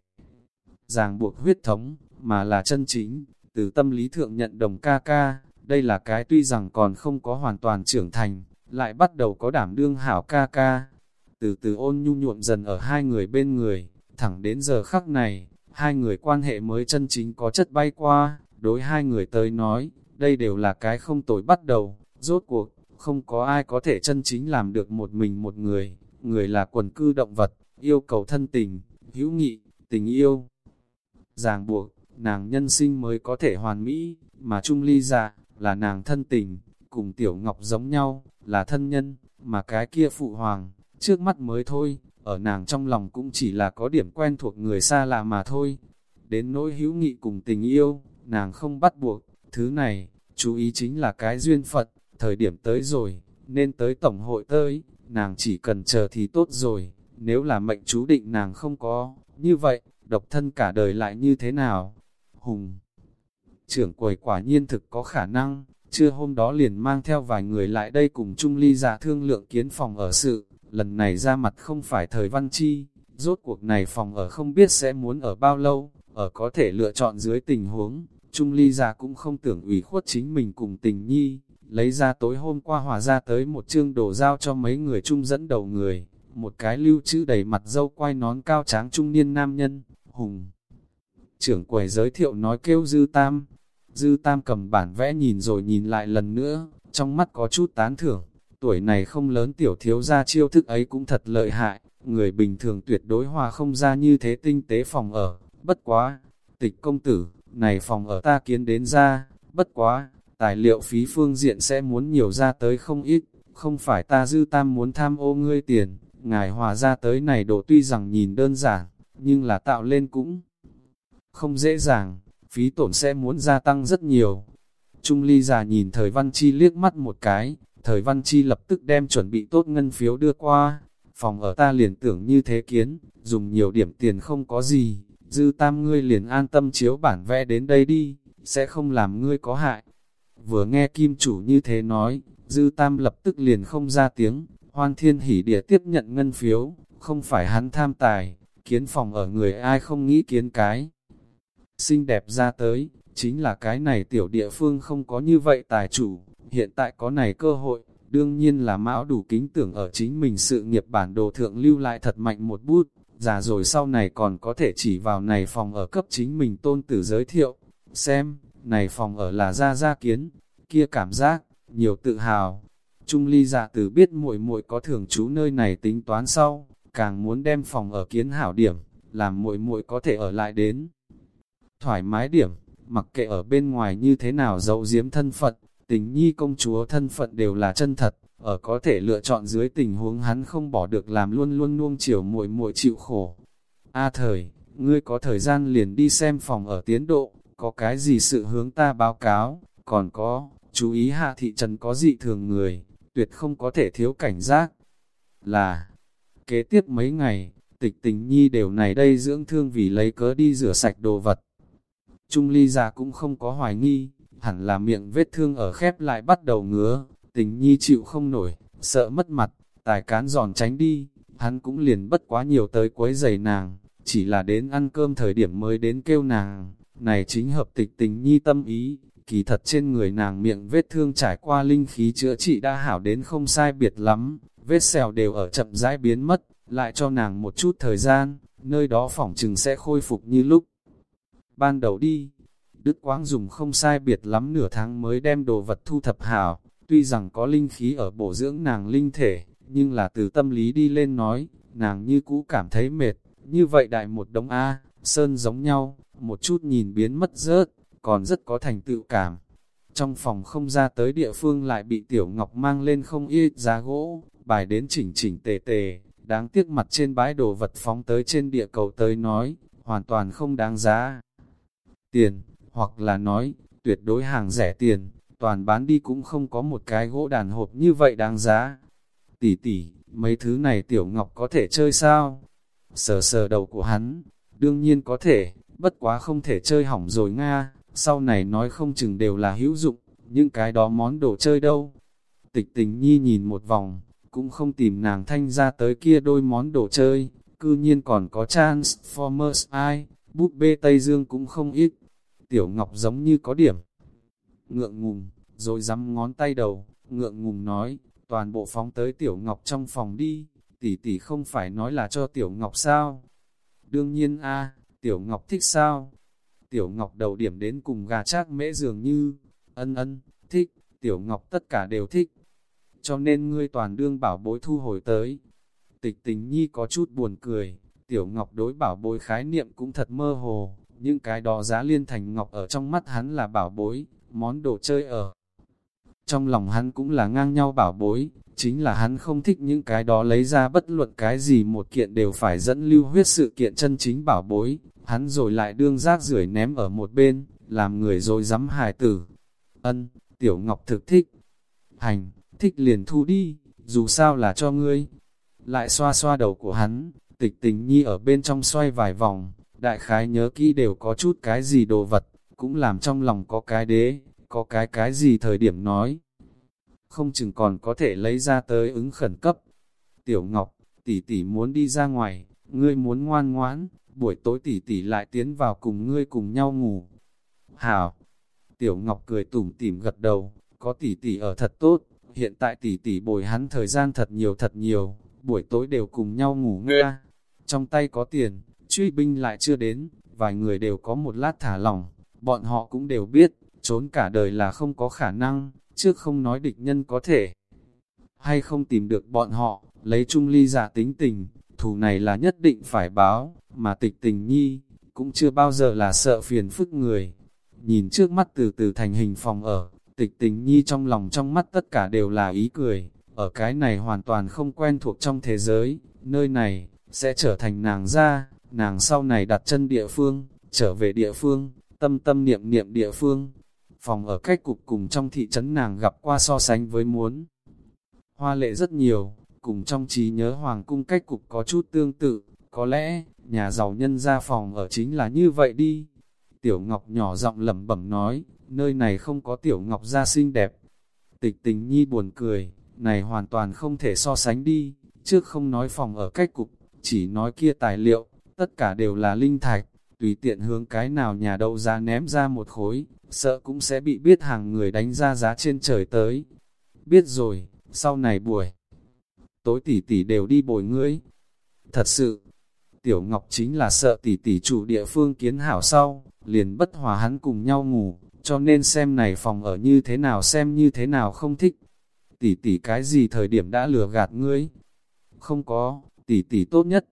Speaker 1: Ràng buộc huyết thống, mà là chân chính, từ tâm lý thượng nhận đồng ca ca, đây là cái tuy rằng còn không có hoàn toàn trưởng thành, lại bắt đầu có đảm đương hảo ca ca. Từ từ ôn nhu nhuộm dần ở hai người bên người, thẳng đến giờ khắc này, hai người quan hệ mới chân chính có chất bay qua, đối hai người tới nói, đây đều là cái không tồi bắt đầu, rốt cuộc, không có ai có thể chân chính làm được một mình một người, người là quần cư động vật, yêu cầu thân tình, hữu nghị, tình yêu. Ràng buộc, nàng nhân sinh mới có thể hoàn mỹ, mà Trung Ly dạ, là nàng thân tình, cùng Tiểu Ngọc giống nhau, là thân nhân, mà cái kia phụ hoàng, trước mắt mới thôi, ở nàng trong lòng cũng chỉ là có điểm quen thuộc người xa lạ mà thôi. Đến nỗi hữu nghị cùng tình yêu, nàng không bắt buộc, thứ này, chú ý chính là cái duyên phận, thời điểm tới rồi, nên tới tổng hội tới, nàng chỉ cần chờ thì tốt rồi, nếu là mệnh chú định nàng không có, như vậy, độc thân cả đời lại như thế nào? Hùng trưởng quầy quả nhiên thực có khả năng, chưa hôm đó liền mang theo vài người lại đây cùng Trung Ly giả thương lượng kiến phòng ở sự, lần này ra mặt không phải thời văn chi, rốt cuộc này phòng ở không biết sẽ muốn ở bao lâu, ở có thể lựa chọn dưới tình huống, Trung Ly già cũng không tưởng ủy khuất chính mình cùng tình nhi, lấy ra tối hôm qua hòa ra tới một chương đồ giao cho mấy người trung dẫn đầu người, một cái lưu chữ đầy mặt dâu quay nón cao tráng trung niên nam nhân, hùng. Trưởng quầy giới thiệu nói kêu dư tam, Dư Tam cầm bản vẽ nhìn rồi nhìn lại lần nữa, trong mắt có chút tán thưởng, tuổi này không lớn tiểu thiếu ra chiêu thức ấy cũng thật lợi hại, người bình thường tuyệt đối hòa không ra như thế tinh tế phòng ở, bất quá, tịch công tử, này phòng ở ta kiến đến ra, bất quá, tài liệu phí phương diện sẽ muốn nhiều ra tới không ít, không phải ta dư tam muốn tham ô ngươi tiền, ngài hòa ra tới này độ tuy rằng nhìn đơn giản, nhưng là tạo lên cũng không dễ dàng phí tổn sẽ muốn gia tăng rất nhiều. Trung ly già nhìn thời văn chi liếc mắt một cái, thời văn chi lập tức đem chuẩn bị tốt ngân phiếu đưa qua, phòng ở ta liền tưởng như thế kiến, dùng nhiều điểm tiền không có gì, dư tam ngươi liền an tâm chiếu bản vẽ đến đây đi, sẽ không làm ngươi có hại. Vừa nghe kim chủ như thế nói, dư tam lập tức liền không ra tiếng, hoan thiên hỉ địa tiếp nhận ngân phiếu, không phải hắn tham tài, kiến phòng ở người ai không nghĩ kiến cái xinh đẹp ra tới, chính là cái này tiểu địa phương không có như vậy tài chủ, hiện tại có này cơ hội, đương nhiên là mão đủ kính tưởng ở chính mình sự nghiệp bản đồ thượng lưu lại thật mạnh một bút, già rồi sau này còn có thể chỉ vào này phòng ở cấp chính mình tôn tử giới thiệu, xem, này phòng ở là ra ra kiến, kia cảm giác, nhiều tự hào. Trung ly dạ tử biết muội muội có thường trú nơi này tính toán sau, càng muốn đem phòng ở kiến hảo điểm, làm muội muội có thể ở lại đến. Thoải mái điểm, mặc kệ ở bên ngoài như thế nào dấu diếm thân phận, tình nhi công chúa thân phận đều là chân thật, ở có thể lựa chọn dưới tình huống hắn không bỏ được làm luôn luôn nuông chiều muội muội chịu khổ. A thời, ngươi có thời gian liền đi xem phòng ở tiến độ, có cái gì sự hướng ta báo cáo, còn có, chú ý hạ thị trần có dị thường người, tuyệt không có thể thiếu cảnh giác. Là, kế tiếp mấy ngày, tịch tình nhi đều này đây dưỡng thương vì lấy cớ đi rửa sạch đồ vật, Trung ly già cũng không có hoài nghi, hẳn là miệng vết thương ở khép lại bắt đầu ngứa, tình nhi chịu không nổi, sợ mất mặt, tài cán giòn tránh đi, hắn cũng liền bất quá nhiều tới quấy giày nàng, chỉ là đến ăn cơm thời điểm mới đến kêu nàng, này chính hợp tịch tình nhi tâm ý, kỳ thật trên người nàng miệng vết thương trải qua linh khí chữa trị đã hảo đến không sai biệt lắm, vết sẹo đều ở chậm rãi biến mất, lại cho nàng một chút thời gian, nơi đó phỏng chừng sẽ khôi phục như lúc. Ban đầu đi, Đức Quáng dùng không sai biệt lắm nửa tháng mới đem đồ vật thu thập hảo, tuy rằng có linh khí ở bổ dưỡng nàng linh thể, nhưng là từ tâm lý đi lên nói, nàng như cũ cảm thấy mệt, như vậy đại một đống A, sơn giống nhau, một chút nhìn biến mất rớt, còn rất có thành tựu cảm. Trong phòng không ra tới địa phương lại bị Tiểu Ngọc mang lên không ít giá gỗ, bài đến chỉnh chỉnh tề tề, đáng tiếc mặt trên bãi đồ vật phóng tới trên địa cầu tới nói, hoàn toàn không đáng giá. Tiền, hoặc là nói, tuyệt đối hàng rẻ tiền, toàn bán đi cũng không có một cái gỗ đàn hộp như vậy đáng giá. Tỷ tỷ, mấy thứ này Tiểu Ngọc có thể chơi sao? Sờ sờ đầu của hắn, đương nhiên có thể, bất quá không thể chơi hỏng rồi Nga, sau này nói không chừng đều là hữu dụng, những cái đó món đồ chơi đâu. Tịch tình nhi nhìn một vòng, cũng không tìm nàng thanh ra tới kia đôi món đồ chơi, cư nhiên còn có Transformers ai, búp bê Tây Dương cũng không ít. Tiểu Ngọc giống như có điểm ngượng ngùng, rồi dám ngón tay đầu, ngượng ngùng nói, toàn bộ phóng tới Tiểu Ngọc trong phòng đi, tỷ tỷ không phải nói là cho Tiểu Ngọc sao? Đương nhiên a Tiểu Ngọc thích sao? Tiểu Ngọc đầu điểm đến cùng gà chác mễ dường như, ân ân, thích, Tiểu Ngọc tất cả đều thích. Cho nên ngươi toàn đương bảo bối thu hồi tới. Tịch tình nhi có chút buồn cười, Tiểu Ngọc đối bảo bối khái niệm cũng thật mơ hồ, những cái đó giá liên thành Ngọc ở trong mắt hắn là bảo bối, món đồ chơi ở. Trong lòng hắn cũng là ngang nhau bảo bối, chính là hắn không thích những cái đó lấy ra bất luận cái gì một kiện đều phải dẫn lưu huyết sự kiện chân chính bảo bối, hắn rồi lại đương rác rưởi ném ở một bên, làm người rồi dám hài tử. Ân, Tiểu Ngọc thực thích. Hành, thích liền thu đi, dù sao là cho ngươi. Lại xoa xoa đầu của hắn, tịch tình nhi ở bên trong xoay vài vòng, đại khái nhớ kỹ đều có chút cái gì đồ vật, cũng làm trong lòng có cái đế, có cái cái gì thời điểm nói. Không chừng còn có thể lấy ra tới ứng khẩn cấp. Tiểu Ngọc, tỷ tỷ muốn đi ra ngoài, ngươi muốn ngoan ngoãn, buổi tối tỷ tỷ lại tiến vào cùng ngươi cùng nhau ngủ. Hảo! Tiểu Ngọc cười tủm tỉm gật đầu, có tỷ tỷ ở thật tốt, hiện tại tỷ tỷ bồi hắn thời gian thật nhiều thật nhiều, buổi tối đều cùng nhau ngủ nga. Trong tay có tiền, truy binh lại chưa đến, vài người đều có một lát thả lỏng, bọn họ cũng đều biết, trốn cả đời là không có khả năng, trước không nói địch nhân có thể hay không tìm được bọn họ, lấy chung ly giả tính tình, thù này là nhất định phải báo, mà tịch tình nhi, cũng chưa bao giờ là sợ phiền phức người. Nhìn trước mắt từ từ thành hình phòng ở, tịch tình nhi trong lòng trong mắt tất cả đều là ý cười, ở cái này hoàn toàn không quen thuộc trong thế giới, nơi này, sẽ trở thành nàng ra, nàng sau này đặt chân địa phương, trở về địa phương, tâm tâm niệm niệm địa phương. Phòng ở cách cục cùng trong thị trấn nàng gặp qua so sánh với muốn. Hoa lệ rất nhiều, cùng trong trí nhớ hoàng cung cách cục có chút tương tự, có lẽ, nhà giàu nhân ra phòng ở chính là như vậy đi. Tiểu Ngọc nhỏ giọng lẩm bẩm nói, nơi này không có Tiểu Ngọc gia xinh đẹp. Tịch tình nhi buồn cười, này hoàn toàn không thể so sánh đi, trước không nói phòng ở cách cục, chỉ nói kia tài liệu, tất cả đều là linh thạch, tùy tiện hướng cái nào nhà đậu giá ném ra một khối, sợ cũng sẽ bị biết hàng người đánh ra giá trên trời tới. Biết rồi, sau này buổi, tối tỷ tỷ đều đi bồi ngươi. Thật sự, Tiểu Ngọc chính là sợ tỷ tỷ chủ địa phương kiến hảo sau, liền bất hòa hắn cùng nhau ngủ, cho nên xem này phòng ở như thế nào xem như thế nào không thích. Tỷ tỷ cái gì thời điểm đã lừa gạt ngươi? Không có, tỷ tỷ tốt nhất.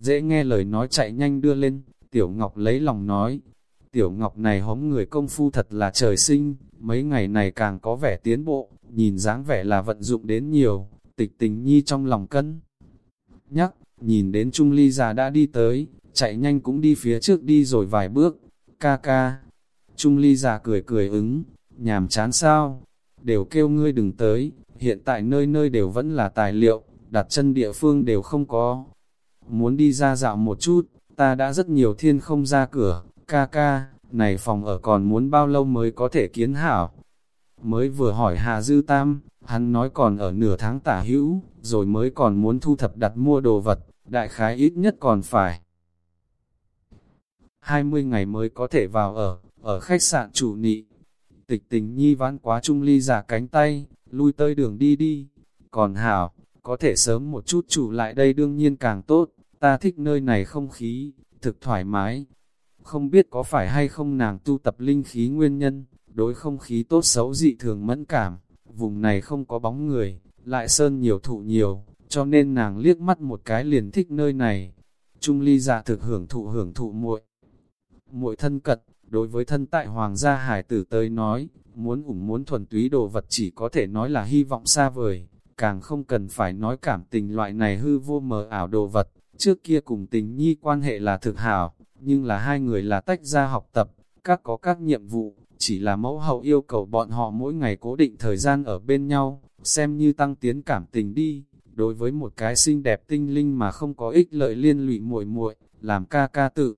Speaker 1: Dễ nghe lời nói chạy nhanh đưa lên, Tiểu Ngọc lấy lòng nói. Tiểu Ngọc này hống người công phu thật là trời sinh, mấy ngày này càng có vẻ tiến bộ, nhìn dáng vẻ là vận dụng đến nhiều, tịch tình nhi trong lòng cân. Nhắc, nhìn đến Trung Ly già đã đi tới, chạy nhanh cũng đi phía trước đi rồi vài bước, ca ca. Trung Ly già cười cười ứng, nhàm chán sao, đều kêu ngươi đừng tới, hiện tại nơi nơi đều vẫn là tài liệu, đặt chân địa phương đều không có. Muốn đi ra dạo một chút, ta đã rất nhiều thiên không ra cửa, ca ca, này phòng ở còn muốn bao lâu mới có thể kiến hảo. Mới vừa hỏi Hà Dư Tam, hắn nói còn ở nửa tháng tả hữu, rồi mới còn muốn thu thập đặt mua đồ vật, đại khái ít nhất còn phải. 20 ngày mới có thể vào ở, ở khách sạn chủ nị. Tịch tình nhi vãn quá trung ly giả cánh tay, lui tới đường đi đi. Còn hảo, có thể sớm một chút chủ lại đây đương nhiên càng tốt, ta thích nơi này không khí, thực thoải mái. Không biết có phải hay không nàng tu tập linh khí nguyên nhân, đối không khí tốt xấu dị thường mẫn cảm, vùng này không có bóng người, lại sơn nhiều thụ nhiều, cho nên nàng liếc mắt một cái liền thích nơi này. Trung ly dạ thực hưởng thụ hưởng thụ muội muội thân cật đối với thân tại hoàng gia hải tử tới nói, muốn ủng muốn thuần túy đồ vật chỉ có thể nói là hy vọng xa vời, càng không cần phải nói cảm tình loại này hư vô mờ ảo đồ vật, trước kia cùng tình nhi quan hệ là thực hảo, nhưng là hai người là tách ra học tập, các có các nhiệm vụ, chỉ là mẫu hậu yêu cầu bọn họ mỗi ngày cố định thời gian ở bên nhau, xem như tăng tiến cảm tình đi. Đối với một cái xinh đẹp tinh linh mà không có ích lợi liên lụy muội muội, làm ca ca tự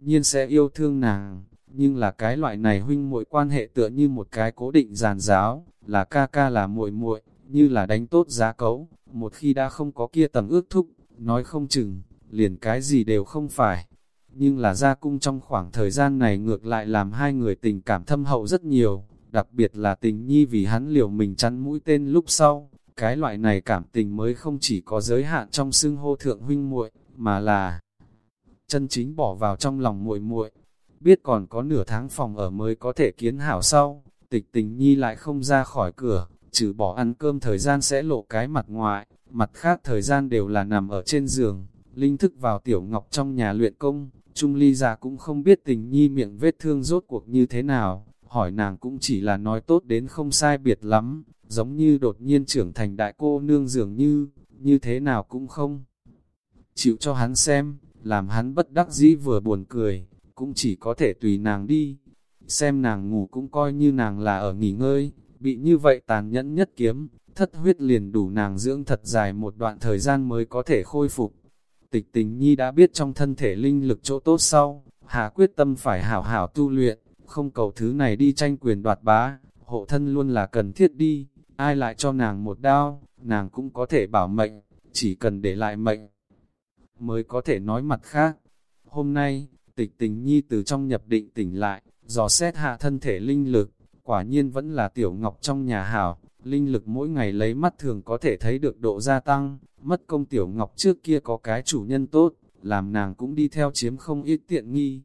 Speaker 1: nhiên sẽ yêu thương nàng, nhưng là cái loại này huynh muội quan hệ tựa như một cái cố định giàn giáo, là ca ca là muội muội, như là đánh tốt giá cấu, một khi đã không có kia tầm ước thúc, nói không chừng, liền cái gì đều không phải. Nhưng là gia cung trong khoảng thời gian này ngược lại làm hai người tình cảm thâm hậu rất nhiều, đặc biệt là tình nhi vì hắn liều mình chắn mũi tên lúc sau, cái loại này cảm tình mới không chỉ có giới hạn trong xưng hô thượng huynh muội mà là chân chính bỏ vào trong lòng muội muội. Biết còn có nửa tháng phòng ở mới có thể kiến hảo sau, tịch tình nhi lại không ra khỏi cửa, trừ bỏ ăn cơm thời gian sẽ lộ cái mặt ngoại, mặt khác thời gian đều là nằm ở trên giường, linh thức vào tiểu ngọc trong nhà luyện công, Trung Ly già cũng không biết tình nhi miệng vết thương rốt cuộc như thế nào, hỏi nàng cũng chỉ là nói tốt đến không sai biệt lắm, giống như đột nhiên trưởng thành đại cô nương dường như, như thế nào cũng không. Chịu cho hắn xem, làm hắn bất đắc dĩ vừa buồn cười, cũng chỉ có thể tùy nàng đi. Xem nàng ngủ cũng coi như nàng là ở nghỉ ngơi, bị như vậy tàn nhẫn nhất kiếm, thất huyết liền đủ nàng dưỡng thật dài một đoạn thời gian mới có thể khôi phục. Tịch tình nhi đã biết trong thân thể linh lực chỗ tốt sau, hà quyết tâm phải hảo hảo tu luyện, không cầu thứ này đi tranh quyền đoạt bá, hộ thân luôn là cần thiết đi, ai lại cho nàng một đao, nàng cũng có thể bảo mệnh, chỉ cần để lại mệnh, mới có thể nói mặt khác. Hôm nay, tịch tình nhi từ trong nhập định tỉnh lại, dò xét hạ thân thể linh lực, quả nhiên vẫn là tiểu ngọc trong nhà hảo, linh lực mỗi ngày lấy mắt thường có thể thấy được độ gia tăng, mất công tiểu ngọc trước kia có cái chủ nhân tốt, làm nàng cũng đi theo chiếm không ít tiện nghi.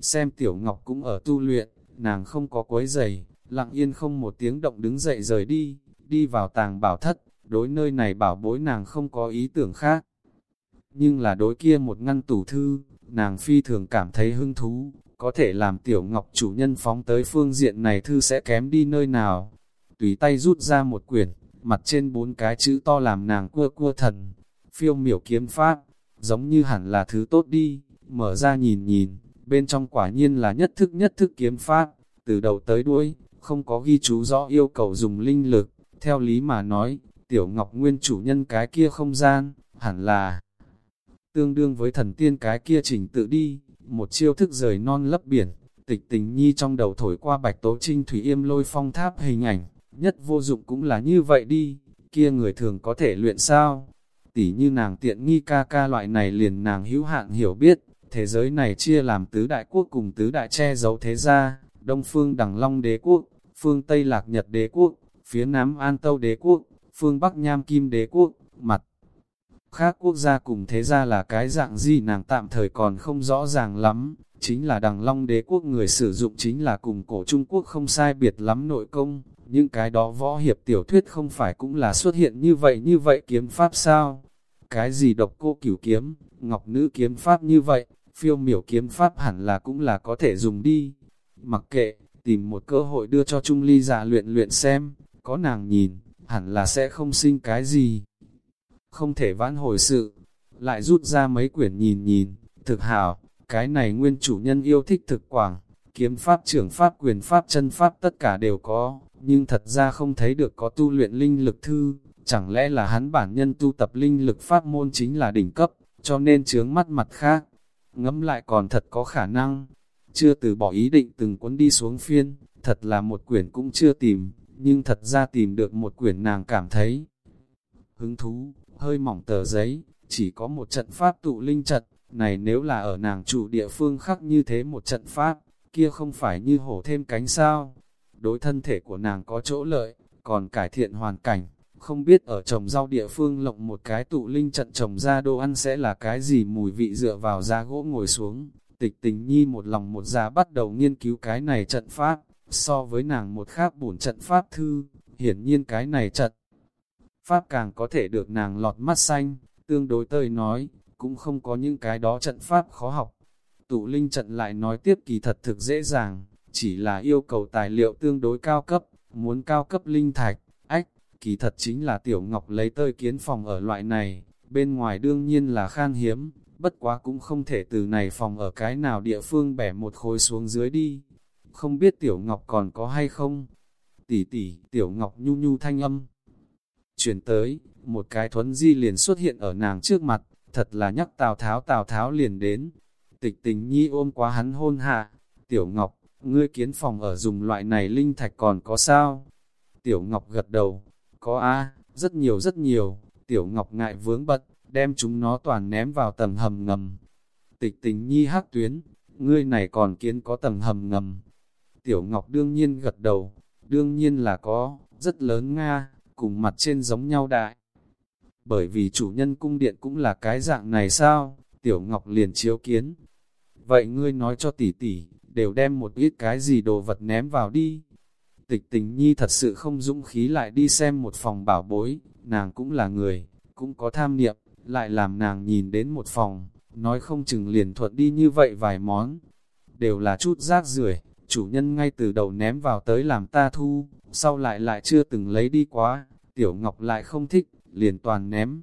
Speaker 1: Xem tiểu ngọc cũng ở tu luyện, nàng không có quấy giày, lặng yên không một tiếng động đứng dậy rời đi, đi vào tàng bảo thất, đối nơi này bảo bối nàng không có ý tưởng khác. Nhưng là đối kia một ngăn tủ thư, nàng phi thường cảm thấy hứng thú, có thể làm tiểu ngọc chủ nhân phóng tới phương diện này thư sẽ kém đi nơi nào. Tùy tay rút ra một quyển, mặt trên bốn cái chữ to làm nàng cua cua thần, phiêu miểu kiếm pháp, giống như hẳn là thứ tốt đi, mở ra nhìn nhìn, bên trong quả nhiên là nhất thức nhất thức kiếm pháp, từ đầu tới đuôi, không có ghi chú rõ yêu cầu dùng linh lực, theo lý mà nói, tiểu ngọc nguyên chủ nhân cái kia không gian, hẳn là tương đương với thần tiên cái kia trình tự đi, một chiêu thức rời non lấp biển, tịch tình nhi trong đầu thổi qua bạch tố trinh thủy yêm lôi phong tháp hình ảnh, nhất vô dụng cũng là như vậy đi, kia người thường có thể luyện sao? Tỷ như nàng tiện nghi ca ca loại này liền nàng hữu hạn hiểu biết, thế giới này chia làm tứ đại quốc cùng tứ đại che giấu thế gia, đông phương đẳng long đế quốc, phương Tây lạc nhật đế quốc, phía nam an tâu đế quốc, phương Bắc nham kim đế quốc, mặt khác quốc gia cùng thế gia là cái dạng gì nàng tạm thời còn không rõ ràng lắm, chính là đằng long đế quốc người sử dụng chính là cùng cổ Trung Quốc không sai biệt lắm nội công, những cái đó võ hiệp tiểu thuyết không phải cũng là xuất hiện như vậy như vậy kiếm pháp sao? Cái gì độc cô cửu kiếm, ngọc nữ kiếm pháp như vậy, phiêu miểu kiếm pháp hẳn là cũng là có thể dùng đi. Mặc kệ, tìm một cơ hội đưa cho Trung Ly giả luyện luyện xem, có nàng nhìn, hẳn là sẽ không sinh cái gì không thể vãn hồi sự. Lại rút ra mấy quyển nhìn nhìn, thực hảo, cái này nguyên chủ nhân yêu thích thực quảng, kiếm pháp trưởng pháp quyền pháp chân pháp tất cả đều có, nhưng thật ra không thấy được có tu luyện linh lực thư, chẳng lẽ là hắn bản nhân tu tập linh lực pháp môn chính là đỉnh cấp, cho nên chướng mắt mặt khác. Ngẫm lại còn thật có khả năng, chưa từ bỏ ý định từng cuốn đi xuống phiên, thật là một quyển cũng chưa tìm, nhưng thật ra tìm được một quyển nàng cảm thấy hứng thú, hơi mỏng tờ giấy, chỉ có một trận pháp tụ linh trận, này nếu là ở nàng chủ địa phương khác như thế một trận pháp, kia không phải như hổ thêm cánh sao. Đối thân thể của nàng có chỗ lợi, còn cải thiện hoàn cảnh, không biết ở trồng rau địa phương lộng một cái tụ linh trận trồng ra đồ ăn sẽ là cái gì mùi vị dựa vào da gỗ ngồi xuống. Tịch tình nhi một lòng một giá bắt đầu nghiên cứu cái này trận pháp, so với nàng một khác bổn trận pháp thư, hiển nhiên cái này trận. Pháp càng có thể được nàng lọt mắt xanh, tương đối tơi nói, cũng không có những cái đó trận pháp khó học. Tụ linh trận lại nói tiếp kỳ thật thực dễ dàng, chỉ là yêu cầu tài liệu tương đối cao cấp, muốn cao cấp linh thạch, ách, kỳ thật chính là tiểu ngọc lấy tơi kiến phòng ở loại này, bên ngoài đương nhiên là khan hiếm, bất quá cũng không thể từ này phòng ở cái nào địa phương bẻ một khối xuống dưới đi. Không biết tiểu ngọc còn có hay không? Tỷ tỷ, tiểu ngọc nhu nhu thanh âm. Chuyển tới, một cái thuấn di liền xuất hiện ở nàng trước mặt, thật là nhắc Tào Tháo Tào Tháo liền đến. Tịch tình nhi ôm quá hắn hôn hạ, Tiểu Ngọc, ngươi kiến phòng ở dùng loại này linh thạch còn có sao? Tiểu Ngọc gật đầu, có a rất nhiều rất nhiều, Tiểu Ngọc ngại vướng bật, đem chúng nó toàn ném vào tầng hầm ngầm. Tịch tình nhi hắc tuyến, ngươi này còn kiến có tầng hầm ngầm. Tiểu Ngọc đương nhiên gật đầu, đương nhiên là có, rất lớn Nga, cùng mặt trên giống nhau đại bởi vì chủ nhân cung điện cũng là cái dạng này sao? Tiểu Ngọc liền chiếu kiến. Vậy ngươi nói cho tỷ tỷ, đều đem một ít cái gì đồ vật ném vào đi. Tịch tình nhi thật sự không dũng khí lại đi xem một phòng bảo bối, nàng cũng là người, cũng có tham niệm, lại làm nàng nhìn đến một phòng, nói không chừng liền thuận đi như vậy vài món. Đều là chút rác rưởi chủ nhân ngay từ đầu ném vào tới làm ta thu, sau lại lại chưa từng lấy đi quá, tiểu ngọc lại không thích, liền toàn ném.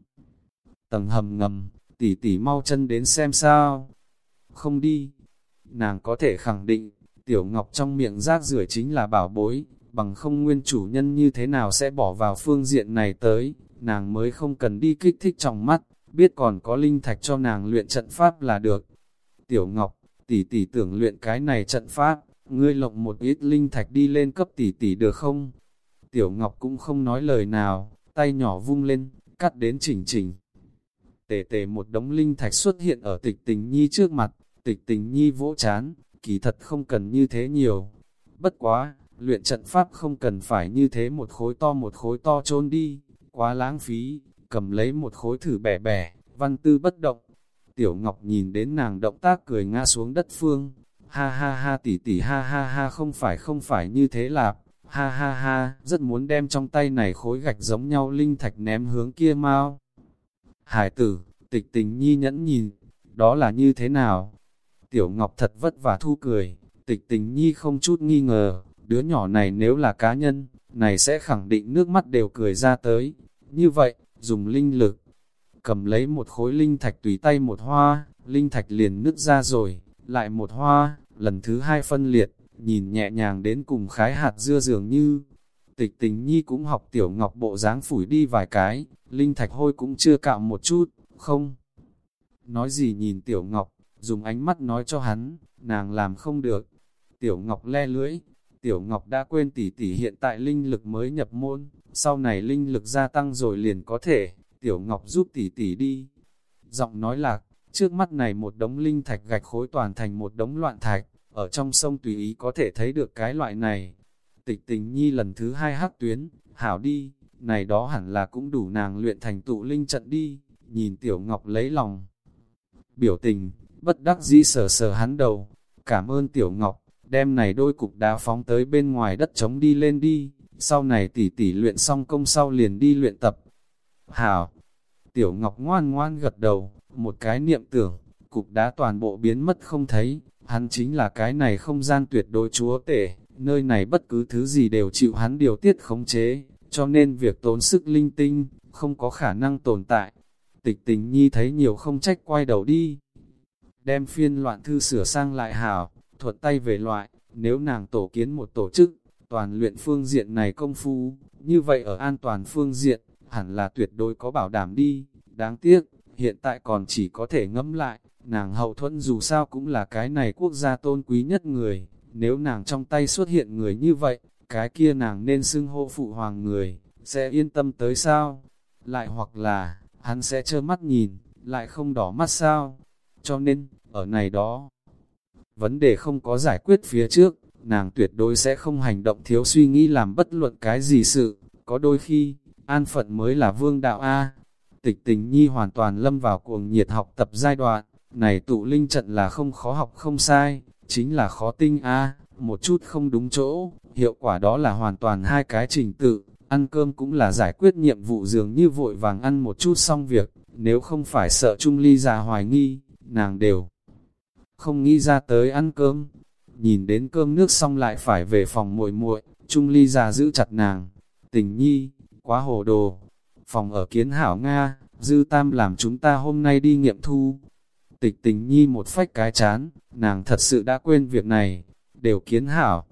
Speaker 1: Tầng hầm ngầm, tỉ tỉ mau chân đến xem sao. Không đi. Nàng có thể khẳng định, tiểu ngọc trong miệng rác rưởi chính là bảo bối, bằng không nguyên chủ nhân như thế nào sẽ bỏ vào phương diện này tới, nàng mới không cần đi kích thích trong mắt, biết còn có linh thạch cho nàng luyện trận pháp là được. Tiểu Ngọc, tỷ tỷ tưởng luyện cái này trận pháp, ngươi lộng một ít linh thạch đi lên cấp tỷ tỷ được không? Tiểu Ngọc cũng không nói lời nào, tay nhỏ vung lên, cắt đến chỉnh chỉnh. Tề tề một đống linh thạch xuất hiện ở tịch tình nhi trước mặt, tịch tình nhi vỗ chán, kỳ thật không cần như thế nhiều. Bất quá, luyện trận pháp không cần phải như thế một khối to một khối to trôn đi, quá lãng phí, cầm lấy một khối thử bẻ bẻ, văn tư bất động. Tiểu Ngọc nhìn đến nàng động tác cười ngã xuống đất phương, ha ha ha tỷ tỷ ha ha ha không phải không phải như thế lạp, Ha ha ha, rất muốn đem trong tay này khối gạch giống nhau linh thạch ném hướng kia mau. Hải tử, tịch tình nhi nhẫn nhìn, đó là như thế nào? Tiểu Ngọc thật vất vả thu cười, tịch tình nhi không chút nghi ngờ, đứa nhỏ này nếu là cá nhân, này sẽ khẳng định nước mắt đều cười ra tới. Như vậy, dùng linh lực, cầm lấy một khối linh thạch tùy tay một hoa, linh thạch liền nứt ra rồi, lại một hoa, lần thứ hai phân liệt, nhìn nhẹ nhàng đến cùng khái hạt dưa dường như. Tịch tình nhi cũng học tiểu ngọc bộ dáng phủi đi vài cái, linh thạch hôi cũng chưa cạo một chút, không. Nói gì nhìn tiểu ngọc, dùng ánh mắt nói cho hắn, nàng làm không được. Tiểu ngọc le lưỡi, tiểu ngọc đã quên tỷ tỷ hiện tại linh lực mới nhập môn, sau này linh lực gia tăng rồi liền có thể, tiểu ngọc giúp tỷ tỷ đi. Giọng nói lạc, trước mắt này một đống linh thạch gạch khối toàn thành một đống loạn thạch, ở trong sông tùy ý có thể thấy được cái loại này. Tịch tình nhi lần thứ hai hắc tuyến, hảo đi, này đó hẳn là cũng đủ nàng luyện thành tụ linh trận đi, nhìn tiểu ngọc lấy lòng. Biểu tình, bất đắc dĩ sờ sờ hắn đầu, cảm ơn tiểu ngọc, đem này đôi cục đá phóng tới bên ngoài đất trống đi lên đi, sau này tỷ tỷ luyện xong công sau liền đi luyện tập. Hảo, tiểu ngọc ngoan ngoan gật đầu, một cái niệm tưởng, cục đá toàn bộ biến mất không thấy, Hắn chính là cái này không gian tuyệt đối chúa tể, nơi này bất cứ thứ gì đều chịu hắn điều tiết khống chế, cho nên việc tốn sức linh tinh, không có khả năng tồn tại. Tịch tình nhi thấy nhiều không trách quay đầu đi. Đem phiên loạn thư sửa sang lại hảo, thuật tay về loại, nếu nàng tổ kiến một tổ chức, toàn luyện phương diện này công phu, như vậy ở an toàn phương diện, hẳn là tuyệt đối có bảo đảm đi. Đáng tiếc, hiện tại còn chỉ có thể ngẫm lại, Nàng hậu thuẫn dù sao cũng là cái này quốc gia tôn quý nhất người, nếu nàng trong tay xuất hiện người như vậy, cái kia nàng nên xưng hô phụ hoàng người, sẽ yên tâm tới sao? Lại hoặc là, hắn sẽ trơ mắt nhìn, lại không đỏ mắt sao? Cho nên, ở này đó, vấn đề không có giải quyết phía trước, nàng tuyệt đối sẽ không hành động thiếu suy nghĩ làm bất luận cái gì sự, có đôi khi, an phận mới là vương đạo A. Tịch tình nhi hoàn toàn lâm vào cuồng nhiệt học tập giai đoạn, này tụ linh trận là không khó học không sai, chính là khó tinh A, một chút không đúng chỗ, hiệu quả đó là hoàn toàn hai cái trình tự, ăn cơm cũng là giải quyết nhiệm vụ dường như vội vàng ăn một chút xong việc, nếu không phải sợ Trung Ly già hoài nghi, nàng đều không nghĩ ra tới ăn cơm. Nhìn đến cơm nước xong lại phải về phòng muội muội, Trung Ly già giữ chặt nàng. Tình nhi, quá hồ đồ. Phòng ở kiến hảo Nga, dư tam làm chúng ta hôm nay đi nghiệm thu. Tịch tình nhi một phách cái chán, nàng thật sự đã quên việc này, đều kiến hảo.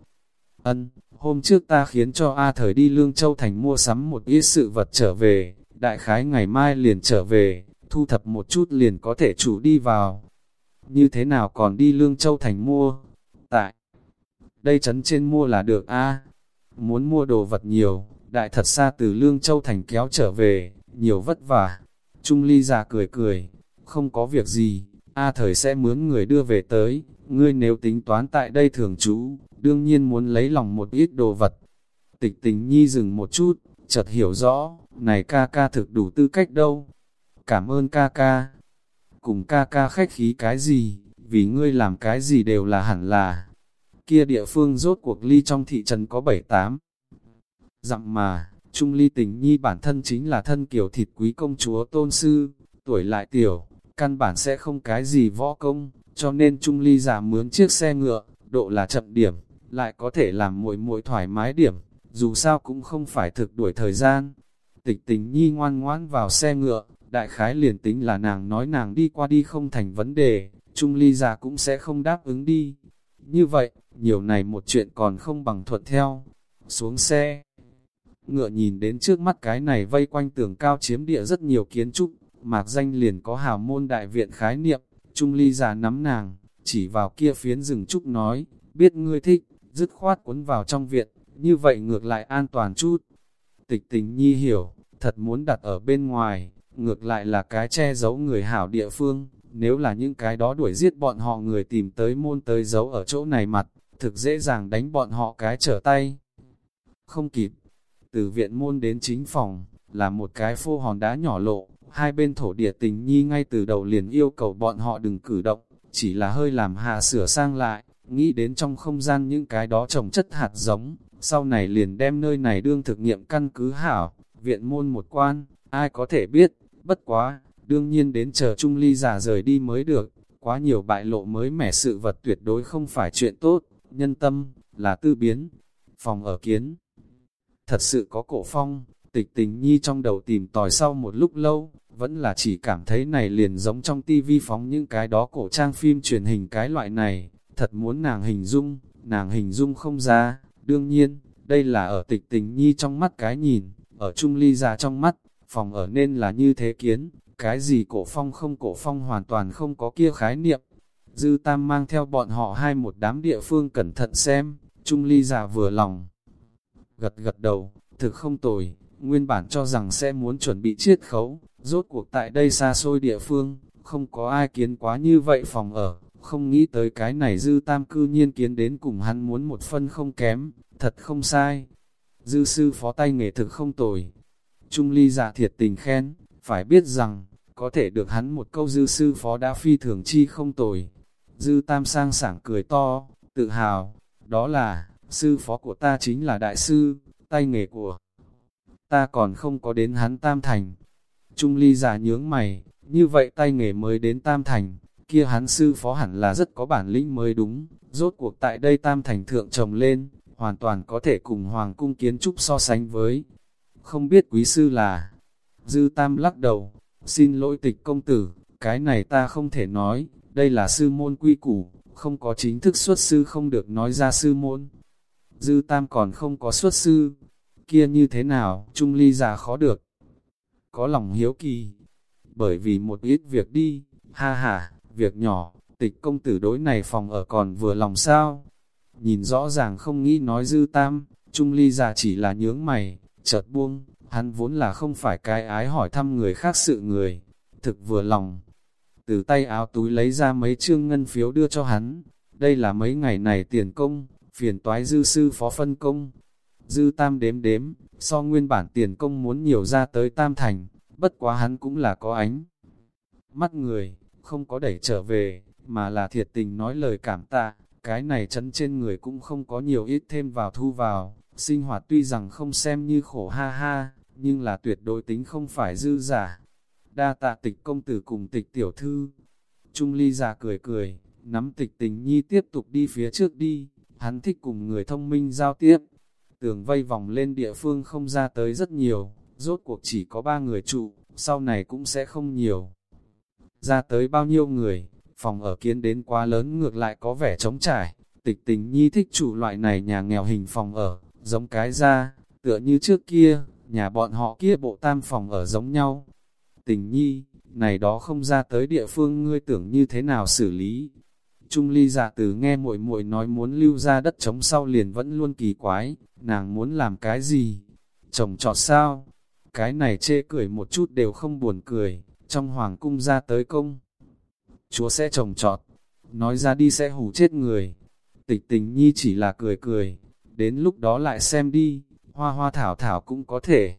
Speaker 1: Ân, hôm trước ta khiến cho A thời đi Lương Châu Thành mua sắm một ít sự vật trở về, đại khái ngày mai liền trở về, thu thập một chút liền có thể chủ đi vào. Như thế nào còn đi Lương Châu Thành mua? Tại đây trấn trên mua là được a Muốn mua đồ vật nhiều, đại thật xa từ Lương Châu Thành kéo trở về, nhiều vất vả. Trung Ly già cười cười, không có việc gì, A thời sẽ mướn người đưa về tới, ngươi nếu tính toán tại đây thường trú, đương nhiên muốn lấy lòng một ít đồ vật. Tịch tình nhi dừng một chút, chợt hiểu rõ, này ca ca thực đủ tư cách đâu. Cảm ơn ca ca. Cùng ca ca khách khí cái gì, vì ngươi làm cái gì đều là hẳn là. Kia địa phương rốt cuộc ly trong thị trấn có 7-8. Dặm mà, Trung ly tình nhi bản thân chính là thân kiểu thịt quý công chúa tôn sư, tuổi lại tiểu, căn bản sẽ không cái gì võ công, cho nên Trung ly giả mướn chiếc xe ngựa, độ là chậm điểm, lại có thể làm muội muội thoải mái điểm, dù sao cũng không phải thực đuổi thời gian. Tịch tình nhi ngoan ngoãn vào xe ngựa, đại khái liền tính là nàng nói nàng đi qua đi không thành vấn đề, Trung ly già cũng sẽ không đáp ứng đi. Như vậy, nhiều này một chuyện còn không bằng thuận theo. Xuống xe, ngựa nhìn đến trước mắt cái này vây quanh tường cao chiếm địa rất nhiều kiến trúc, mạc danh liền có hào môn đại viện khái niệm, Trung ly già nắm nàng, chỉ vào kia phiến rừng trúc nói, biết ngươi thích, dứt khoát cuốn vào trong viện, như vậy ngược lại an toàn chút. Tịch tình nhi hiểu, thật muốn đặt ở bên ngoài, ngược lại là cái che giấu người hảo địa phương, nếu là những cái đó đuổi giết bọn họ người tìm tới môn tới giấu ở chỗ này mặt, thực dễ dàng đánh bọn họ cái trở tay. Không kịp, từ viện môn đến chính phòng, là một cái phô hòn đá nhỏ lộ, hai bên thổ địa tình nhi ngay từ đầu liền yêu cầu bọn họ đừng cử động, chỉ là hơi làm hạ sửa sang lại, nghĩ đến trong không gian những cái đó trồng chất hạt giống, sau này liền đem nơi này đương thực nghiệm căn cứ hảo, viện môn một quan, ai có thể biết, bất quá, đương nhiên đến chờ Trung Ly già rời đi mới được, quá nhiều bại lộ mới mẻ sự vật tuyệt đối không phải chuyện tốt, nhân tâm, là tư biến, phòng ở kiến. Thật sự có cổ phong, tịch tình nhi trong đầu tìm tòi sau một lúc lâu, vẫn là chỉ cảm thấy này liền giống trong tivi phóng những cái đó cổ trang phim truyền hình cái loại này, thật muốn nàng hình dung, nàng hình dung không ra, đương nhiên, đây là ở tịch tình nhi trong mắt cái nhìn, ở trung ly già trong mắt, phòng ở nên là như thế kiến, cái gì cổ phong không cổ phong hoàn toàn không có kia khái niệm. Dư Tam mang theo bọn họ hai một đám địa phương cẩn thận xem, Trung Ly già vừa lòng. Gật gật đầu, thực không tồi, nguyên bản cho rằng sẽ muốn chuẩn bị chiết khấu, rốt cuộc tại đây xa xôi địa phương, không có ai kiến quá như vậy phòng ở, không nghĩ tới cái này dư tam cư nhiên kiến đến cùng hắn muốn một phân không kém, thật không sai. Dư sư phó tay nghề thực không tồi. Trung ly giả thiệt tình khen, phải biết rằng, có thể được hắn một câu dư sư phó đã phi thường chi không tồi. Dư tam sang sảng cười to, tự hào, đó là, sư phó của ta chính là đại sư, tay nghề của ta còn không có đến hắn tam thành. Trung ly giả nhướng mày, như vậy tay nghề mới đến tam thành, kia hắn sư phó hẳn là rất có bản lĩnh mới đúng, rốt cuộc tại đây tam thành thượng trồng lên, hoàn toàn có thể cùng hoàng cung kiến trúc so sánh với. Không biết quý sư là, dư tam lắc đầu, xin lỗi tịch công tử, cái này ta không thể nói, đây là sư môn quy củ, không có chính thức xuất sư không được nói ra sư môn. Dư tam còn không có xuất sư, kia như thế nào, trung ly già khó được. Có lòng hiếu kỳ, bởi vì một ít việc đi, ha ha, việc nhỏ, tịch công tử đối này phòng ở còn vừa lòng sao. Nhìn rõ ràng không nghĩ nói dư tam, Trung ly già chỉ là nhướng mày, chợt buông, hắn vốn là không phải cái ái hỏi thăm người khác sự người, thực vừa lòng. Từ tay áo túi lấy ra mấy trương ngân phiếu đưa cho hắn, đây là mấy ngày này tiền công, phiền toái dư sư phó phân công. Dư tam đếm đếm, so nguyên bản tiền công muốn nhiều ra tới tam thành, bất quá hắn cũng là có ánh. Mắt người, không có đẩy trở về, mà là thiệt tình nói lời cảm tạ, cái này chấn trên người cũng không có nhiều ít thêm vào thu vào, sinh hoạt tuy rằng không xem như khổ ha ha, nhưng là tuyệt đối tính không phải dư giả. Đa tạ tịch công tử cùng tịch tiểu thư. Trung ly già cười cười, nắm tịch tình nhi tiếp tục đi phía trước đi, hắn thích cùng người thông minh giao tiếp. Tường vây vòng lên địa phương không ra tới rất nhiều, rốt cuộc chỉ có ba người trụ, sau này cũng sẽ không nhiều. Ra tới bao nhiêu người, phòng ở kiến đến quá lớn ngược lại có vẻ trống trải, tịch tình nhi thích chủ loại này nhà nghèo hình phòng ở, giống cái ra, tựa như trước kia, nhà bọn họ kia bộ tam phòng ở giống nhau. Tình nhi, này đó không ra tới địa phương ngươi tưởng như thế nào xử lý. Trung ly giả từ nghe muội muội nói muốn lưu ra đất trống sau liền vẫn luôn kỳ quái, nàng muốn làm cái gì? Chồng trọt sao? Cái này chê cười một chút đều không buồn cười, trong hoàng cung ra tới công. Chúa sẽ trồng trọt, nói ra đi sẽ hủ chết người. Tịch tình nhi chỉ là cười cười, đến lúc đó lại xem đi, hoa hoa thảo thảo cũng có thể.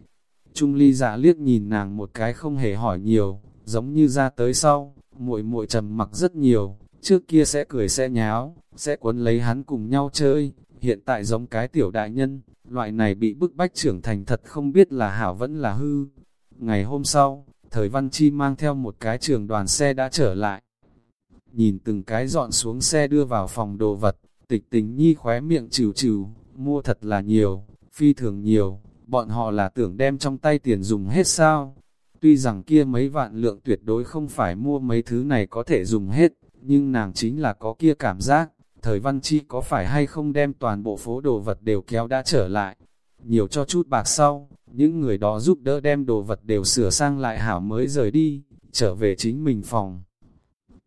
Speaker 1: Trung ly dạ liếc nhìn nàng một cái không hề hỏi nhiều, giống như ra tới sau, muội muội trầm mặc rất nhiều, trước kia sẽ cười sẽ nháo, sẽ quấn lấy hắn cùng nhau chơi, hiện tại giống cái tiểu đại nhân, loại này bị bức bách trưởng thành thật không biết là hảo vẫn là hư. Ngày hôm sau, thời văn chi mang theo một cái trường đoàn xe đã trở lại. Nhìn từng cái dọn xuống xe đưa vào phòng đồ vật, tịch tình nhi khóe miệng trừ trừ, mua thật là nhiều, phi thường nhiều, bọn họ là tưởng đem trong tay tiền dùng hết sao. Tuy rằng kia mấy vạn lượng tuyệt đối không phải mua mấy thứ này có thể dùng hết, nhưng nàng chính là có kia cảm giác, thời văn chi có phải hay không đem toàn bộ phố đồ vật đều kéo đã trở lại. Nhiều cho chút bạc sau, những người đó giúp đỡ đem đồ vật đều sửa sang lại hảo mới rời đi, trở về chính mình phòng.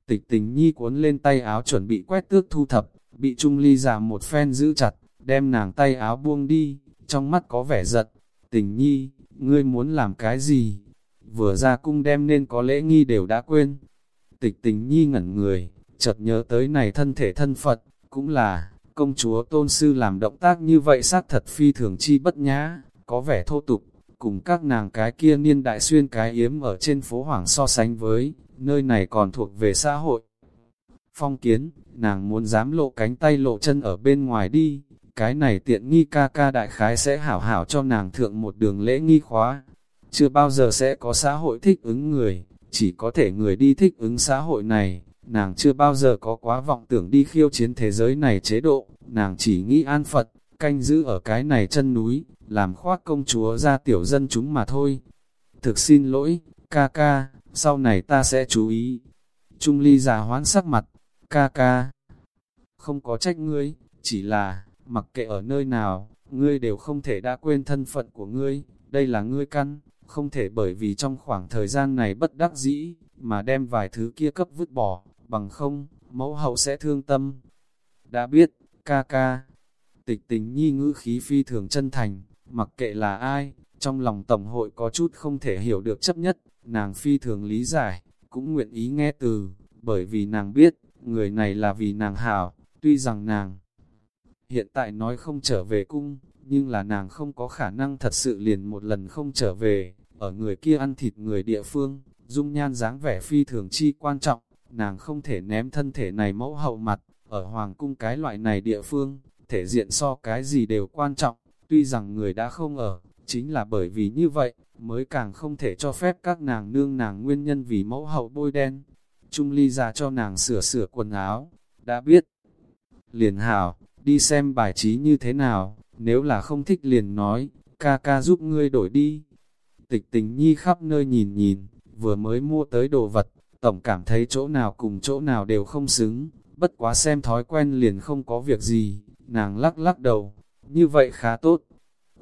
Speaker 1: Tịch tình nhi cuốn lên tay áo chuẩn bị quét tước thu thập, bị Trung Ly già một phen giữ chặt, đem nàng tay áo buông đi, trong mắt có vẻ giật. Tình nhi, ngươi muốn làm cái gì? Vừa ra cung đem nên có lễ nghi đều đã quên. Tịch tình nhi ngẩn người, chợt nhớ tới này thân thể thân Phật, cũng là, công chúa tôn sư làm động tác như vậy xác thật phi thường chi bất nhã, có vẻ thô tục, cùng các nàng cái kia niên đại xuyên cái yếm ở trên phố Hoàng so sánh với, nơi này còn thuộc về xã hội. Phong kiến, nàng muốn dám lộ cánh tay lộ chân ở bên ngoài đi, cái này tiện nghi ca ca đại khái sẽ hảo hảo cho nàng thượng một đường lễ nghi khóa. Chưa bao giờ sẽ có xã hội thích ứng người, chỉ có thể người đi thích ứng xã hội này, nàng chưa bao giờ có quá vọng tưởng đi khiêu chiến thế giới này chế độ, nàng chỉ nghĩ an Phật, canh giữ ở cái này chân núi, làm khoác công chúa ra tiểu dân chúng mà thôi. Thực xin lỗi, ca ca, sau này ta sẽ chú ý. Trung ly già hoán sắc mặt, ca ca. Không có trách ngươi, chỉ là, mặc kệ ở nơi nào, ngươi đều không thể đã quên thân phận của ngươi, đây là ngươi căn, không thể bởi vì trong khoảng thời gian này bất đắc dĩ, mà đem vài thứ kia cấp vứt bỏ, bằng không, mẫu hậu sẽ thương tâm. Đã biết, ca ca, tịch tình nhi ngữ khí phi thường chân thành, mặc kệ là ai, trong lòng tổng hội có chút không thể hiểu được chấp nhất, nàng phi thường lý giải, cũng nguyện ý nghe từ, bởi vì nàng biết, người này là vì nàng hảo, tuy rằng nàng hiện tại nói không trở về cung, nhưng là nàng không có khả năng thật sự liền một lần không trở về, ở người kia ăn thịt người địa phương, dung nhan dáng vẻ phi thường chi quan trọng, nàng không thể ném thân thể này mẫu hậu mặt, ở hoàng cung cái loại này địa phương, thể diện so cái gì đều quan trọng, tuy rằng người đã không ở, chính là bởi vì như vậy, mới càng không thể cho phép các nàng nương nàng nguyên nhân vì mẫu hậu bôi đen. Trung ly ra cho nàng sửa sửa quần áo, đã biết. Liền hảo, đi xem bài trí như thế nào, nếu là không thích liền nói, ca ca giúp ngươi đổi đi. Tịch tình nhi khắp nơi nhìn nhìn, vừa mới mua tới đồ vật, tổng cảm thấy chỗ nào cùng chỗ nào đều không xứng, bất quá xem thói quen liền không có việc gì, nàng lắc lắc đầu, như vậy khá tốt.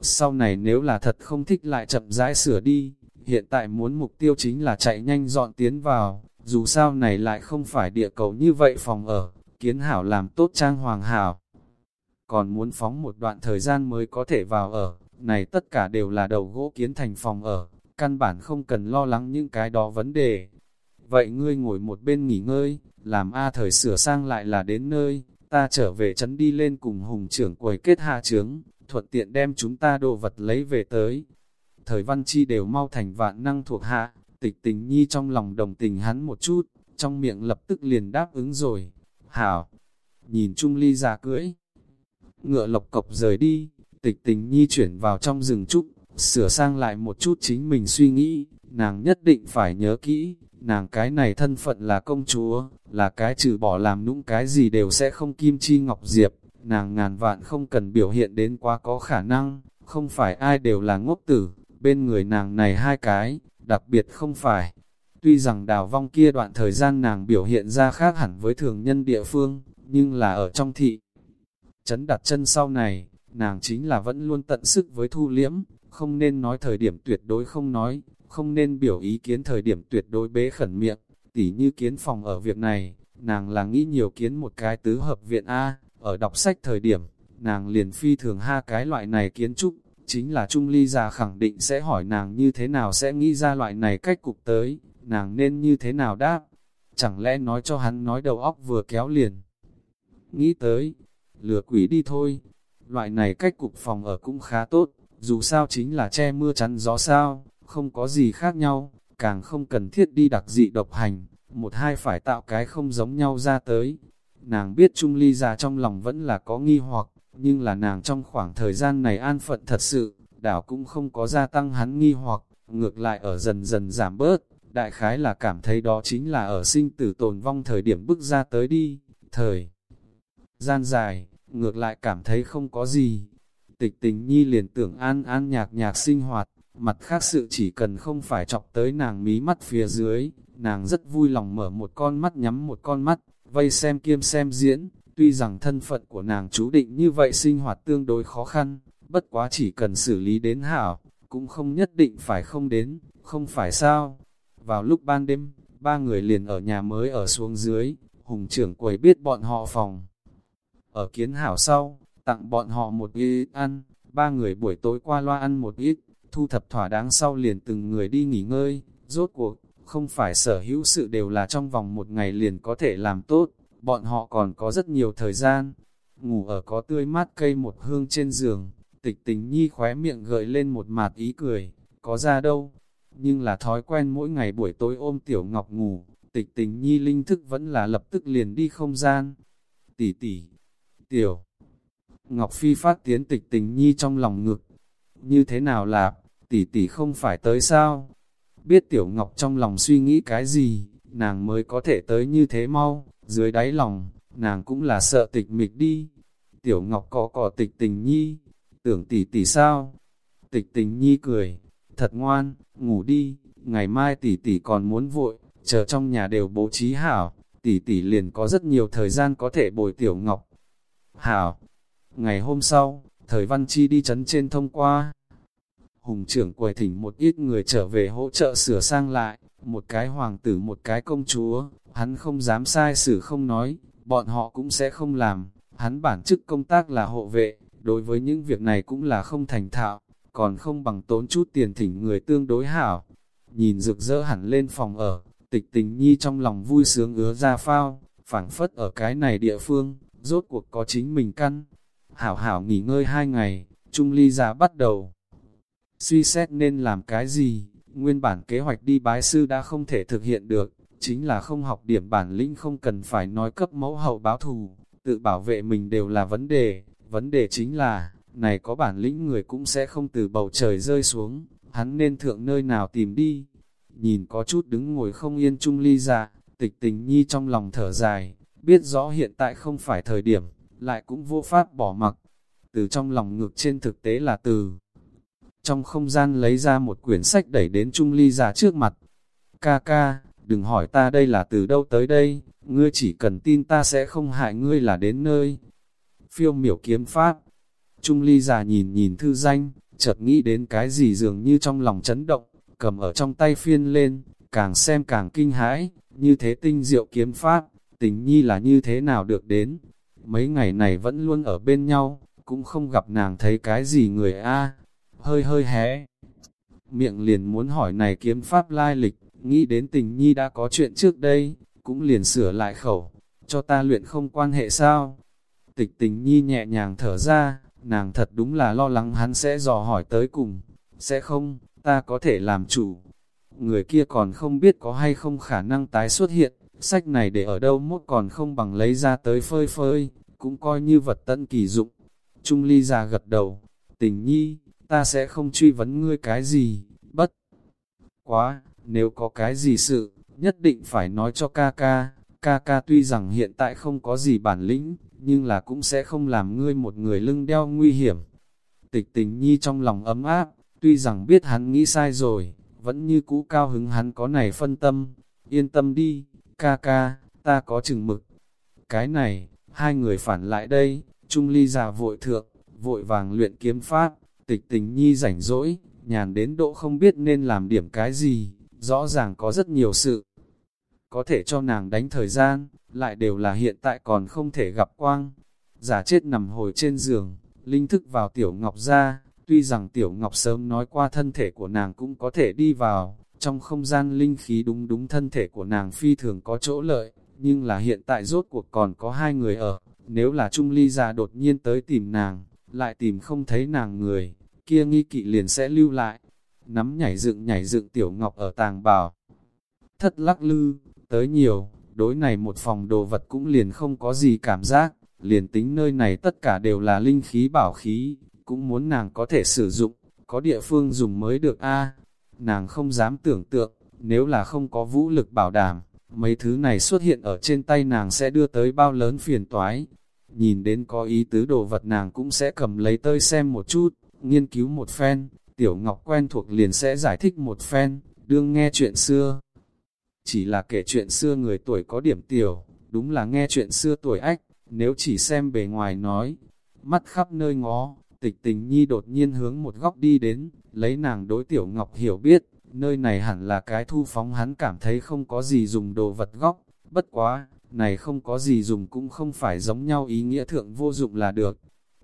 Speaker 1: Sau này nếu là thật không thích lại chậm rãi sửa đi, hiện tại muốn mục tiêu chính là chạy nhanh dọn tiến vào, dù sao này lại không phải địa cầu như vậy phòng ở, kiến hảo làm tốt trang hoàng hảo còn muốn phóng một đoạn thời gian mới có thể vào ở, này tất cả đều là đầu gỗ kiến thành phòng ở, căn bản không cần lo lắng những cái đó vấn đề. Vậy ngươi ngồi một bên nghỉ ngơi, làm A thời sửa sang lại là đến nơi, ta trở về trấn đi lên cùng hùng trưởng quầy kết hạ trướng, thuận tiện đem chúng ta đồ vật lấy về tới. Thời văn chi đều mau thành vạn năng thuộc hạ, tịch tình nhi trong lòng đồng tình hắn một chút, trong miệng lập tức liền đáp ứng rồi. Hảo, nhìn Trung Ly già cưỡi, ngựa lộc cộc rời đi, tịch tình nhi chuyển vào trong rừng trúc, sửa sang lại một chút chính mình suy nghĩ, nàng nhất định phải nhớ kỹ, nàng cái này thân phận là công chúa, là cái trừ bỏ làm nũng cái gì đều sẽ không kim chi ngọc diệp, nàng ngàn vạn không cần biểu hiện đến quá có khả năng, không phải ai đều là ngốc tử, bên người nàng này hai cái, đặc biệt không phải. Tuy rằng đào vong kia đoạn thời gian nàng biểu hiện ra khác hẳn với thường nhân địa phương, nhưng là ở trong thị. Chấn đặt chân sau này, nàng chính là vẫn luôn tận sức với thu liễm, không nên nói thời điểm tuyệt đối không nói, không nên biểu ý kiến thời điểm tuyệt đối bế khẩn miệng, tỉ như kiến phòng ở việc này, nàng là nghĩ nhiều kiến một cái tứ hợp viện A, ở đọc sách thời điểm, nàng liền phi thường ha cái loại này kiến trúc, chính là Trung Ly già khẳng định sẽ hỏi nàng như thế nào sẽ nghĩ ra loại này cách cục tới, nàng nên như thế nào đáp, chẳng lẽ nói cho hắn nói đầu óc vừa kéo liền. Nghĩ tới, lừa quỷ đi thôi, loại này cách cục phòng ở cũng khá tốt, dù sao chính là che mưa chắn gió sao, không có gì khác nhau, càng không cần thiết đi đặc dị độc hành, một hai phải tạo cái không giống nhau ra tới. Nàng biết Trung Ly già trong lòng vẫn là có nghi hoặc, nhưng là nàng trong khoảng thời gian này an phận thật sự, đảo cũng không có gia tăng hắn nghi hoặc, ngược lại ở dần dần giảm bớt, đại khái là cảm thấy đó chính là ở sinh tử tồn vong thời điểm bước ra tới đi, thời gian dài, ngược lại cảm thấy không có gì. Tịch tình nhi liền tưởng an an nhạc nhạc sinh hoạt, mặt khác sự chỉ cần không phải chọc tới nàng mí mắt phía dưới, nàng rất vui lòng mở một con mắt nhắm một con mắt, vây xem kiêm xem diễn, tuy rằng thân phận của nàng chú định như vậy sinh hoạt tương đối khó khăn, bất quá chỉ cần xử lý đến hảo, cũng không nhất định phải không đến, không phải sao. Vào lúc ban đêm, ba người liền ở nhà mới ở xuống dưới, hùng trưởng quầy biết bọn họ phòng. Ở kiến hảo sau, tặng bọn họ một ít ăn, ba người buổi tối qua loa ăn một ít, thu thập thỏa đáng sau liền từng người đi nghỉ ngơi, rốt cuộc, không phải sở hữu sự đều là trong vòng một ngày liền có thể làm tốt, bọn họ còn có rất nhiều thời gian. Ngủ ở có tươi mát cây một hương trên giường, tịch tình nhi khóe miệng gợi lên một mạt ý cười, có ra đâu. Nhưng là thói quen mỗi ngày buổi tối ôm tiểu ngọc ngủ, tịch tình nhi linh thức vẫn là lập tức liền đi không gian. Tỷ tỷ, tiểu. Ngọc Phi phát tiến tịch tình nhi trong lòng ngực. Như thế nào là, tỷ tỷ không phải tới sao? Biết tiểu ngọc trong lòng suy nghĩ cái gì, nàng mới có thể tới như thế mau, dưới đáy lòng, nàng cũng là sợ tịch mịch đi. Tiểu ngọc có cỏ tịch tình nhi, tưởng tỷ tỷ sao? Tịch tình nhi cười, thật ngoan, ngủ đi, ngày mai tỷ tỷ còn muốn vội, chờ trong nhà đều bố trí hảo, tỷ tỷ liền có rất nhiều thời gian có thể bồi tiểu ngọc. Hảo, ngày hôm sau, thời văn chi đi chấn trên thông qua, hùng trưởng quầy thỉnh một ít người trở về hỗ trợ sửa sang lại, một cái hoàng tử một cái công chúa, hắn không dám sai xử không nói, bọn họ cũng sẽ không làm, hắn bản chức công tác là hộ vệ, đối với những việc này cũng là không thành thạo, còn không bằng tốn chút tiền thỉnh người tương đối hảo. Nhìn rực rỡ hẳn lên phòng ở, tịch tình nhi trong lòng vui sướng ứa ra phao, phảng phất ở cái này địa phương, rốt cuộc có chính mình căn. Hảo hảo nghỉ ngơi hai ngày, Trung Ly già bắt đầu suy xét nên làm cái gì, nguyên bản kế hoạch đi bái sư đã không thể thực hiện được, chính là không học điểm bản lĩnh không cần phải nói cấp mẫu hậu báo thù, tự bảo vệ mình đều là vấn đề, vấn đề chính là, này có bản lĩnh người cũng sẽ không từ bầu trời rơi xuống, hắn nên thượng nơi nào tìm đi. Nhìn có chút đứng ngồi không yên trung ly ra, tịch tình nhi trong lòng thở dài, biết rõ hiện tại không phải thời điểm, lại cũng vô pháp bỏ mặc. Từ trong lòng ngực trên thực tế là từ trong không gian lấy ra một quyển sách đẩy đến Trung Ly già trước mặt. Ca ca, đừng hỏi ta đây là từ đâu tới đây, ngươi chỉ cần tin ta sẽ không hại ngươi là đến nơi. Phiêu miểu kiếm pháp, Trung Ly già nhìn nhìn thư danh, chợt nghĩ đến cái gì dường như trong lòng chấn động, cầm ở trong tay phiên lên, càng xem càng kinh hãi, như thế tinh diệu kiếm pháp, tình nhi là như thế nào được đến. mấy ngày này vẫn luôn ở bên nhau, cũng không gặp nàng thấy cái gì người a hơi hơi hé. Miệng liền muốn hỏi này kiếm pháp lai lịch, nghĩ đến tình nhi đã có chuyện trước đây, cũng liền sửa lại khẩu, cho ta luyện không quan hệ sao. Tịch tình nhi nhẹ nhàng thở ra, nàng thật đúng là lo lắng hắn sẽ dò hỏi tới cùng, sẽ không, ta có thể làm chủ. Người kia còn không biết có hay không khả năng tái xuất hiện, sách này để ở đâu mốt còn không bằng lấy ra tới phơi phơi, cũng coi như vật tận kỳ dụng. Trung ly già gật đầu, tình nhi, ta sẽ không truy vấn ngươi cái gì, bất. Quá, nếu có cái gì sự, nhất định phải nói cho ca ca, ca ca tuy rằng hiện tại không có gì bản lĩnh, nhưng là cũng sẽ không làm ngươi một người lưng đeo nguy hiểm. Tịch tình nhi trong lòng ấm áp, tuy rằng biết hắn nghĩ sai rồi, vẫn như cũ cao hứng hắn có này phân tâm, yên tâm đi, ca ca, ta có chừng mực. Cái này, hai người phản lại đây, Trung Ly già vội thượng, vội vàng luyện kiếm pháp, tịch tình nhi rảnh rỗi, nhàn đến độ không biết nên làm điểm cái gì, rõ ràng có rất nhiều sự. Có thể cho nàng đánh thời gian, lại đều là hiện tại còn không thể gặp quang. Giả chết nằm hồi trên giường, linh thức vào tiểu ngọc ra, tuy rằng tiểu ngọc sớm nói qua thân thể của nàng cũng có thể đi vào, trong không gian linh khí đúng đúng thân thể của nàng phi thường có chỗ lợi, nhưng là hiện tại rốt cuộc còn có hai người ở, nếu là Trung Ly già đột nhiên tới tìm nàng, lại tìm không thấy nàng người, kia nghi kỵ liền sẽ lưu lại. Nắm nhảy dựng nhảy dựng tiểu ngọc ở tàng bảo. Thất lắc lư, tới nhiều, đối này một phòng đồ vật cũng liền không có gì cảm giác, liền tính nơi này tất cả đều là linh khí bảo khí, cũng muốn nàng có thể sử dụng, có địa phương dùng mới được a Nàng không dám tưởng tượng, nếu là không có vũ lực bảo đảm, mấy thứ này xuất hiện ở trên tay nàng sẽ đưa tới bao lớn phiền toái. Nhìn đến có ý tứ đồ vật nàng cũng sẽ cầm lấy tơi xem một chút, nghiên cứu một phen, Tiểu Ngọc quen thuộc liền sẽ giải thích một phen, đương nghe chuyện xưa. Chỉ là kể chuyện xưa người tuổi có điểm tiểu, đúng là nghe chuyện xưa tuổi ách, nếu chỉ xem bề ngoài nói, mắt khắp nơi ngó, tịch tình nhi đột nhiên hướng một góc đi đến, lấy nàng đối Tiểu Ngọc hiểu biết, nơi này hẳn là cái thu phóng hắn cảm thấy không có gì dùng đồ vật góc, bất quá, này không có gì dùng cũng không phải giống nhau ý nghĩa thượng vô dụng là được.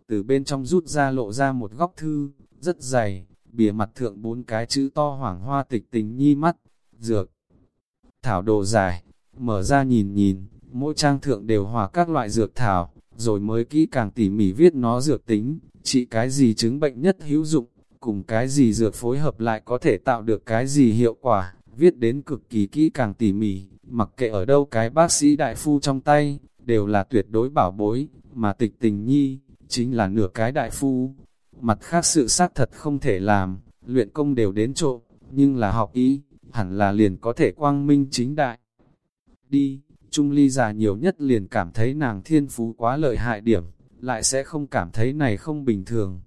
Speaker 1: Từ bên trong rút ra lộ ra một góc thư, rất dày, bìa mặt thượng bốn cái chữ to hoảng hoa tịch tình nhi mắt, dược. Thảo đồ dài, mở ra nhìn nhìn, mỗi trang thượng đều hòa các loại dược thảo, rồi mới kỹ càng tỉ mỉ viết nó dược tính, trị cái gì chứng bệnh nhất hữu dụng, cùng cái gì dược phối hợp lại có thể tạo được cái gì hiệu quả, viết đến cực kỳ kỹ càng tỉ mỉ, mặc kệ ở đâu cái bác sĩ đại phu trong tay, đều là tuyệt đối bảo bối, mà tịch tình nhi, chính là nửa cái đại phu. Mặt khác sự xác thật không thể làm, luyện công đều đến trộm, nhưng là học ý, hẳn là liền có thể quang minh chính đại. Đi, Trung Ly già nhiều nhất liền cảm thấy nàng thiên phú quá lợi hại điểm, lại sẽ không cảm thấy này không bình thường.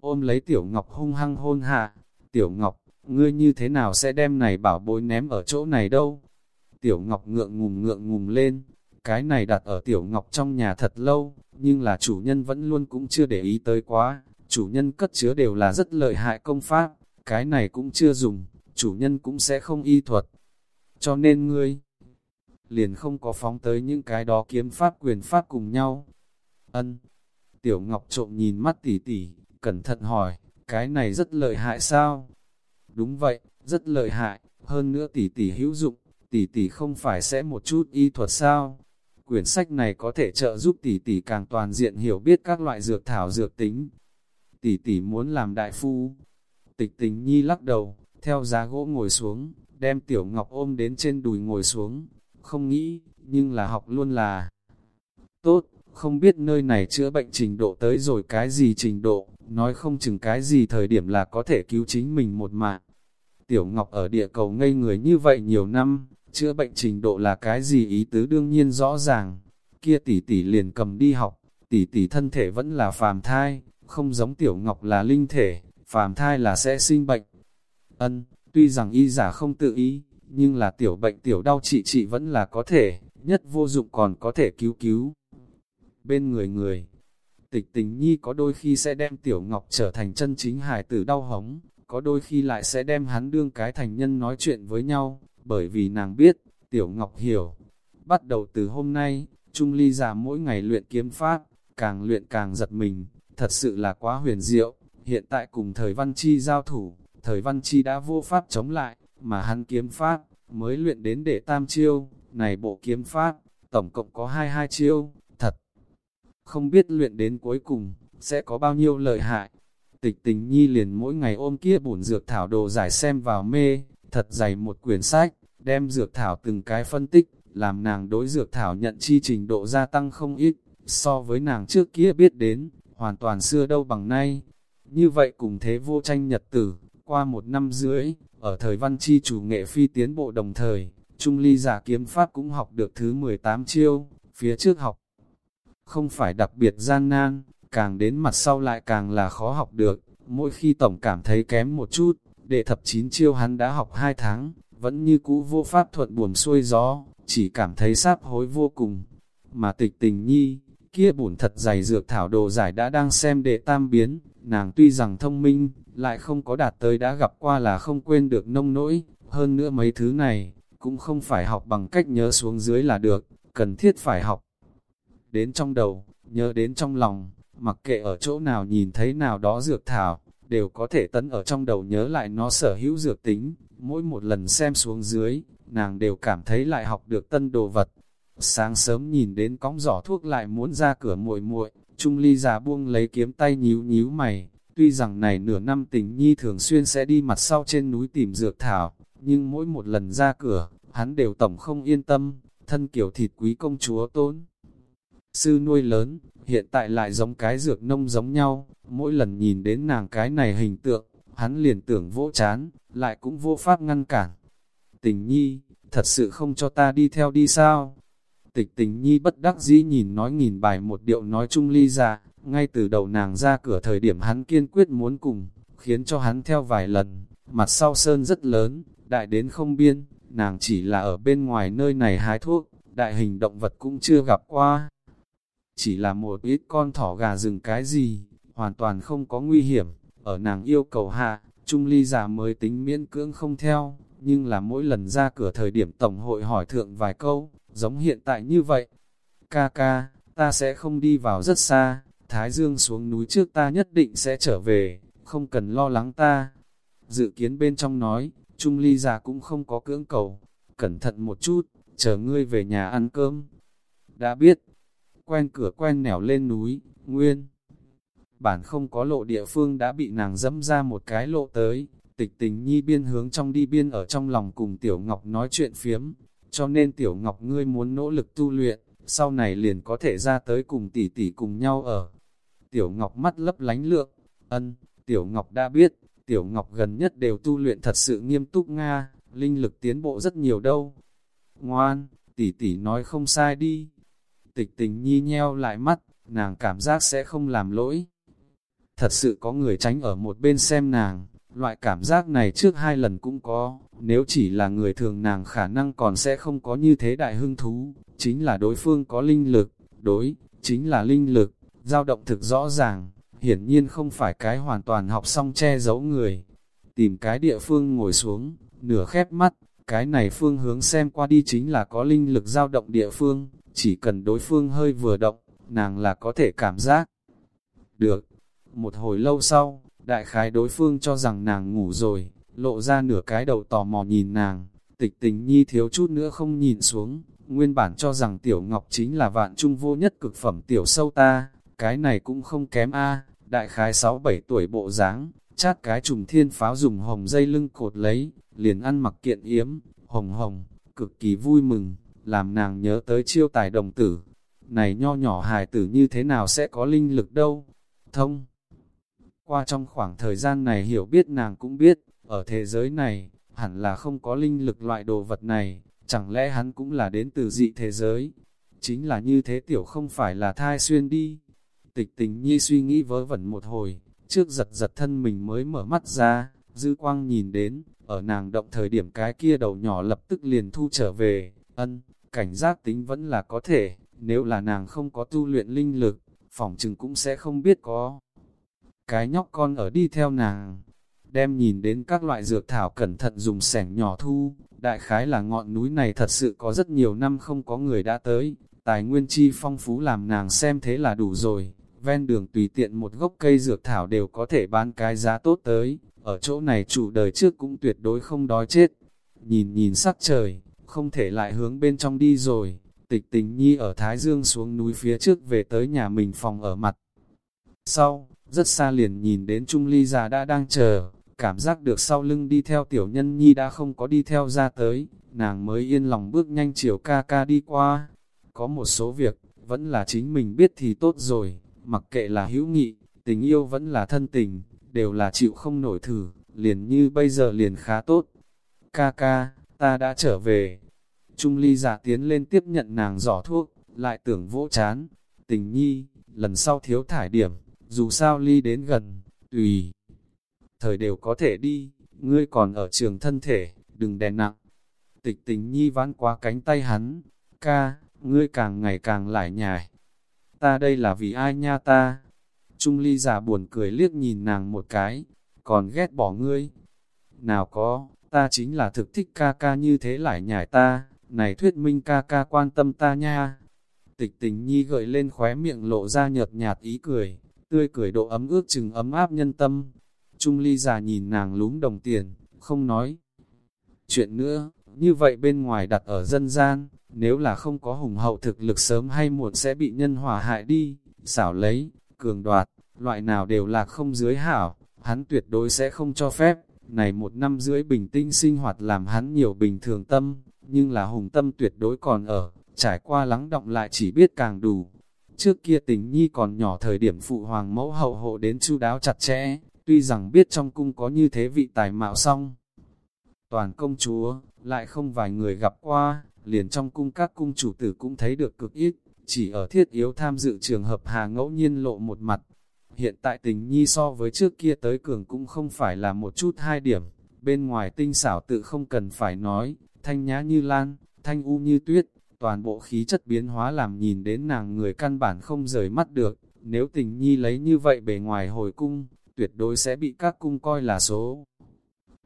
Speaker 1: Ôm lấy Tiểu Ngọc hung hăng hôn hạ, Tiểu Ngọc, ngươi như thế nào sẽ đem này bảo bối ném ở chỗ này đâu? Tiểu Ngọc ngượng ngùng ngượng ngùng lên, cái này đặt ở Tiểu Ngọc trong nhà thật lâu, nhưng là chủ nhân vẫn luôn cũng chưa để ý tới quá, chủ nhân cất chứa đều là rất lợi hại công pháp, cái này cũng chưa dùng, chủ nhân cũng sẽ không y thuật. Cho nên ngươi, liền không có phóng tới những cái đó kiếm pháp quyền pháp cùng nhau. Ân, Tiểu Ngọc trộm nhìn mắt tỉ tỉ, cẩn thận hỏi, cái này rất lợi hại sao? Đúng vậy, rất lợi hại, hơn nữa tỷ tỷ hữu dụng, tỷ tỷ không phải sẽ một chút y thuật sao? Quyển sách này có thể trợ giúp tỷ tỷ càng toàn diện hiểu biết các loại dược thảo dược tính. Tỷ tỷ muốn làm đại phu. Tịch tình nhi lắc đầu, theo giá gỗ ngồi xuống, đem tiểu ngọc ôm đến trên đùi ngồi xuống. Không nghĩ, nhưng là học luôn là tốt, không biết nơi này chữa bệnh trình độ tới rồi cái gì trình độ, nói không chừng cái gì thời điểm là có thể cứu chính mình một mạng. Tiểu Ngọc ở địa cầu ngây người như vậy nhiều năm, chữa bệnh trình độ là cái gì ý tứ đương nhiên rõ ràng. Kia tỷ tỷ liền cầm đi học, tỷ tỷ thân thể vẫn là phàm thai, không giống Tiểu Ngọc là linh thể, phàm thai là sẽ sinh bệnh. Ân, tuy rằng y giả không tự ý, nhưng là tiểu bệnh tiểu đau trị trị vẫn là có thể, nhất vô dụng còn có thể cứu cứu. Bên người người, tịch tình nhi có đôi khi sẽ đem tiểu ngọc trở thành chân chính hài tử đau hống, có đôi khi lại sẽ đem hắn đương cái thành nhân nói chuyện với nhau, bởi vì nàng biết, tiểu ngọc hiểu. Bắt đầu từ hôm nay, Trung ly già mỗi ngày luyện kiếm pháp, càng luyện càng giật mình, thật sự là quá huyền diệu. Hiện tại cùng thời văn chi giao thủ, thời văn chi đã vô pháp chống lại, mà hắn kiếm pháp, mới luyện đến để tam chiêu, này bộ kiếm pháp, tổng cộng có hai hai chiêu. Không biết luyện đến cuối cùng, sẽ có bao nhiêu lợi hại. Tịch tình nhi liền mỗi ngày ôm kia bổn dược thảo đồ giải xem vào mê, thật dày một quyển sách, đem dược thảo từng cái phân tích, làm nàng đối dược thảo nhận chi trình độ gia tăng không ít, so với nàng trước kia biết đến, hoàn toàn xưa đâu bằng nay. Như vậy cùng thế vô tranh nhật tử, qua một năm rưỡi, ở thời văn chi chủ nghệ phi tiến bộ đồng thời, Trung ly giả kiếm pháp cũng học được thứ 18 chiêu, phía trước học. Không phải đặc biệt gian nan, càng đến mặt sau lại càng là khó học được, mỗi khi tổng cảm thấy kém một chút, đệ thập chín chiêu hắn đã học 2 tháng, vẫn như cũ vô pháp thuận buồm xuôi gió, chỉ cảm thấy sáp hối vô cùng. Mà tịch tình nhi, kia bổn thật dày dược thảo đồ giải đã đang xem đệ tam biến, nàng tuy rằng thông minh, lại không có đạt tới đã gặp qua là không quên được nông nỗi, hơn nữa mấy thứ này, cũng không phải học bằng cách nhớ xuống dưới là được, cần thiết phải học. Đến trong đầu, nhớ đến trong lòng, mặc kệ ở chỗ nào nhìn thấy nào đó dược thảo, đều có thể tấn ở trong đầu nhớ lại nó sở hữu dược tính, mỗi một lần xem xuống dưới, nàng đều cảm thấy lại học được tân đồ vật. Sáng sớm nhìn đến cóng giỏ thuốc lại muốn ra cửa muội muội, Trung Ly già buông lấy kiếm tay nhíu nhíu mày, tuy rằng này nửa năm tình nhi thường xuyên sẽ đi mặt sau trên núi tìm dược thảo, nhưng mỗi một lần ra cửa, hắn đều tổng không yên tâm, thân kiểu thịt quý công chúa tốn. Sư nuôi lớn, hiện tại lại giống cái dược nông giống nhau, mỗi lần nhìn đến nàng cái này hình tượng, hắn liền tưởng vỗ chán, lại cũng vô pháp ngăn cản. Tình nhi, thật sự không cho ta đi theo đi sao? Tịch tình nhi bất đắc dĩ nhìn nói nghìn bài một điệu nói chung ly ra, ngay từ đầu nàng ra cửa thời điểm hắn kiên quyết muốn cùng, khiến cho hắn theo vài lần, mặt sau sơn rất lớn, đại đến không biên, nàng chỉ là ở bên ngoài nơi này hái thuốc, đại hình động vật cũng chưa gặp qua. Chỉ là một ít con thỏ gà rừng cái gì, hoàn toàn không có nguy hiểm, ở nàng yêu cầu hạ, Trung Ly già mới tính miễn cưỡng không theo, nhưng là mỗi lần ra cửa thời điểm Tổng hội hỏi thượng vài câu, giống hiện tại như vậy. Ca ca, ta sẽ không đi vào rất xa, Thái Dương xuống núi trước ta nhất định sẽ trở về, không cần lo lắng ta. Dự kiến bên trong nói, Trung ly già cũng không có cưỡng cầu, cẩn thận một chút, chờ ngươi về nhà ăn cơm. Đã biết, quen cửa quen nẻo lên núi, nguyên. Bản không có lộ địa phương đã bị nàng dẫm ra một cái lộ tới, tịch tình nhi biên hướng trong đi biên ở trong lòng cùng Tiểu Ngọc nói chuyện phiếm, cho nên Tiểu Ngọc ngươi muốn nỗ lực tu luyện, sau này liền có thể ra tới cùng tỷ tỷ cùng nhau ở. Tiểu Ngọc mắt lấp lánh lượng, ân, Tiểu Ngọc đã biết, Tiểu Ngọc gần nhất đều tu luyện thật sự nghiêm túc Nga, linh lực tiến bộ rất nhiều đâu. Ngoan, tỷ tỷ nói không sai đi. Tịch tình nhi nheo lại mắt, nàng cảm giác sẽ không làm lỗi. Thật sự có người tránh ở một bên xem nàng, loại cảm giác này trước hai lần cũng có, nếu chỉ là người thường nàng khả năng còn sẽ không có như thế đại hưng thú, chính là đối phương có linh lực, đối, chính là linh lực, dao động thực rõ ràng, hiển nhiên không phải cái hoàn toàn học xong che giấu người. Tìm cái địa phương ngồi xuống, nửa khép mắt, cái này phương hướng xem qua đi chính là có linh lực dao động địa phương, chỉ cần đối phương hơi vừa động, nàng là có thể cảm giác. Được, một hồi lâu sau, đại khái đối phương cho rằng nàng ngủ rồi, lộ ra nửa cái đầu tò mò nhìn nàng, tịch tình nhi thiếu chút nữa không nhìn xuống, nguyên bản cho rằng tiểu ngọc chính là vạn trung vô nhất cực phẩm tiểu sâu ta, cái này cũng không kém a. Đại khái 6-7 tuổi bộ dáng chát cái trùng thiên pháo dùng hồng dây lưng cột lấy, liền ăn mặc kiện yếm, hồng hồng, cực kỳ vui mừng, làm nàng nhớ tới chiêu tài đồng tử. Này nho nhỏ hài tử như thế nào sẽ có linh lực đâu? Thông! Qua trong khoảng thời gian này hiểu biết nàng cũng biết, ở thế giới này, hẳn là không có linh lực loại đồ vật này, chẳng lẽ hắn cũng là đến từ dị thế giới? Chính là như thế tiểu không phải là thai xuyên đi. Tịch tình nhi suy nghĩ vớ vẩn một hồi, trước giật giật thân mình mới mở mắt ra, dư quang nhìn đến, ở nàng động thời điểm cái kia đầu nhỏ lập tức liền thu trở về, ân, cảnh giác tính vẫn là có thể, nếu là nàng không có tu luyện linh lực, phỏng chừng cũng sẽ không biết có. Cái nhóc con ở đi theo nàng, đem nhìn đến các loại dược thảo cẩn thận dùng sẻng nhỏ thu, đại khái là ngọn núi này thật sự có rất nhiều năm không có người đã tới, tài nguyên chi phong phú làm nàng xem thế là đủ rồi, ven đường tùy tiện một gốc cây dược thảo đều có thể bán cái giá tốt tới, ở chỗ này chủ đời trước cũng tuyệt đối không đói chết. Nhìn nhìn sắc trời, không thể lại hướng bên trong đi rồi, tịch tình nhi ở Thái Dương xuống núi phía trước về tới nhà mình phòng ở mặt. Sau, rất xa liền nhìn đến Trung Ly già đã đang chờ, cảm giác được sau lưng đi theo tiểu nhân nhi đã không có đi theo ra tới, nàng mới yên lòng bước nhanh chiều ca ca đi qua. Có một số việc, vẫn là chính mình biết thì tốt rồi, mặc kệ là hữu nghị, tình yêu vẫn là thân tình, đều là chịu không nổi thử, liền như bây giờ liền khá tốt. Ca ca, ta đã trở về. Trung ly giả tiến lên tiếp nhận nàng giỏ thuốc, lại tưởng vỗ chán. Tình nhi, lần sau thiếu thải điểm, dù sao ly đến gần, tùy. Thời đều có thể đi, ngươi còn ở trường thân thể, đừng đè nặng. Tịch tình nhi ván qua cánh tay hắn, ca, ngươi càng ngày càng lại nhài, Ta đây là vì ai nha ta? Trung ly giả buồn cười liếc nhìn nàng một cái, còn ghét bỏ ngươi. Nào có, ta chính là thực thích ca ca như thế lại nhảy ta, này thuyết minh ca ca quan tâm ta nha. Tịch tình nhi gợi lên khóe miệng lộ ra nhợt nhạt ý cười, tươi cười độ ấm ước chừng ấm áp nhân tâm. Trung ly già nhìn nàng lúm đồng tiền, không nói. Chuyện nữa, như vậy bên ngoài đặt ở dân gian, nếu là không có hùng hậu thực lực sớm hay muộn sẽ bị nhân hòa hại đi, xảo lấy, cường đoạt, loại nào đều là không dưới hảo, hắn tuyệt đối sẽ không cho phép. Này một năm rưỡi bình tĩnh sinh hoạt làm hắn nhiều bình thường tâm, nhưng là hùng tâm tuyệt đối còn ở, trải qua lắng động lại chỉ biết càng đủ. Trước kia tình nhi còn nhỏ thời điểm phụ hoàng mẫu hậu hộ đến chu đáo chặt chẽ, tuy rằng biết trong cung có như thế vị tài mạo song Toàn công chúa, lại không vài người gặp qua, liền trong cung các cung chủ tử cũng thấy được cực ít, chỉ ở thiết yếu tham dự trường hợp hà ngẫu nhiên lộ một mặt, Hiện tại tình nhi so với trước kia tới cường cũng không phải là một chút hai điểm, bên ngoài tinh xảo tự không cần phải nói, thanh nhã như lan, thanh u như tuyết, toàn bộ khí chất biến hóa làm nhìn đến nàng người căn bản không rời mắt được, nếu tình nhi lấy như vậy bề ngoài hồi cung, tuyệt đối sẽ bị các cung coi là số.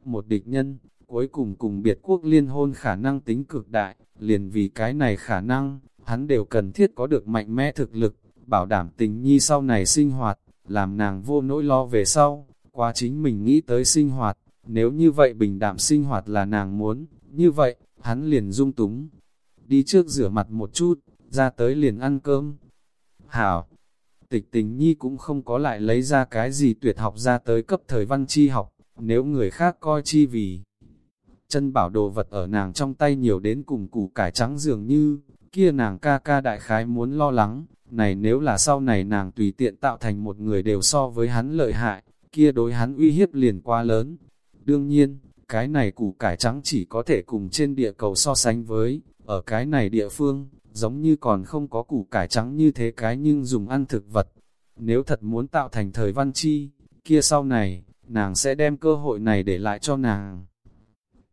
Speaker 1: Một địch nhân, cuối cùng cùng biệt quốc liên hôn khả năng tính cực đại, liền vì cái này khả năng, hắn đều cần thiết có được mạnh mẽ thực lực, bảo đảm tình nhi sau này sinh hoạt, làm nàng vô nỗi lo về sau, qua chính mình nghĩ tới sinh hoạt, nếu như vậy bình đạm sinh hoạt là nàng muốn, như vậy, hắn liền dung túng, đi trước rửa mặt một chút, ra tới liền ăn cơm. Hảo, tịch tình nhi cũng không có lại lấy ra cái gì tuyệt học ra tới cấp thời văn chi học, nếu người khác coi chi vì. Chân bảo đồ vật ở nàng trong tay nhiều đến cùng củ cải trắng dường như, kia nàng ca ca đại khái muốn lo lắng, này nếu là sau này nàng tùy tiện tạo thành một người đều so với hắn lợi hại, kia đối hắn uy hiếp liền quá lớn. Đương nhiên, cái này củ cải trắng chỉ có thể cùng trên địa cầu so sánh với, ở cái này địa phương, giống như còn không có củ cải trắng như thế cái nhưng dùng ăn thực vật. Nếu thật muốn tạo thành thời văn chi, kia sau này, nàng sẽ đem cơ hội này để lại cho nàng.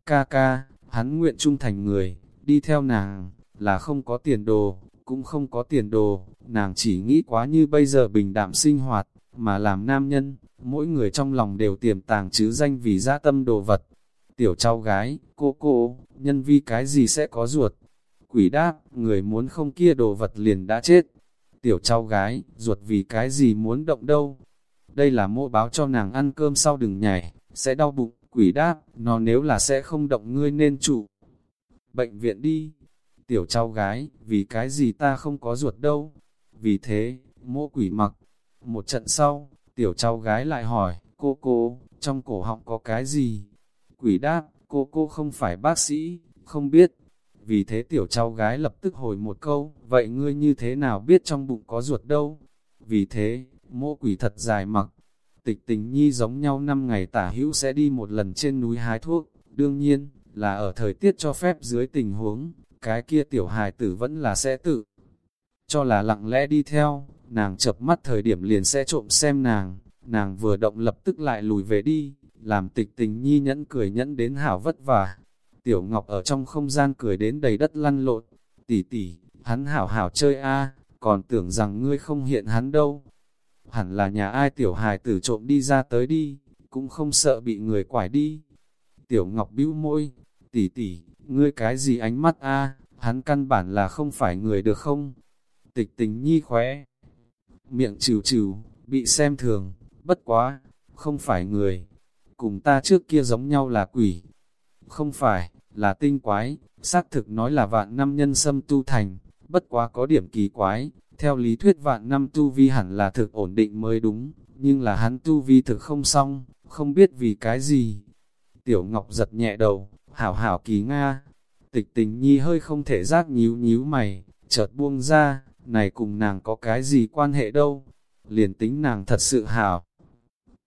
Speaker 1: Ca ca, hắn nguyện trung thành người, đi theo nàng, là không có tiền đồ, cũng không có tiền đồ, nàng chỉ nghĩ quá như bây giờ bình đạm sinh hoạt, mà làm nam nhân, mỗi người trong lòng đều tiềm tàng chứ danh vì gia tâm đồ vật. Tiểu cháu gái, cô cô, nhân vi cái gì sẽ có ruột? Quỷ đáp, người muốn không kia đồ vật liền đã chết. Tiểu cháu gái, ruột vì cái gì muốn động đâu? Đây là mô báo cho nàng ăn cơm sau đừng nhảy, sẽ đau bụng, quỷ đáp, nó nếu là sẽ không động ngươi nên trụ. Bệnh viện đi, tiểu cháu gái, vì cái gì ta không có ruột đâu. Vì thế, mô quỷ mặc. Một trận sau, tiểu cháu gái lại hỏi, cô cô, trong cổ họng có cái gì? Quỷ đáp, cô cô không phải bác sĩ, không biết. Vì thế tiểu cháu gái lập tức hồi một câu, vậy ngươi như thế nào biết trong bụng có ruột đâu? Vì thế, mô quỷ thật dài mặc. Tịch tình nhi giống nhau năm ngày tả hữu sẽ đi một lần trên núi hái thuốc, đương nhiên, là ở thời tiết cho phép dưới tình huống, cái kia tiểu hài tử vẫn là sẽ tự. Cho là lặng lẽ đi theo, nàng chập mắt thời điểm liền sẽ trộm xem nàng, nàng vừa động lập tức lại lùi về đi, làm tịch tình nhi nhẫn cười nhẫn đến hảo vất vả. Tiểu Ngọc ở trong không gian cười đến đầy đất lăn lộn, tỷ tỷ, hắn hảo hảo chơi a còn tưởng rằng ngươi không hiện hắn đâu. Hẳn là nhà ai tiểu hài tử trộm đi ra tới đi, cũng không sợ bị người quải đi. Tiểu Ngọc bĩu môi, tỷ tỷ, ngươi cái gì ánh mắt a? Hắn căn bản là không phải người được không? Tịch tình nhi khóe, miệng trừ trừ, bị xem thường, bất quá, không phải người, cùng ta trước kia giống nhau là quỷ, không phải, là tinh quái, xác thực nói là vạn năm nhân sâm tu thành, bất quá có điểm kỳ quái, theo lý thuyết vạn năm tu vi hẳn là thực ổn định mới đúng, nhưng là hắn tu vi thực không xong, không biết vì cái gì. Tiểu Ngọc giật nhẹ đầu, hảo hảo kỳ Nga, tịch tình nhi hơi không thể giác nhíu nhíu mày, chợt buông ra, này cùng nàng có cái gì quan hệ đâu, liền tính nàng thật sự hảo.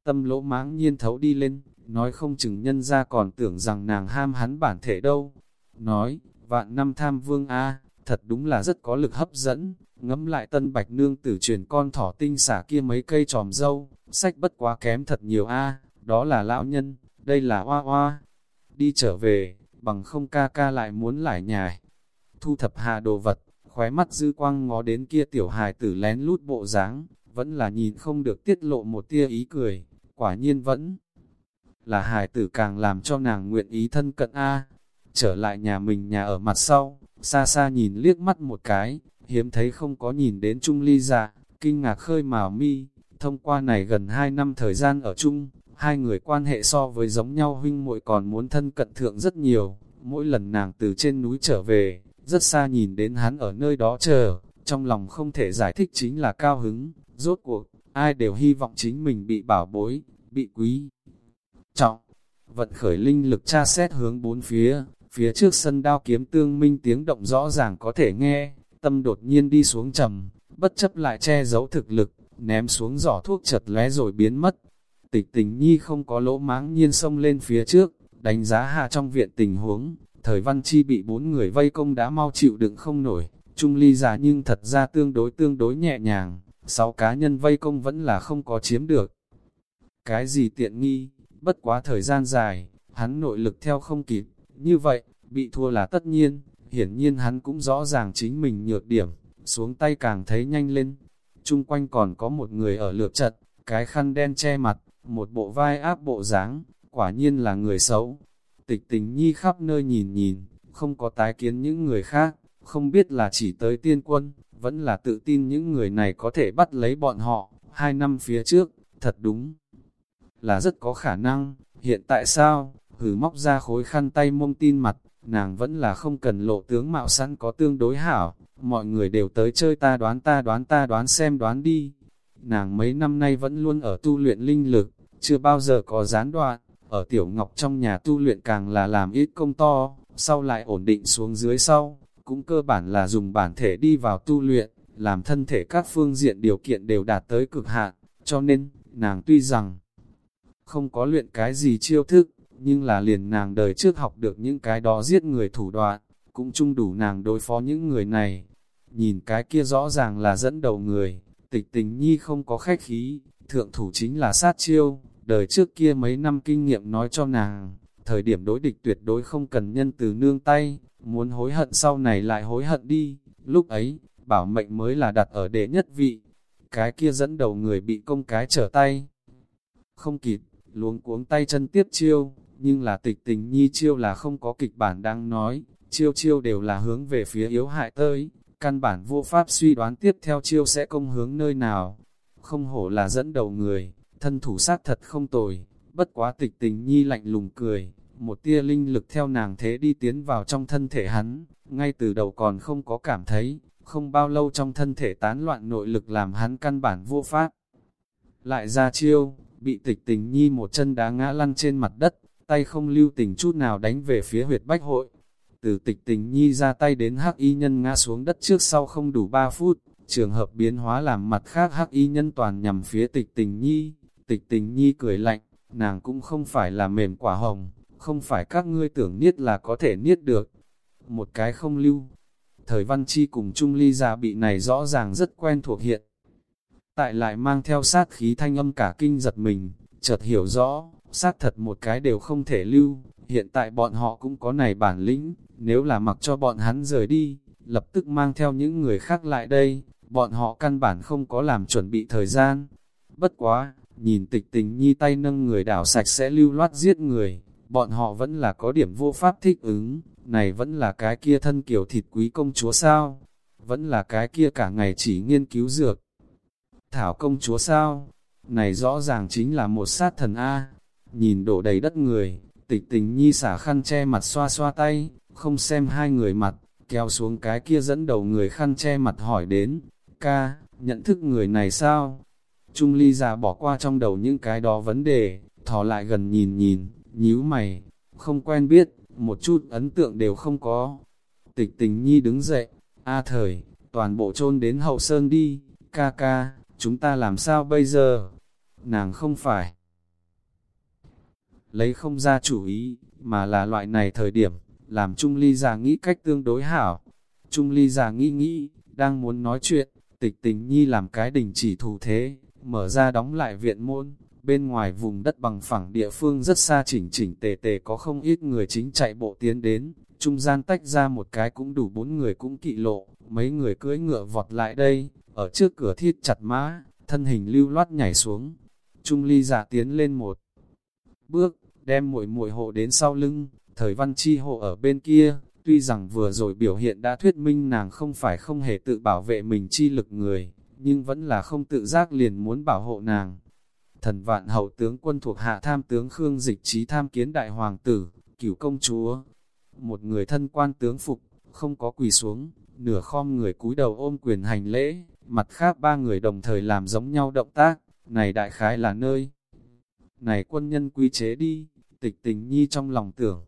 Speaker 1: Tâm lỗ máng nhiên thấu đi lên, nói không chừng nhân ra còn tưởng rằng nàng ham hắn bản thể đâu. Nói, vạn năm tham vương A, thật đúng là rất có lực hấp dẫn, ngẫm lại tân bạch nương tử truyền con thỏ tinh xả kia mấy cây tròm dâu, sách bất quá kém thật nhiều A, đó là lão nhân, đây là hoa hoa. Đi trở về, bằng không ca ca lại muốn lại nhài. Thu thập hạ đồ vật, khóe mắt dư quang ngó đến kia tiểu hài tử lén lút bộ dáng vẫn là nhìn không được tiết lộ một tia ý cười, quả nhiên vẫn là hài tử càng làm cho nàng nguyện ý thân cận A. Trở lại nhà mình nhà ở mặt sau, xa xa nhìn liếc mắt một cái, hiếm thấy không có nhìn đến Trung Ly dạ, kinh ngạc khơi mào mi, thông qua này gần 2 năm thời gian ở chung, hai người quan hệ so với giống nhau huynh muội còn muốn thân cận thượng rất nhiều, mỗi lần nàng từ trên núi trở về, rất xa nhìn đến hắn ở nơi đó chờ, trong lòng không thể giải thích chính là cao hứng, rốt cuộc, ai đều hy vọng chính mình bị bảo bối, bị quý. Trọng, vận khởi linh lực tra xét hướng bốn phía, phía trước sân đao kiếm tương minh tiếng động rõ ràng có thể nghe, tâm đột nhiên đi xuống trầm, bất chấp lại che giấu thực lực, ném xuống giỏ thuốc chật lé rồi biến mất. Tịch tình nhi không có lỗ máng nhiên xông lên phía trước, đánh giá hạ trong viện tình huống, thời văn chi bị bốn người vây công đã mau chịu đựng không nổi, trung ly giả nhưng thật ra tương đối tương đối nhẹ nhàng, sáu cá nhân vây công vẫn là không có chiếm được. Cái gì tiện nghi, bất quá thời gian dài, hắn nội lực theo không kịp, như vậy, bị thua là tất nhiên, hiển nhiên hắn cũng rõ ràng chính mình nhược điểm, xuống tay càng thấy nhanh lên. Trung quanh còn có một người ở lượt chật, cái khăn đen che mặt, một bộ vai áp bộ dáng, quả nhiên là người xấu. Tịch tình nhi khắp nơi nhìn nhìn, không có tái kiến những người khác, không biết là chỉ tới tiên quân, vẫn là tự tin những người này có thể bắt lấy bọn họ, hai năm phía trước, thật đúng là rất có khả năng, hiện tại sao, hử móc ra khối khăn tay mông tin mặt, nàng vẫn là không cần lộ tướng mạo sẵn có tương đối hảo, mọi người đều tới chơi ta đoán ta đoán ta đoán xem đoán đi. Nàng mấy năm nay vẫn luôn ở tu luyện linh lực, chưa bao giờ có gián đoạn, ở tiểu ngọc trong nhà tu luyện càng là làm ít công to, sau lại ổn định xuống dưới sau, cũng cơ bản là dùng bản thể đi vào tu luyện, làm thân thể các phương diện điều kiện đều đạt tới cực hạn, cho nên, nàng tuy rằng không có luyện cái gì chiêu thức, nhưng là liền nàng đời trước học được những cái đó giết người thủ đoạn, cũng chung đủ nàng đối phó những người này. Nhìn cái kia rõ ràng là dẫn đầu người, tịch tình nhi không có khách khí, thượng thủ chính là sát chiêu, đời trước kia mấy năm kinh nghiệm nói cho nàng, thời điểm đối địch tuyệt đối không cần nhân từ nương tay, muốn hối hận sau này lại hối hận đi, lúc ấy, bảo mệnh mới là đặt ở đệ nhất vị, cái kia dẫn đầu người bị công cái trở tay. Không kịp, luống cuống tay chân tiếp chiêu, nhưng là tịch tình nhi chiêu là không có kịch bản đang nói, chiêu chiêu đều là hướng về phía yếu hại tới, căn bản vô pháp suy đoán tiếp theo chiêu sẽ công hướng nơi nào. Không hổ là dẫn đầu người, thân thủ sát thật không tồi, bất quá tịch tình nhi lạnh lùng cười, một tia linh lực theo nàng thế đi tiến vào trong thân thể hắn, ngay từ đầu còn không có cảm thấy, không bao lâu trong thân thể tán loạn nội lực làm hắn căn bản vô pháp. Lại ra chiêu, bị tịch tình nhi một chân đá ngã lăn trên mặt đất, tay không lưu tình chút nào đánh về phía huyệt bách hội. Từ tịch tình nhi ra tay đến hắc y nhân ngã xuống đất trước sau không đủ 3 phút, trường hợp biến hóa làm mặt khác hắc y nhân toàn nhằm phía tịch tình nhi. Tịch tình nhi cười lạnh, nàng cũng không phải là mềm quả hồng, không phải các ngươi tưởng niết là có thể niết được. Một cái không lưu. Thời văn chi cùng Trung Ly già bị này rõ ràng rất quen thuộc hiện. Tại lại mang theo sát khí thanh âm cả kinh giật mình, chợt hiểu rõ, sát thật một cái đều không thể lưu, hiện tại bọn họ cũng có này bản lĩnh, nếu là mặc cho bọn hắn rời đi, lập tức mang theo những người khác lại đây, bọn họ căn bản không có làm chuẩn bị thời gian. Bất quá, nhìn tịch tình nhi tay nâng người đảo sạch sẽ lưu loát giết người, bọn họ vẫn là có điểm vô pháp thích ứng, này vẫn là cái kia thân kiểu thịt quý công chúa sao? Vẫn là cái kia cả ngày chỉ nghiên cứu dược. Thảo công chúa sao? Này rõ ràng chính là một sát thần A. Nhìn đổ đầy đất người, tịch tình nhi xả khăn che mặt xoa xoa tay, không xem hai người mặt, kéo xuống cái kia dẫn đầu người khăn che mặt hỏi đến, ca, nhận thức người này sao? Trung ly già bỏ qua trong đầu những cái đó vấn đề, thò lại gần nhìn nhìn, nhíu mày, không quen biết, một chút ấn tượng đều không có. Tịch tình nhi đứng dậy, a thời, toàn bộ chôn đến hậu sơn đi, ca ca, chúng ta làm sao bây giờ? Nàng không phải lấy không ra chủ ý, mà là loại này thời điểm, làm Trung Ly già nghĩ cách tương đối hảo. Trung Ly già nghĩ nghĩ, đang muốn nói chuyện, tịch tình nhi làm cái đình chỉ thủ thế, mở ra đóng lại viện môn, bên ngoài vùng đất bằng phẳng địa phương rất xa chỉnh chỉnh tề tề có không ít người chính chạy bộ tiến đến, trung gian tách ra một cái cũng đủ bốn người cũng kỵ lộ, mấy người cưỡi ngựa vọt lại đây, ở trước cửa thiết chặt mã, thân hình lưu loát nhảy xuống. Trung ly giả tiến lên một bước, đem muội muội hộ đến sau lưng, thời văn chi hộ ở bên kia, tuy rằng vừa rồi biểu hiện đã thuyết minh nàng không phải không hề tự bảo vệ mình chi lực người, nhưng vẫn là không tự giác liền muốn bảo hộ nàng. Thần vạn hậu tướng quân thuộc hạ tham tướng Khương Dịch trí tham kiến đại hoàng tử, cửu công chúa. Một người thân quan tướng phục, không có quỳ xuống, nửa khom người cúi đầu ôm quyền hành lễ, mặt khác ba người đồng thời làm giống nhau động tác, này đại khái là nơi. Này quân nhân quy chế đi, tịch tình nhi trong lòng tưởng.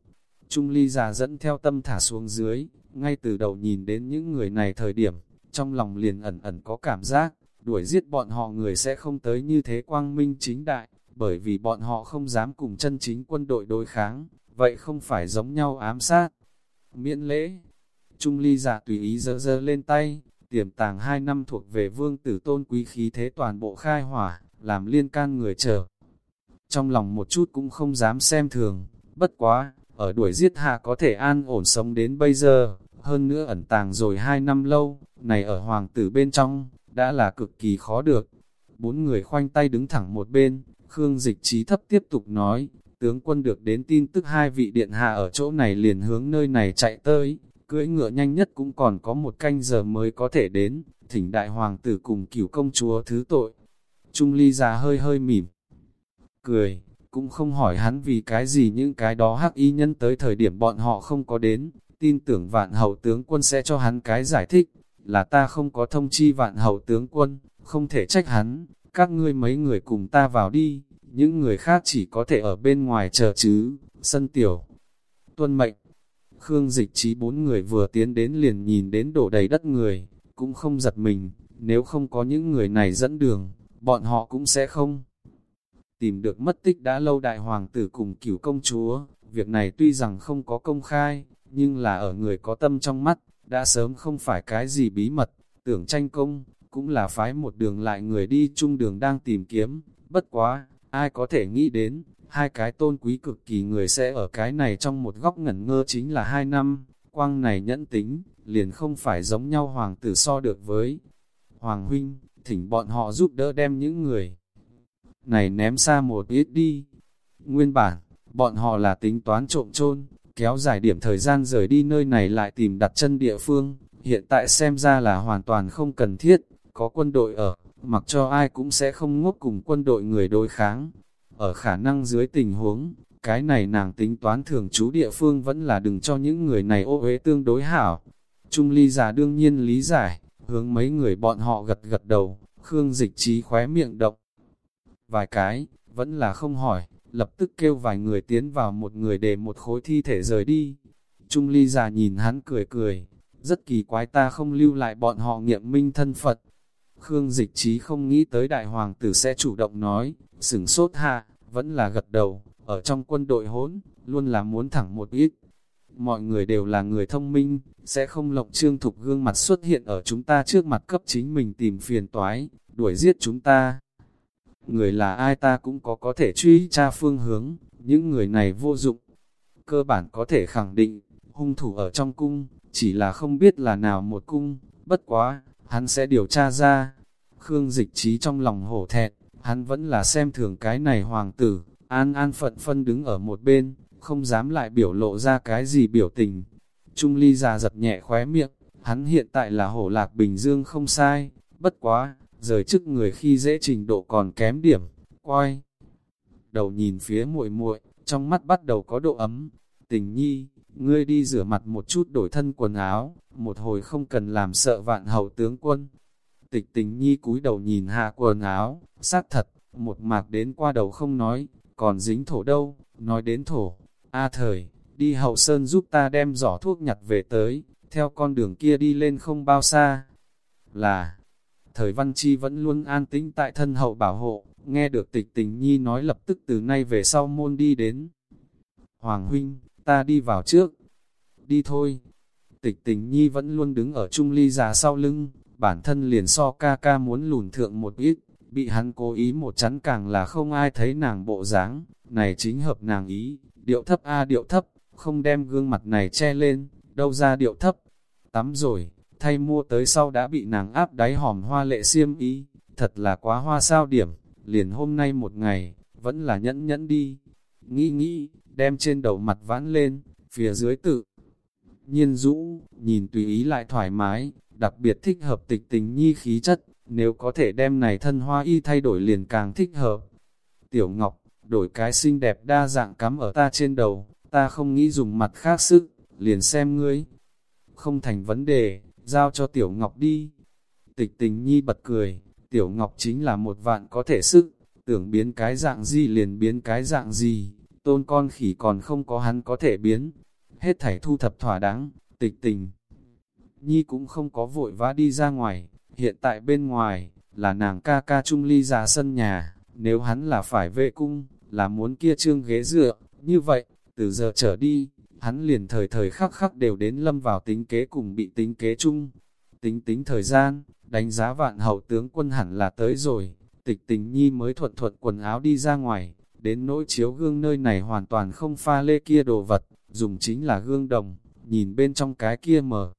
Speaker 1: Trung ly già dẫn theo tâm thả xuống dưới, ngay từ đầu nhìn đến những người này thời điểm, trong lòng liền ẩn ẩn có cảm giác, đuổi giết bọn họ người sẽ không tới như thế quang minh chính đại, bởi vì bọn họ không dám cùng chân chính quân đội đối kháng, vậy không phải giống nhau ám sát. Miễn lễ, Trung ly giả tùy ý dơ dơ lên tay, tiềm tàng hai năm thuộc về vương tử tôn quý khí thế toàn bộ khai hỏa, làm liên can người chờ. Trong lòng một chút cũng không dám xem thường, bất quá, ở đuổi giết hạ có thể an ổn sống đến bây giờ, hơn nữa ẩn tàng rồi hai năm lâu, này ở hoàng tử bên trong, đã là cực kỳ khó được. Bốn người khoanh tay đứng thẳng một bên, Khương Dịch trí thấp tiếp tục nói, tướng quân được đến tin tức hai vị điện hạ ở chỗ này liền hướng nơi này chạy tới, cưỡi ngựa nhanh nhất cũng còn có một canh giờ mới có thể đến, thỉnh đại hoàng tử cùng cửu công chúa thứ tội. Trung ly già hơi hơi mỉm, cười, cũng không hỏi hắn vì cái gì những cái đó hắc y nhân tới thời điểm bọn họ không có đến, tin tưởng vạn hậu tướng quân sẽ cho hắn cái giải thích, là ta không có thông chi vạn hậu tướng quân, không thể trách hắn, các ngươi mấy người cùng ta vào đi, những người khác chỉ có thể ở bên ngoài chờ chứ, sân tiểu. Tuân mệnh, Khương dịch trí bốn người vừa tiến đến liền nhìn đến đổ đầy đất người, cũng không giật mình, nếu không có những người này dẫn đường, bọn họ cũng sẽ không tìm được mất tích đã lâu đại hoàng tử cùng cửu công chúa. Việc này tuy rằng không có công khai, nhưng là ở người có tâm trong mắt, đã sớm không phải cái gì bí mật, tưởng tranh công, cũng là phái một đường lại người đi chung đường đang tìm kiếm, bất quá, ai có thể nghĩ đến, hai cái tôn quý cực kỳ người sẽ ở cái này trong một góc ngẩn ngơ chính là hai năm, quang này nhẫn tính, liền không phải giống nhau hoàng tử so được với hoàng huynh, thỉnh bọn họ giúp đỡ đem những người này ném xa một ít đi. Nguyên bản, bọn họ là tính toán trộm trôn, kéo dài điểm thời gian rời đi nơi này lại tìm đặt chân địa phương, hiện tại xem ra là hoàn toàn không cần thiết, có quân đội ở, mặc cho ai cũng sẽ không ngốc cùng quân đội người đối kháng. Ở khả năng dưới tình huống, cái này nàng tính toán thường trú địa phương vẫn là đừng cho những người này ô uế tương đối hảo. Trung ly giả đương nhiên lý giải, hướng mấy người bọn họ gật gật đầu, Khương dịch trí khóe miệng động. Vài cái, vẫn là không hỏi, lập tức kêu vài người tiến vào một người để một khối thi thể rời đi. Trung ly già nhìn hắn cười cười, rất kỳ quái ta không lưu lại bọn họ nghiệm minh thân Phật. Khương dịch trí không nghĩ tới đại hoàng tử sẽ chủ động nói, sửng sốt hạ, vẫn là gật đầu, ở trong quân đội hỗn, luôn là muốn thẳng một ít. Mọi người đều là người thông minh, sẽ không lộng trương thục gương mặt xuất hiện ở chúng ta trước mặt cấp chính mình tìm phiền toái, đuổi giết chúng ta người là ai ta cũng có có thể truy tra phương hướng, những người này vô dụng. Cơ bản có thể khẳng định, hung thủ ở trong cung, chỉ là không biết là nào một cung, bất quá, hắn sẽ điều tra ra. Khương dịch trí trong lòng hổ thẹn, hắn vẫn là xem thường cái này hoàng tử, an an phận phân đứng ở một bên, không dám lại biểu lộ ra cái gì biểu tình. Trung ly già giật nhẹ khóe miệng, hắn hiện tại là hổ lạc Bình Dương không sai, bất quá, rời chức người khi dễ trình độ còn kém điểm, quay. Đầu nhìn phía muội muội, trong mắt bắt đầu có độ ấm. Tình nhi, ngươi đi rửa mặt một chút đổi thân quần áo, một hồi không cần làm sợ vạn hậu tướng quân. Tịch tình nhi cúi đầu nhìn hạ quần áo, xác thật, một mạc đến qua đầu không nói, còn dính thổ đâu, nói đến thổ. A thời, đi hậu sơn giúp ta đem giỏ thuốc nhặt về tới, theo con đường kia đi lên không bao xa. Là, thời văn chi vẫn luôn an tĩnh tại thân hậu bảo hộ, nghe được tịch tình nhi nói lập tức từ nay về sau môn đi đến. Hoàng huynh, ta đi vào trước. Đi thôi. Tịch tình nhi vẫn luôn đứng ở trung ly già sau lưng, bản thân liền so ca ca muốn lùn thượng một ít, bị hắn cố ý một chắn càng là không ai thấy nàng bộ dáng, này chính hợp nàng ý, điệu thấp a điệu thấp, không đem gương mặt này che lên, đâu ra điệu thấp. Tắm rồi, thay mua tới sau đã bị nàng áp đáy hòm hoa lệ xiêm ý, thật là quá hoa sao điểm, liền hôm nay một ngày, vẫn là nhẫn nhẫn đi. Nghĩ nghĩ, đem trên đầu mặt vãn lên, phía dưới tự. Nhiên rũ, nhìn tùy ý lại thoải mái, đặc biệt thích hợp tịch tình nhi khí chất, nếu có thể đem này thân hoa y thay đổi liền càng thích hợp. Tiểu Ngọc, đổi cái xinh đẹp đa dạng cắm ở ta trên đầu, ta không nghĩ dùng mặt khác sức, liền xem ngươi. Không thành vấn đề, giao cho Tiểu Ngọc đi. Tịch tình nhi bật cười, Tiểu Ngọc chính là một vạn có thể sức, tưởng biến cái dạng gì liền biến cái dạng gì, tôn con khỉ còn không có hắn có thể biến. Hết thảy thu thập thỏa đáng, tịch tình. Nhi cũng không có vội vã đi ra ngoài, hiện tại bên ngoài, là nàng ca ca trung ly ra sân nhà, nếu hắn là phải vệ cung, là muốn kia trương ghế dựa, như vậy, từ giờ trở đi, hắn liền thời thời khắc khắc đều đến lâm vào tính kế cùng bị tính kế chung. Tính tính thời gian, đánh giá vạn hậu tướng quân hẳn là tới rồi, tịch tình nhi mới thuận thuận quần áo đi ra ngoài, đến nỗi chiếu gương nơi này hoàn toàn không pha lê kia đồ vật, dùng chính là gương đồng, nhìn bên trong cái kia mờ.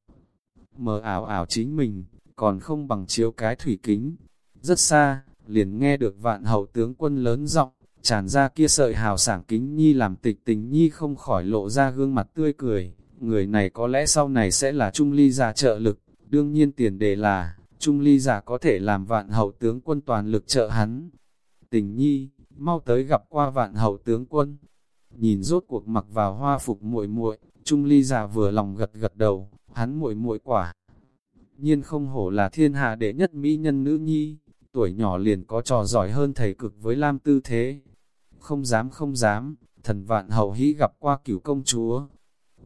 Speaker 1: Mờ ảo ảo chính mình, còn không bằng chiếu cái thủy kính. Rất xa, liền nghe được vạn hậu tướng quân lớn giọng tràn ra kia sợi hào sảng kính nhi làm tịch tình nhi không khỏi lộ ra gương mặt tươi cười. Người này có lẽ sau này sẽ là trung ly giả trợ lực, đương nhiên tiền đề là, trung ly giả có thể làm vạn hậu tướng quân toàn lực trợ hắn. Tình nhi, mau tới gặp qua vạn hậu tướng quân. Nhìn rốt cuộc mặc vào hoa phục muội muội, trung ly giả vừa lòng gật gật đầu, hắn muội muội quả. Nhiên không hổ là thiên hạ đệ nhất mỹ nhân nữ nhi, tuổi nhỏ liền có trò giỏi hơn thầy cực với Lam tư thế, không dám không dám, thần vạn hậu hĩ gặp qua cửu công chúa.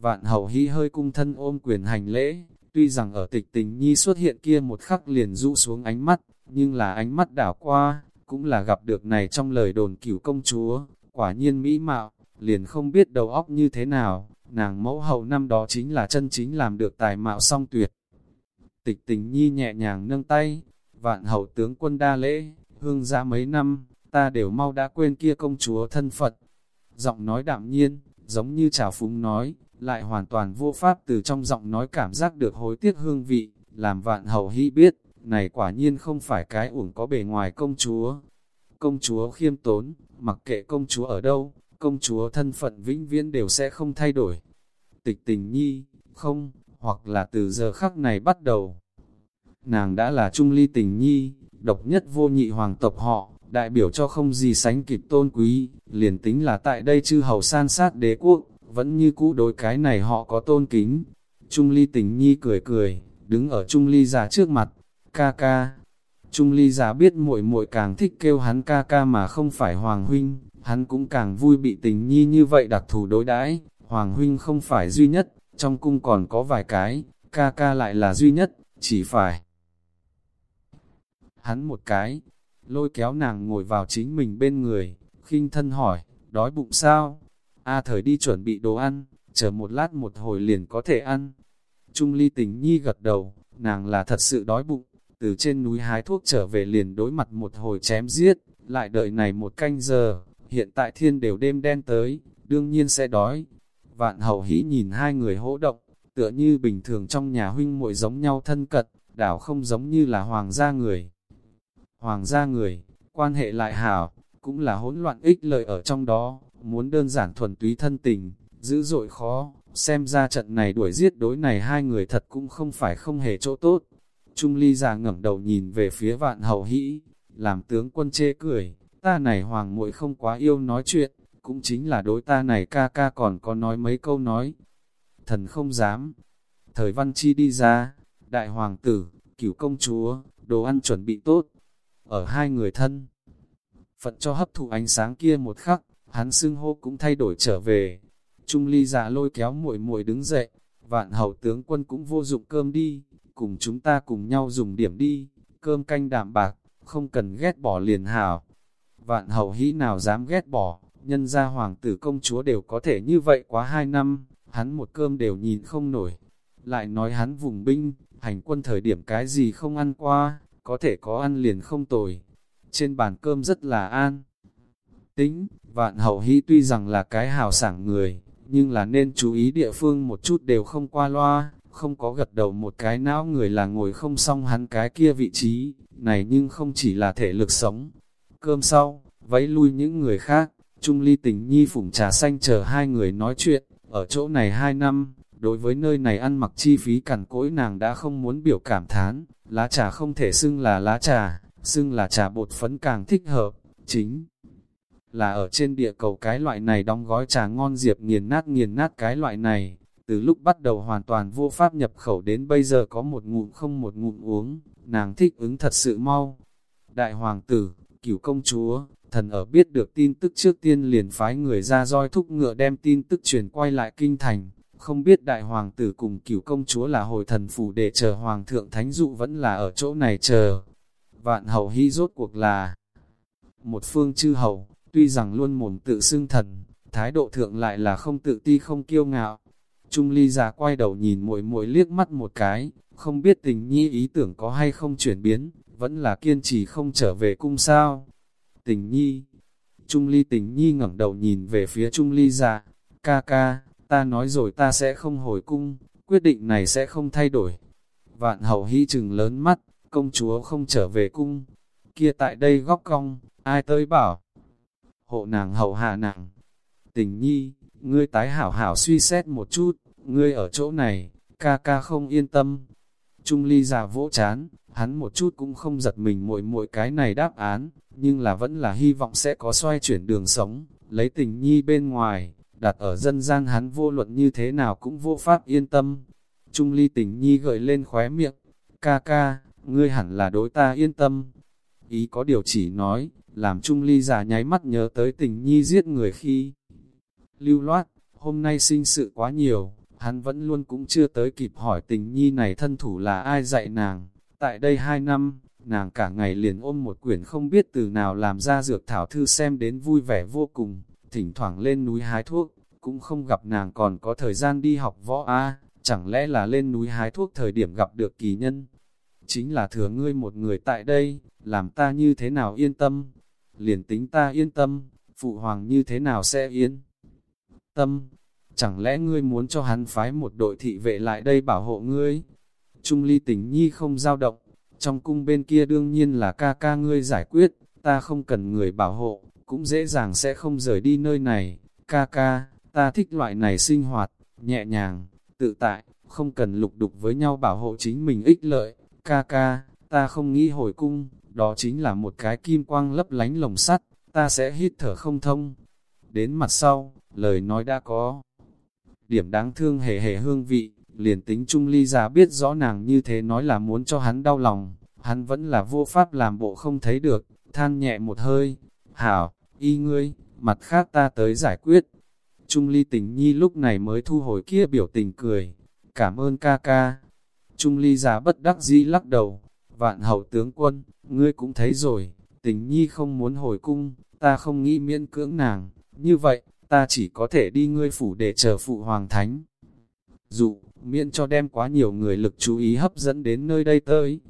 Speaker 1: Vạn hậu hĩ hơi cung thân ôm quyền hành lễ, tuy rằng ở tịch tình nhi xuất hiện kia một khắc liền rũ xuống ánh mắt, nhưng là ánh mắt đảo qua, cũng là gặp được này trong lời đồn cửu công chúa, quả nhiên mỹ mạo, liền không biết đầu óc như thế nào, nàng mẫu hậu năm đó chính là chân chính làm được tài mạo song tuyệt. Tịch tình nhi nhẹ nhàng nâng tay, vạn hậu tướng quân đa lễ, hương ra mấy năm, ta đều mau đã quên kia công chúa thân Phật. Giọng nói đạm nhiên, giống như trào phúng nói, lại hoàn toàn vô pháp từ trong giọng nói cảm giác được hối tiếc hương vị, làm vạn hậu hy biết, này quả nhiên không phải cái uổng có bề ngoài công chúa. Công chúa khiêm tốn, mặc kệ công chúa ở đâu, công chúa thân phận vĩnh viễn đều sẽ không thay đổi. Tịch tình nhi, không, hoặc là từ giờ khắc này bắt đầu. Nàng đã là trung ly tình nhi, độc nhất vô nhị hoàng tộc họ, đại biểu cho không gì sánh kịp tôn quý, liền tính là tại đây chư hầu san sát đế quốc, vẫn như cũ đối cái này họ có tôn kính. Trung ly tình nhi cười cười, đứng ở Trung ly già trước mặt, ca ca. Trung ly già biết muội muội càng thích kêu hắn ca ca mà không phải Hoàng Huynh, hắn cũng càng vui bị tình nhi như vậy đặc thù đối đãi Hoàng Huynh không phải duy nhất, trong cung còn có vài cái, ca ca lại là duy nhất, chỉ phải. Hắn một cái, lôi kéo nàng ngồi vào chính mình bên người, khinh thân hỏi, đói bụng sao? A thời đi chuẩn bị đồ ăn, chờ một lát một hồi liền có thể ăn. Trung ly tình nhi gật đầu, nàng là thật sự đói bụng, từ trên núi hái thuốc trở về liền đối mặt một hồi chém giết, lại đợi này một canh giờ, hiện tại thiên đều đêm đen tới, đương nhiên sẽ đói. Vạn hậu hĩ nhìn hai người hỗ động, tựa như bình thường trong nhà huynh muội giống nhau thân cật, đảo không giống như là hoàng gia người hoàng gia người, quan hệ lại hảo, cũng là hỗn loạn ích lợi ở trong đó, muốn đơn giản thuần túy thân tình, dữ dội khó, xem ra trận này đuổi giết đối này hai người thật cũng không phải không hề chỗ tốt. Trung ly già ngẩng đầu nhìn về phía vạn hậu hĩ, làm tướng quân chê cười, ta này hoàng muội không quá yêu nói chuyện, cũng chính là đối ta này ca ca còn có nói mấy câu nói. Thần không dám. Thời văn chi đi ra, đại hoàng tử, cửu công chúa, đồ ăn chuẩn bị tốt. Ở hai người thân, phận cho hấp thụ ánh sáng kia một khắc, hắn xưng hô cũng thay đổi trở về. Trung ly giả lôi kéo muội muội đứng dậy, vạn hậu tướng quân cũng vô dụng cơm đi, cùng chúng ta cùng nhau dùng điểm đi, cơm canh đạm bạc, không cần ghét bỏ liền hảo. Vạn hậu hĩ nào dám ghét bỏ, nhân gia hoàng tử công chúa đều có thể như vậy quá hai năm, hắn một cơm đều nhìn không nổi. Lại nói hắn vùng binh, hành quân thời điểm cái gì không ăn qua, có thể có ăn liền không tồi. Trên bàn cơm rất là an. Tính, vạn hậu hy tuy rằng là cái hào sảng người, nhưng là nên chú ý địa phương một chút đều không qua loa, không có gật đầu một cái não người là ngồi không xong hắn cái kia vị trí, này nhưng không chỉ là thể lực sống. Cơm sau, vẫy lui những người khác, Trung Ly tình nhi phủng trà xanh chờ hai người nói chuyện, ở chỗ này hai năm, đối với nơi này ăn mặc chi phí cằn cỗi nàng đã không muốn biểu cảm thán, lá trà không thể xưng là lá trà, xưng là trà bột phấn càng thích hợp, chính là ở trên địa cầu cái loại này đóng gói trà ngon diệp nghiền nát nghiền nát cái loại này, từ lúc bắt đầu hoàn toàn vô pháp nhập khẩu đến bây giờ có một ngụm không một ngụm uống, nàng thích ứng thật sự mau. Đại hoàng tử, cửu công chúa, thần ở biết được tin tức trước tiên liền phái người ra roi thúc ngựa đem tin tức truyền quay lại kinh thành, không biết đại hoàng tử cùng cửu công chúa là hồi thần phủ để chờ hoàng thượng thánh dụ vẫn là ở chỗ này chờ. Vạn hậu hy rốt cuộc là một phương chư hầu, tuy rằng luôn mồm tự xưng thần, thái độ thượng lại là không tự ti không kiêu ngạo. Trung ly già quay đầu nhìn muội muội liếc mắt một cái, không biết tình nhi ý tưởng có hay không chuyển biến, vẫn là kiên trì không trở về cung sao. Tình nhi, Trung ly tình nhi ngẩng đầu nhìn về phía Trung ly già, ca ca, ta nói rồi ta sẽ không hồi cung, quyết định này sẽ không thay đổi. Vạn hậu hy chừng lớn mắt, công chúa không trở về cung, kia tại đây góc cong, ai tới bảo. Hộ nàng hậu hạ nàng, tình nhi, ngươi tái hảo hảo suy xét một chút, ngươi ở chỗ này, ca ca không yên tâm. Trung ly già vỗ chán, hắn một chút cũng không giật mình mỗi mỗi cái này đáp án, nhưng là vẫn là hy vọng sẽ có xoay chuyển đường sống, lấy tình nhi bên ngoài, đặt ở dân gian hắn vô luận như thế nào cũng vô pháp yên tâm. Trung ly tình nhi gợi lên khóe miệng, ca ca, ngươi hẳn là đối ta yên tâm. Ý có điều chỉ nói, làm Trung ly già nháy mắt nhớ tới tình nhi giết người khi lưu loát, hôm nay sinh sự quá nhiều, hắn vẫn luôn cũng chưa tới kịp hỏi tình nhi này thân thủ là ai dạy nàng. Tại đây hai năm, nàng cả ngày liền ôm một quyển không biết từ nào làm ra dược thảo thư xem đến vui vẻ vô cùng, thỉnh thoảng lên núi hái thuốc, cũng không gặp nàng còn có thời gian đi học võ A, chẳng lẽ là lên núi hái thuốc thời điểm gặp được kỳ nhân. Chính là thừa ngươi một người tại đây, làm ta như thế nào yên tâm, liền tính ta yên tâm, phụ hoàng như thế nào sẽ yên tâm. Chẳng lẽ ngươi muốn cho hắn phái một đội thị vệ lại đây bảo hộ ngươi? Trung ly tình nhi không dao động, trong cung bên kia đương nhiên là ca ca ngươi giải quyết, ta không cần người bảo hộ, cũng dễ dàng sẽ không rời đi nơi này. Ca ca, ta thích loại này sinh hoạt, nhẹ nhàng, tự tại, không cần lục đục với nhau bảo hộ chính mình ích lợi. Ca ca, ta không nghĩ hồi cung, đó chính là một cái kim quang lấp lánh lồng sắt, ta sẽ hít thở không thông. Đến mặt sau, lời nói đã có. Điểm đáng thương hề hề hương vị, liền tính Trung Ly già biết rõ nàng như thế nói là muốn cho hắn đau lòng, hắn vẫn là vô pháp làm bộ không thấy được, than nhẹ một hơi. Hảo, y ngươi, mặt khác ta tới giải quyết. Trung Ly tình nhi lúc này mới thu hồi kia biểu tình cười. Cảm ơn ca ca. Trung Ly già bất đắc dĩ lắc đầu. Vạn hậu tướng quân, ngươi cũng thấy rồi, tình nhi không muốn hồi cung, ta không nghĩ miễn cưỡng nàng. Như vậy, ta chỉ có thể đi ngươi phủ để chờ phụ hoàng thánh. Dụ, miễn cho đem quá nhiều người lực chú ý hấp dẫn đến nơi đây tới.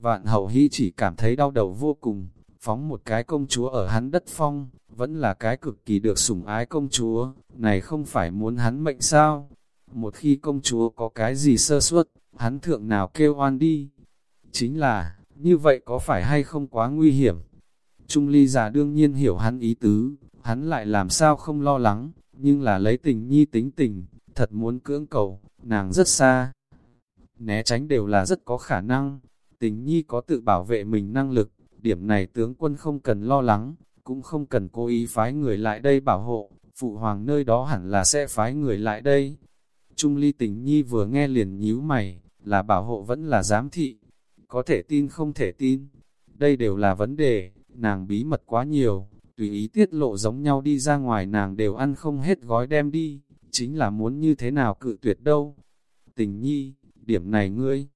Speaker 1: Vạn hậu hy chỉ cảm thấy đau đầu vô cùng, phóng một cái công chúa ở hắn đất phong, vẫn là cái cực kỳ được sủng ái công chúa, này không phải muốn hắn mệnh sao? Một khi công chúa có cái gì sơ suất, hắn thượng nào kêu oan đi. Chính là, như vậy có phải hay không quá nguy hiểm? Trung ly già đương nhiên hiểu hắn ý tứ, hắn lại làm sao không lo lắng, nhưng là lấy tình nhi tính tình, thật muốn cưỡng cầu, nàng rất xa. Né tránh đều là rất có khả năng, tình nhi có tự bảo vệ mình năng lực, điểm này tướng quân không cần lo lắng, cũng không cần cố ý phái người lại đây bảo hộ, phụ hoàng nơi đó hẳn là sẽ phái người lại đây. Trung ly tình nhi vừa nghe liền nhíu mày, là bảo hộ vẫn là giám thị, có thể tin không thể tin, đây đều là vấn đề, nàng bí mật quá nhiều, tùy ý tiết lộ giống nhau đi ra ngoài nàng đều ăn không hết gói đem đi, chính là muốn như thế nào cự tuyệt đâu. Tình nhi, điểm này ngươi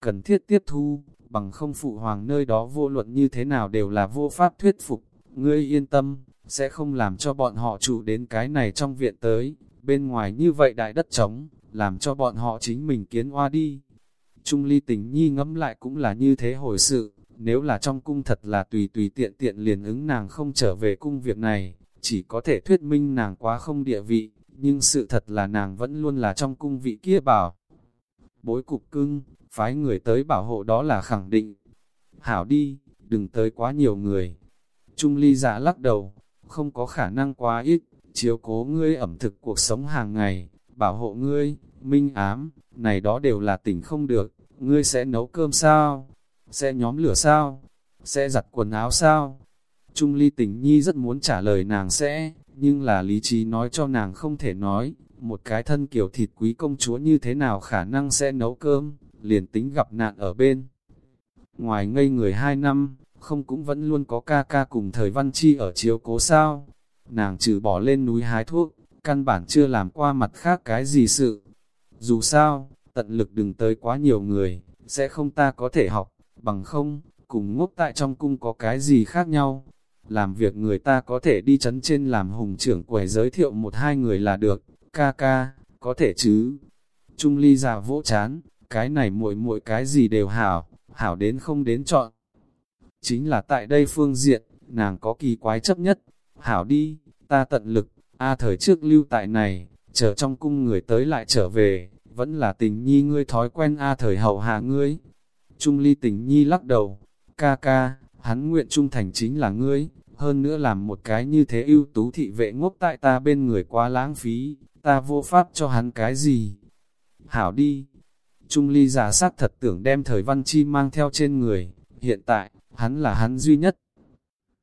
Speaker 1: cần thiết tiếp thu, bằng không phụ hoàng nơi đó vô luận như thế nào đều là vô pháp thuyết phục, ngươi yên tâm, sẽ không làm cho bọn họ trụ đến cái này trong viện tới, bên ngoài như vậy đại đất trống, làm cho bọn họ chính mình kiến hoa đi. Trung ly tình nhi ngẫm lại cũng là như thế hồi sự, nếu là trong cung thật là tùy tùy tiện tiện liền ứng nàng không trở về cung việc này, chỉ có thể thuyết minh nàng quá không địa vị, nhưng sự thật là nàng vẫn luôn là trong cung vị kia bảo. Bối cục cưng, phái người tới bảo hộ đó là khẳng định. Hảo đi, đừng tới quá nhiều người. Trung ly giả lắc đầu, không có khả năng quá ít, chiếu cố ngươi ẩm thực cuộc sống hàng ngày, bảo hộ ngươi, minh ám, này đó đều là tỉnh không được, ngươi sẽ nấu cơm sao? Sẽ nhóm lửa sao? Sẽ giặt quần áo sao? Trung ly tình nhi rất muốn trả lời nàng sẽ, nhưng là lý trí nói cho nàng không thể nói, một cái thân kiểu thịt quý công chúa như thế nào khả năng sẽ nấu cơm, liền tính gặp nạn ở bên. Ngoài ngây người hai năm, không cũng vẫn luôn có ca ca cùng thời văn chi ở chiếu cố sao. Nàng trừ bỏ lên núi hái thuốc, căn bản chưa làm qua mặt khác cái gì sự. Dù sao, tận lực đừng tới quá nhiều người, sẽ không ta có thể học, bằng không, cùng ngốc tại trong cung có cái gì khác nhau. Làm việc người ta có thể đi chấn trên làm hùng trưởng quầy giới thiệu một hai người là được, ca ca, có thể chứ. Trung ly giả vỗ chán, cái này muội muội cái gì đều hảo, hảo đến không đến chọn. Chính là tại đây phương diện, nàng có kỳ quái chấp nhất, hảo đi, ta tận lực, a thời trước lưu tại này, chờ trong cung người tới lại trở về, vẫn là tình nhi ngươi thói quen a thời hậu hạ ngươi. Trung ly tình nhi lắc đầu, ca ca, hắn nguyện trung thành chính là ngươi, hơn nữa làm một cái như thế ưu tú thị vệ ngốc tại ta bên người quá lãng phí, ta vô pháp cho hắn cái gì. Hảo đi, Trung ly giả sát thật tưởng đem thời văn chi mang theo trên người, hiện tại, hắn là hắn duy nhất.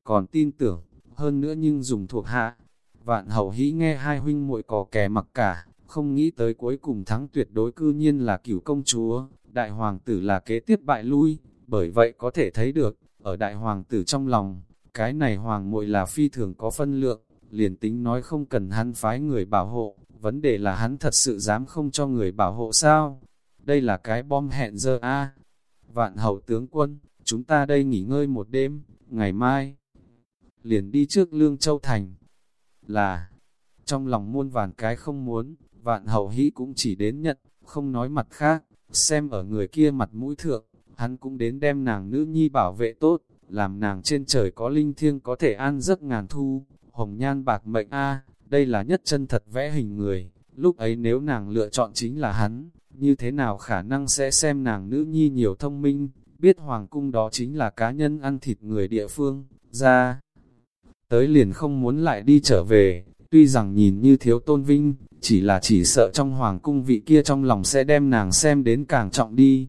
Speaker 1: Còn tin tưởng, hơn nữa nhưng dùng thuộc hạ. Vạn hậu hĩ nghe hai huynh muội cò kè mặc cả, không nghĩ tới cuối cùng thắng tuyệt đối cư nhiên là cửu công chúa, đại hoàng tử là kế tiếp bại lui, bởi vậy có thể thấy được, ở đại hoàng tử trong lòng, cái này hoàng muội là phi thường có phân lượng, liền tính nói không cần hắn phái người bảo hộ, vấn đề là hắn thật sự dám không cho người bảo hộ sao? Đây là cái bom hẹn giờ a. Vạn hậu tướng quân, chúng ta đây nghỉ ngơi một đêm, ngày mai liền đi trước Lương Châu Thành. Là, trong lòng muôn vàn cái không muốn, vạn hậu hĩ cũng chỉ đến nhận, không nói mặt khác, xem ở người kia mặt mũi thượng, hắn cũng đến đem nàng nữ nhi bảo vệ tốt, làm nàng trên trời có linh thiêng có thể an giấc ngàn thu, hồng nhan bạc mệnh a đây là nhất chân thật vẽ hình người, lúc ấy nếu nàng lựa chọn chính là hắn, như thế nào khả năng sẽ xem nàng nữ nhi nhiều thông minh, biết hoàng cung đó chính là cá nhân ăn thịt người địa phương, ra. Tới liền không muốn lại đi trở về, tuy rằng nhìn như thiếu tôn vinh, chỉ là chỉ sợ trong hoàng cung vị kia trong lòng sẽ đem nàng xem đến càng trọng đi.